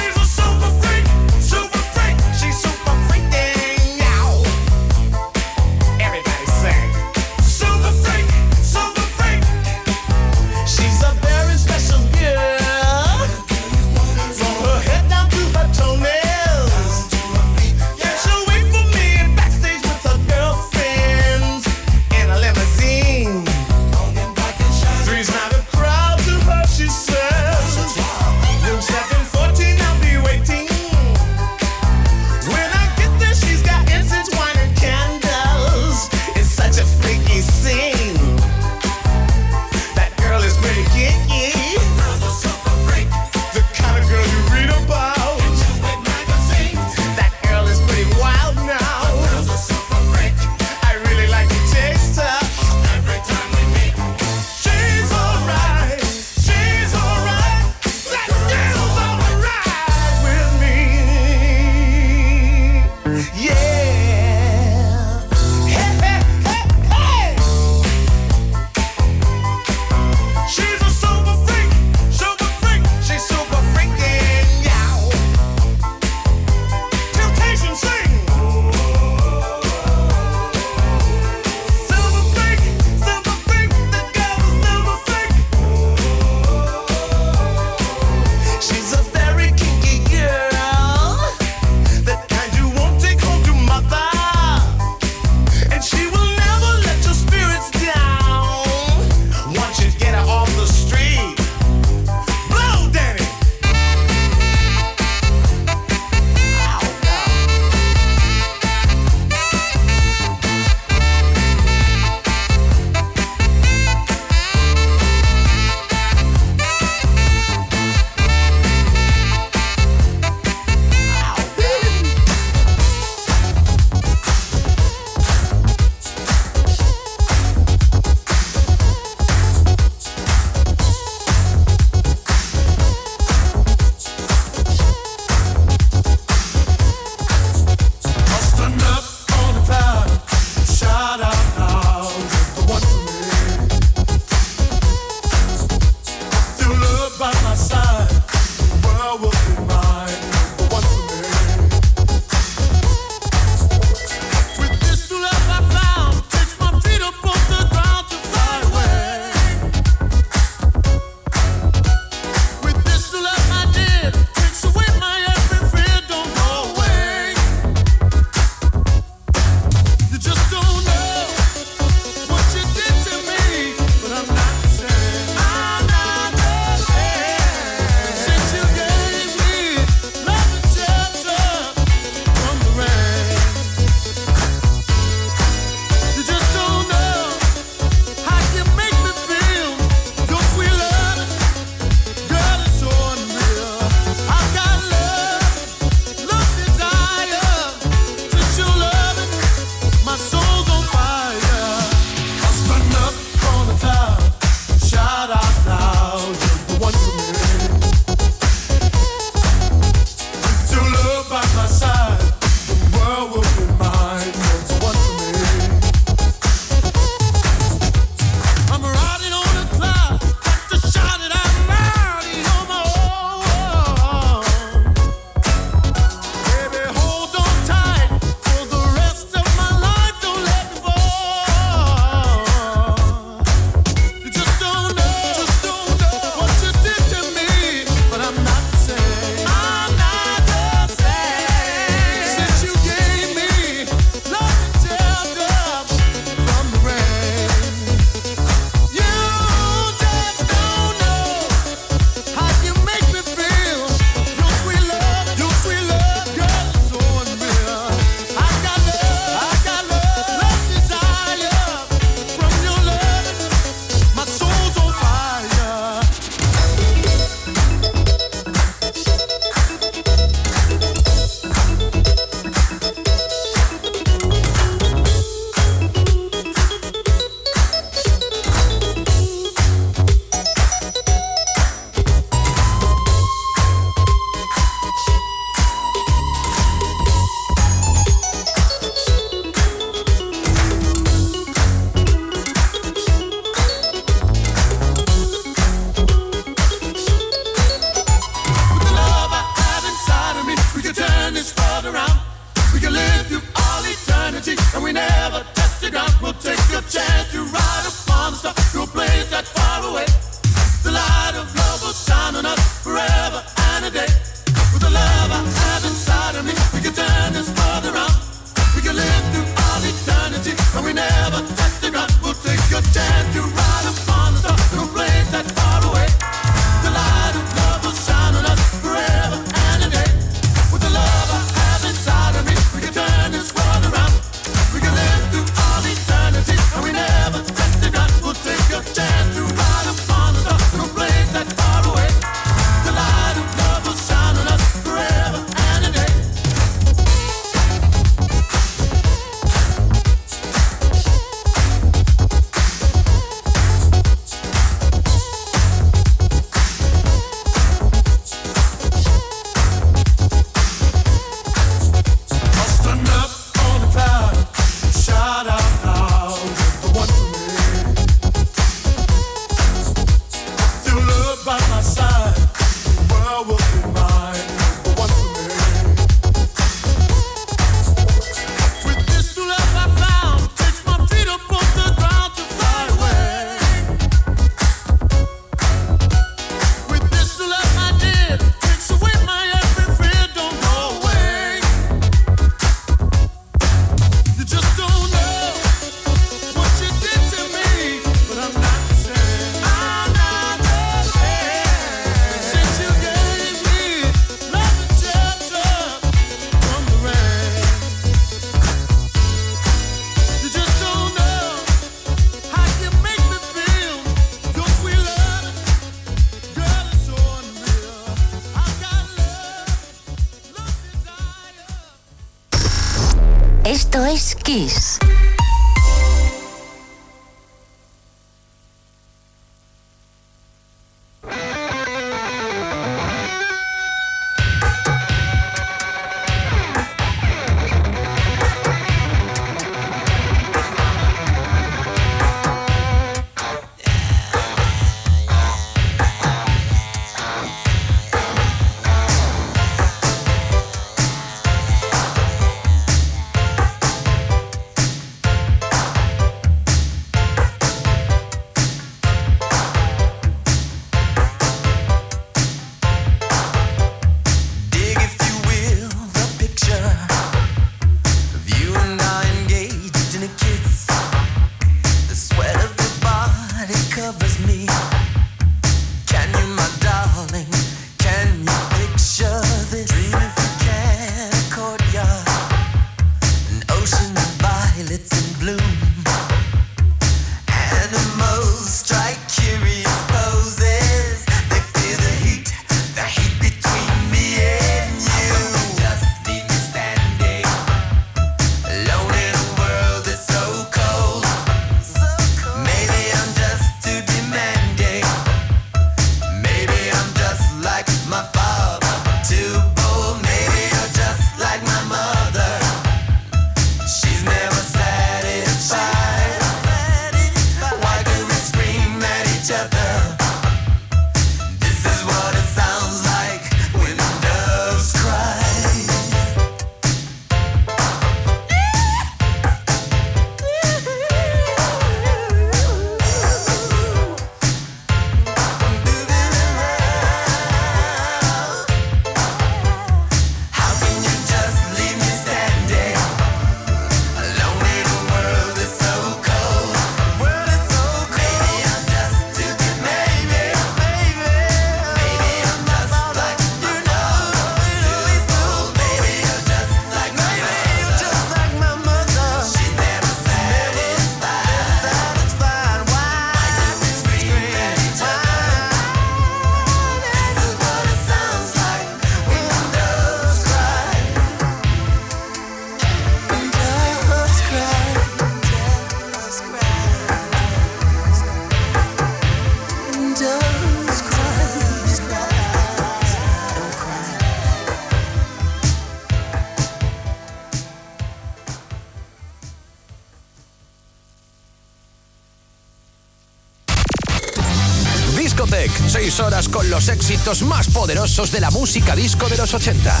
[SPEAKER 6] éxitos más poderosos de la música disco de los 80.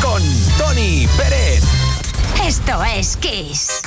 [SPEAKER 6] Con Tony Pérez.
[SPEAKER 41] Esto es Kiss.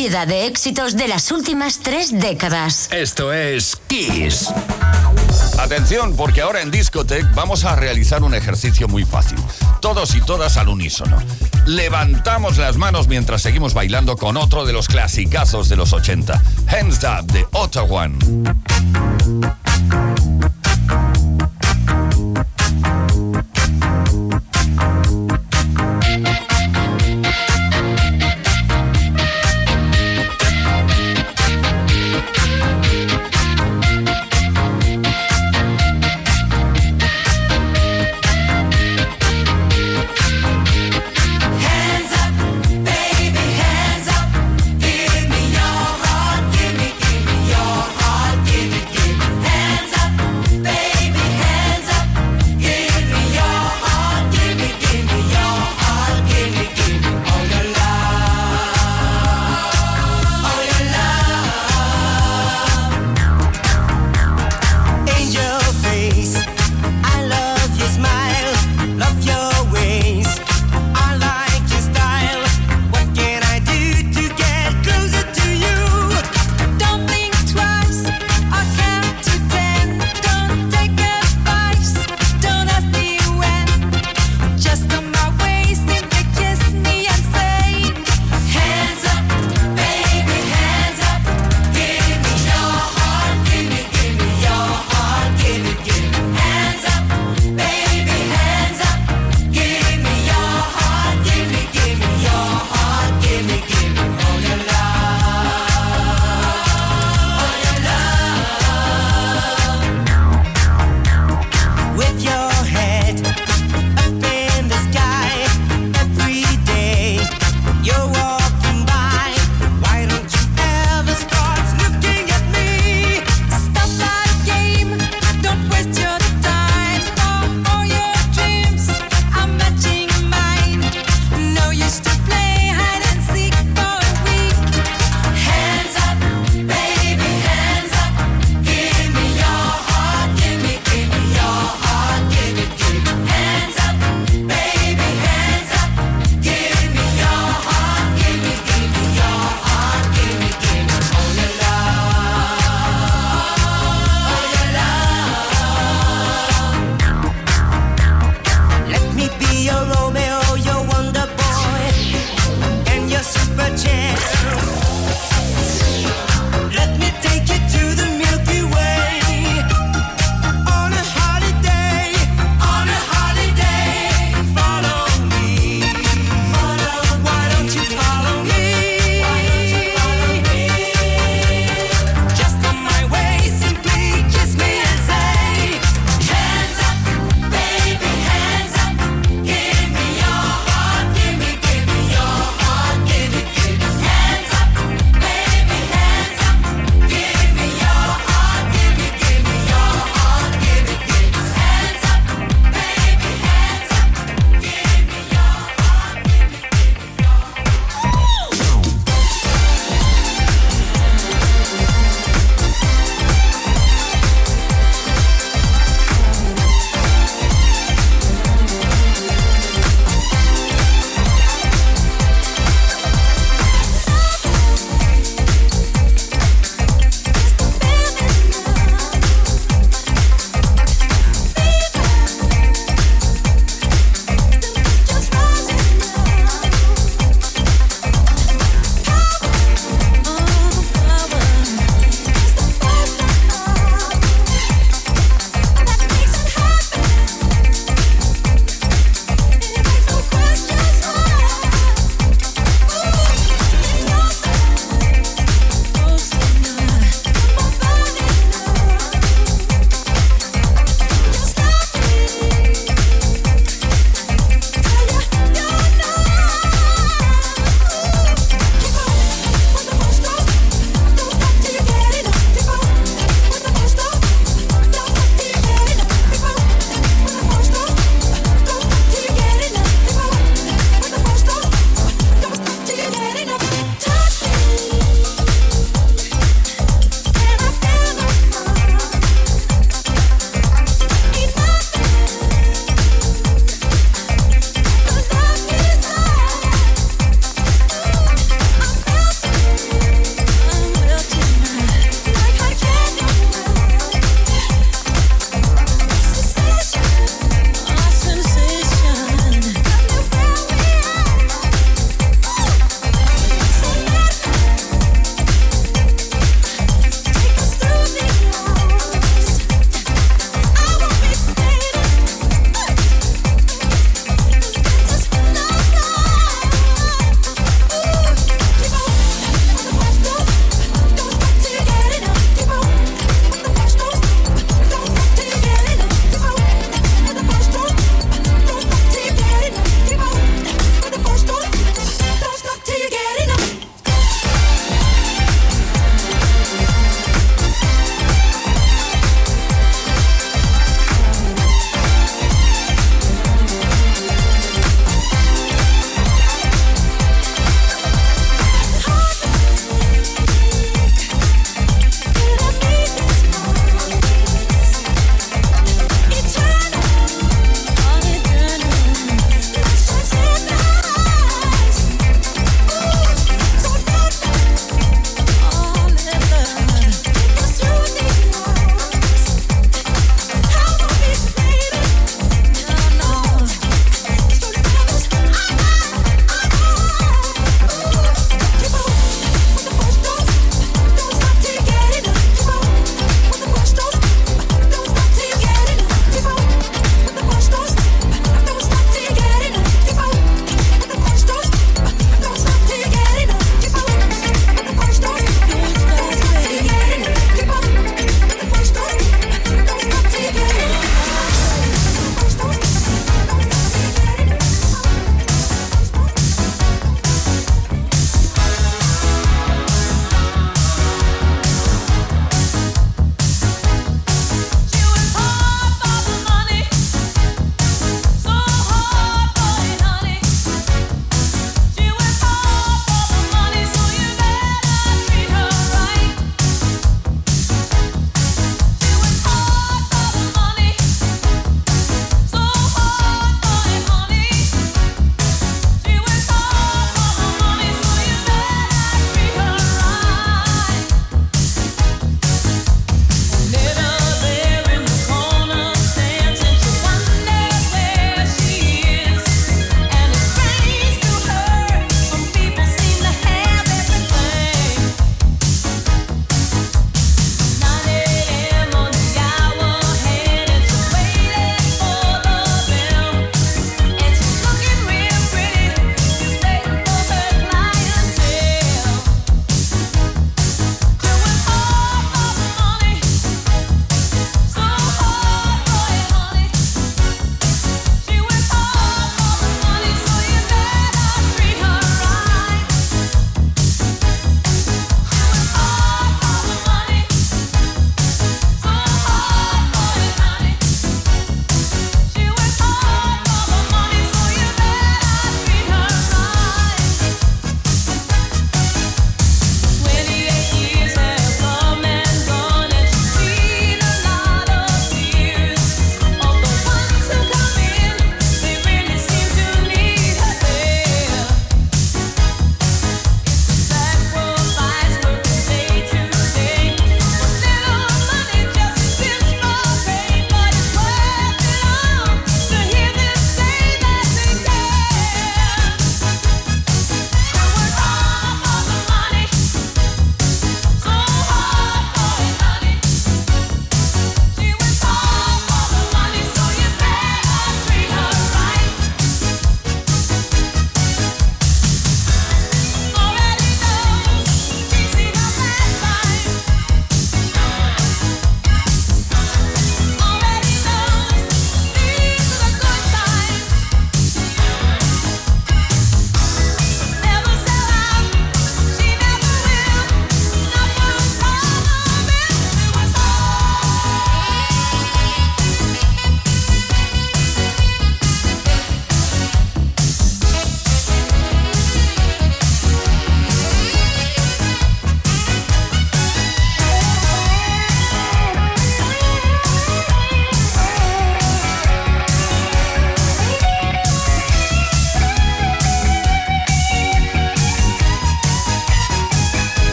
[SPEAKER 17] Variedad de éxitos de las últimas tres décadas.
[SPEAKER 25] Esto es Kiss.
[SPEAKER 7] Atención, porque ahora en Discotech vamos a realizar un ejercicio muy fácil. Todos y todas al unísono. Levantamos las manos mientras seguimos bailando con otro de los clasicazos de los 80. Hands Up de Ottawa.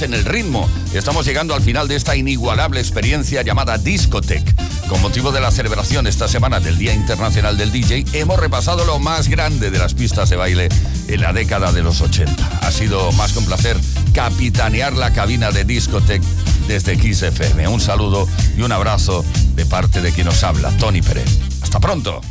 [SPEAKER 7] en el ritmo. Estamos llegando al final de esta inigualable experiencia llamada Discotech. Con motivo de la celebración esta semana del Día Internacional del DJ, hemos repasado lo más grande de las pistas de baile en la década de los 80. Ha sido más que un placer capitanear la cabina de Discotech desde XFM. Un saludo y un abrazo de parte de quien nos habla, Tony Pérez. Hasta pronto.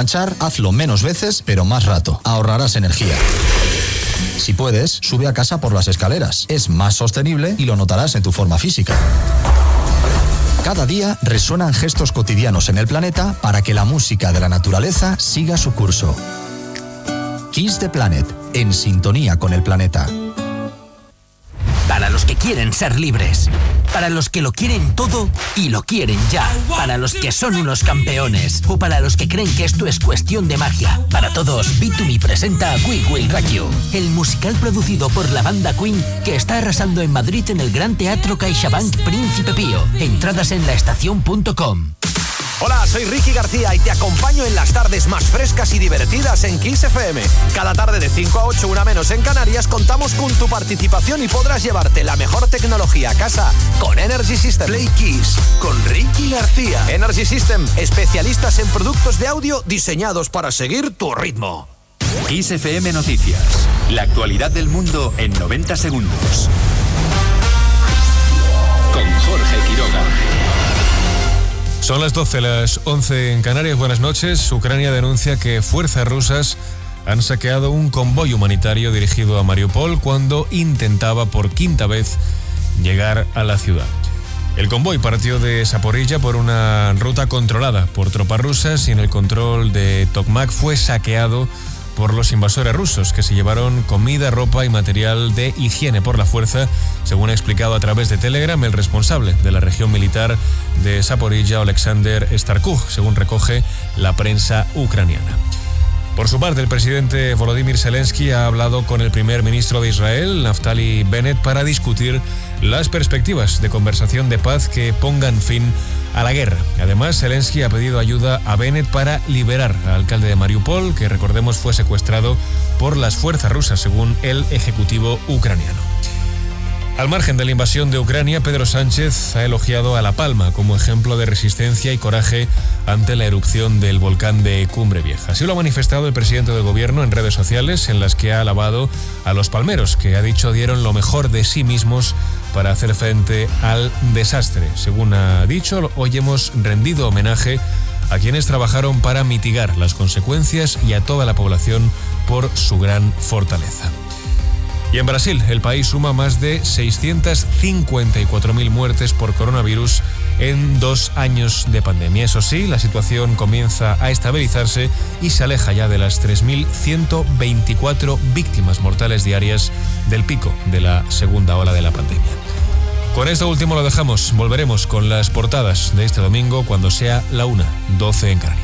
[SPEAKER 44] Planchar, hazlo menos veces, pero más rato. Ahorrarás energía. Si puedes, sube a casa por las escaleras. Es más sostenible y lo notarás en tu forma física. Cada día resuenan gestos cotidianos en el planeta para que la música de la naturaleza siga su curso. Kiss the Planet, en sintonía con el planeta.
[SPEAKER 35] Para los que quieren ser libres. Para los que lo quieren todo y lo quieren ya. Para los que son unos campeones. O para los que creen que esto es cuestión de magia. Para todos, B2Me presenta We Will Rock You, el musical producido por la banda Queen que está arrasando en Madrid en el Gran Teatro CaixaBank Príncipe Pío. Entradas en laestacion.com.
[SPEAKER 6] Hola, soy Ricky García y te acompaño en las tardes más frescas y divertidas en Kiss FM. Cada tarde de 5 a 8, una menos en Canarias, contamos con tu participación y podrás llevarte la mejor tecnología a casa con Energy System. Play Kiss con Ricky García. Energy System, especialistas en productos de audio diseñados para seguir tu ritmo.
[SPEAKER 25] Kiss FM Noticias. La actualidad del mundo en 90 segundos. Con Jorge Quiroga.
[SPEAKER 31] Son las 12, las 11 en Canarias. Buenas noches. Ucrania denuncia que fuerzas rusas han saqueado un convoy humanitario dirigido a Mariupol cuando intentaba por quinta vez llegar a la ciudad. El convoy partió de Zaporilla por una ruta controlada por tropas rusas y en el control de Tokmak fue saqueado por los invasores rusos que se llevaron comida, ropa y material de higiene por la fuerza, según ha explicado a través de Telegram el responsable de la región militar de Zaporilla, Alexander Starkuk, según recoge la prensa ucraniana. Por su parte, el presidente Volodymyr Zelensky ha hablado con el primer ministro de Israel, Naftali Bennett, para discutir las perspectivas de conversación de paz que pongan fin a la guerra. Además, Zelensky ha pedido ayuda a Bennett para liberar al alcalde de Mariupol, que recordemos fue secuestrado por las fuerzas rusas, según el Ejecutivo ucraniano. Al margen de la invasión de Ucrania, Pedro Sánchez ha elogiado a La Palma como ejemplo de resistencia y coraje ante la erupción del volcán de Cumbre Vieja. Así lo ha manifestado el presidente del gobierno en redes sociales, en las que ha alabado a los palmeros, que ha dicho dieron lo mejor de sí mismos para hacer frente al desastre. Según ha dicho, hoy hemos rendido homenaje a quienes trabajaron para mitigar las consecuencias y a toda la población por su gran fortaleza. Y en Brasil, el país suma más de 654.000 muertes por coronavirus en dos años de pandemia. Eso sí, la situación comienza a estabilizarse y se aleja ya de las 3.124 víctimas mortales diarias del pico de la segunda ola de la pandemia. Con esto último lo dejamos. Volveremos con las portadas de este domingo cuando sea la 1, 12 en Canarias.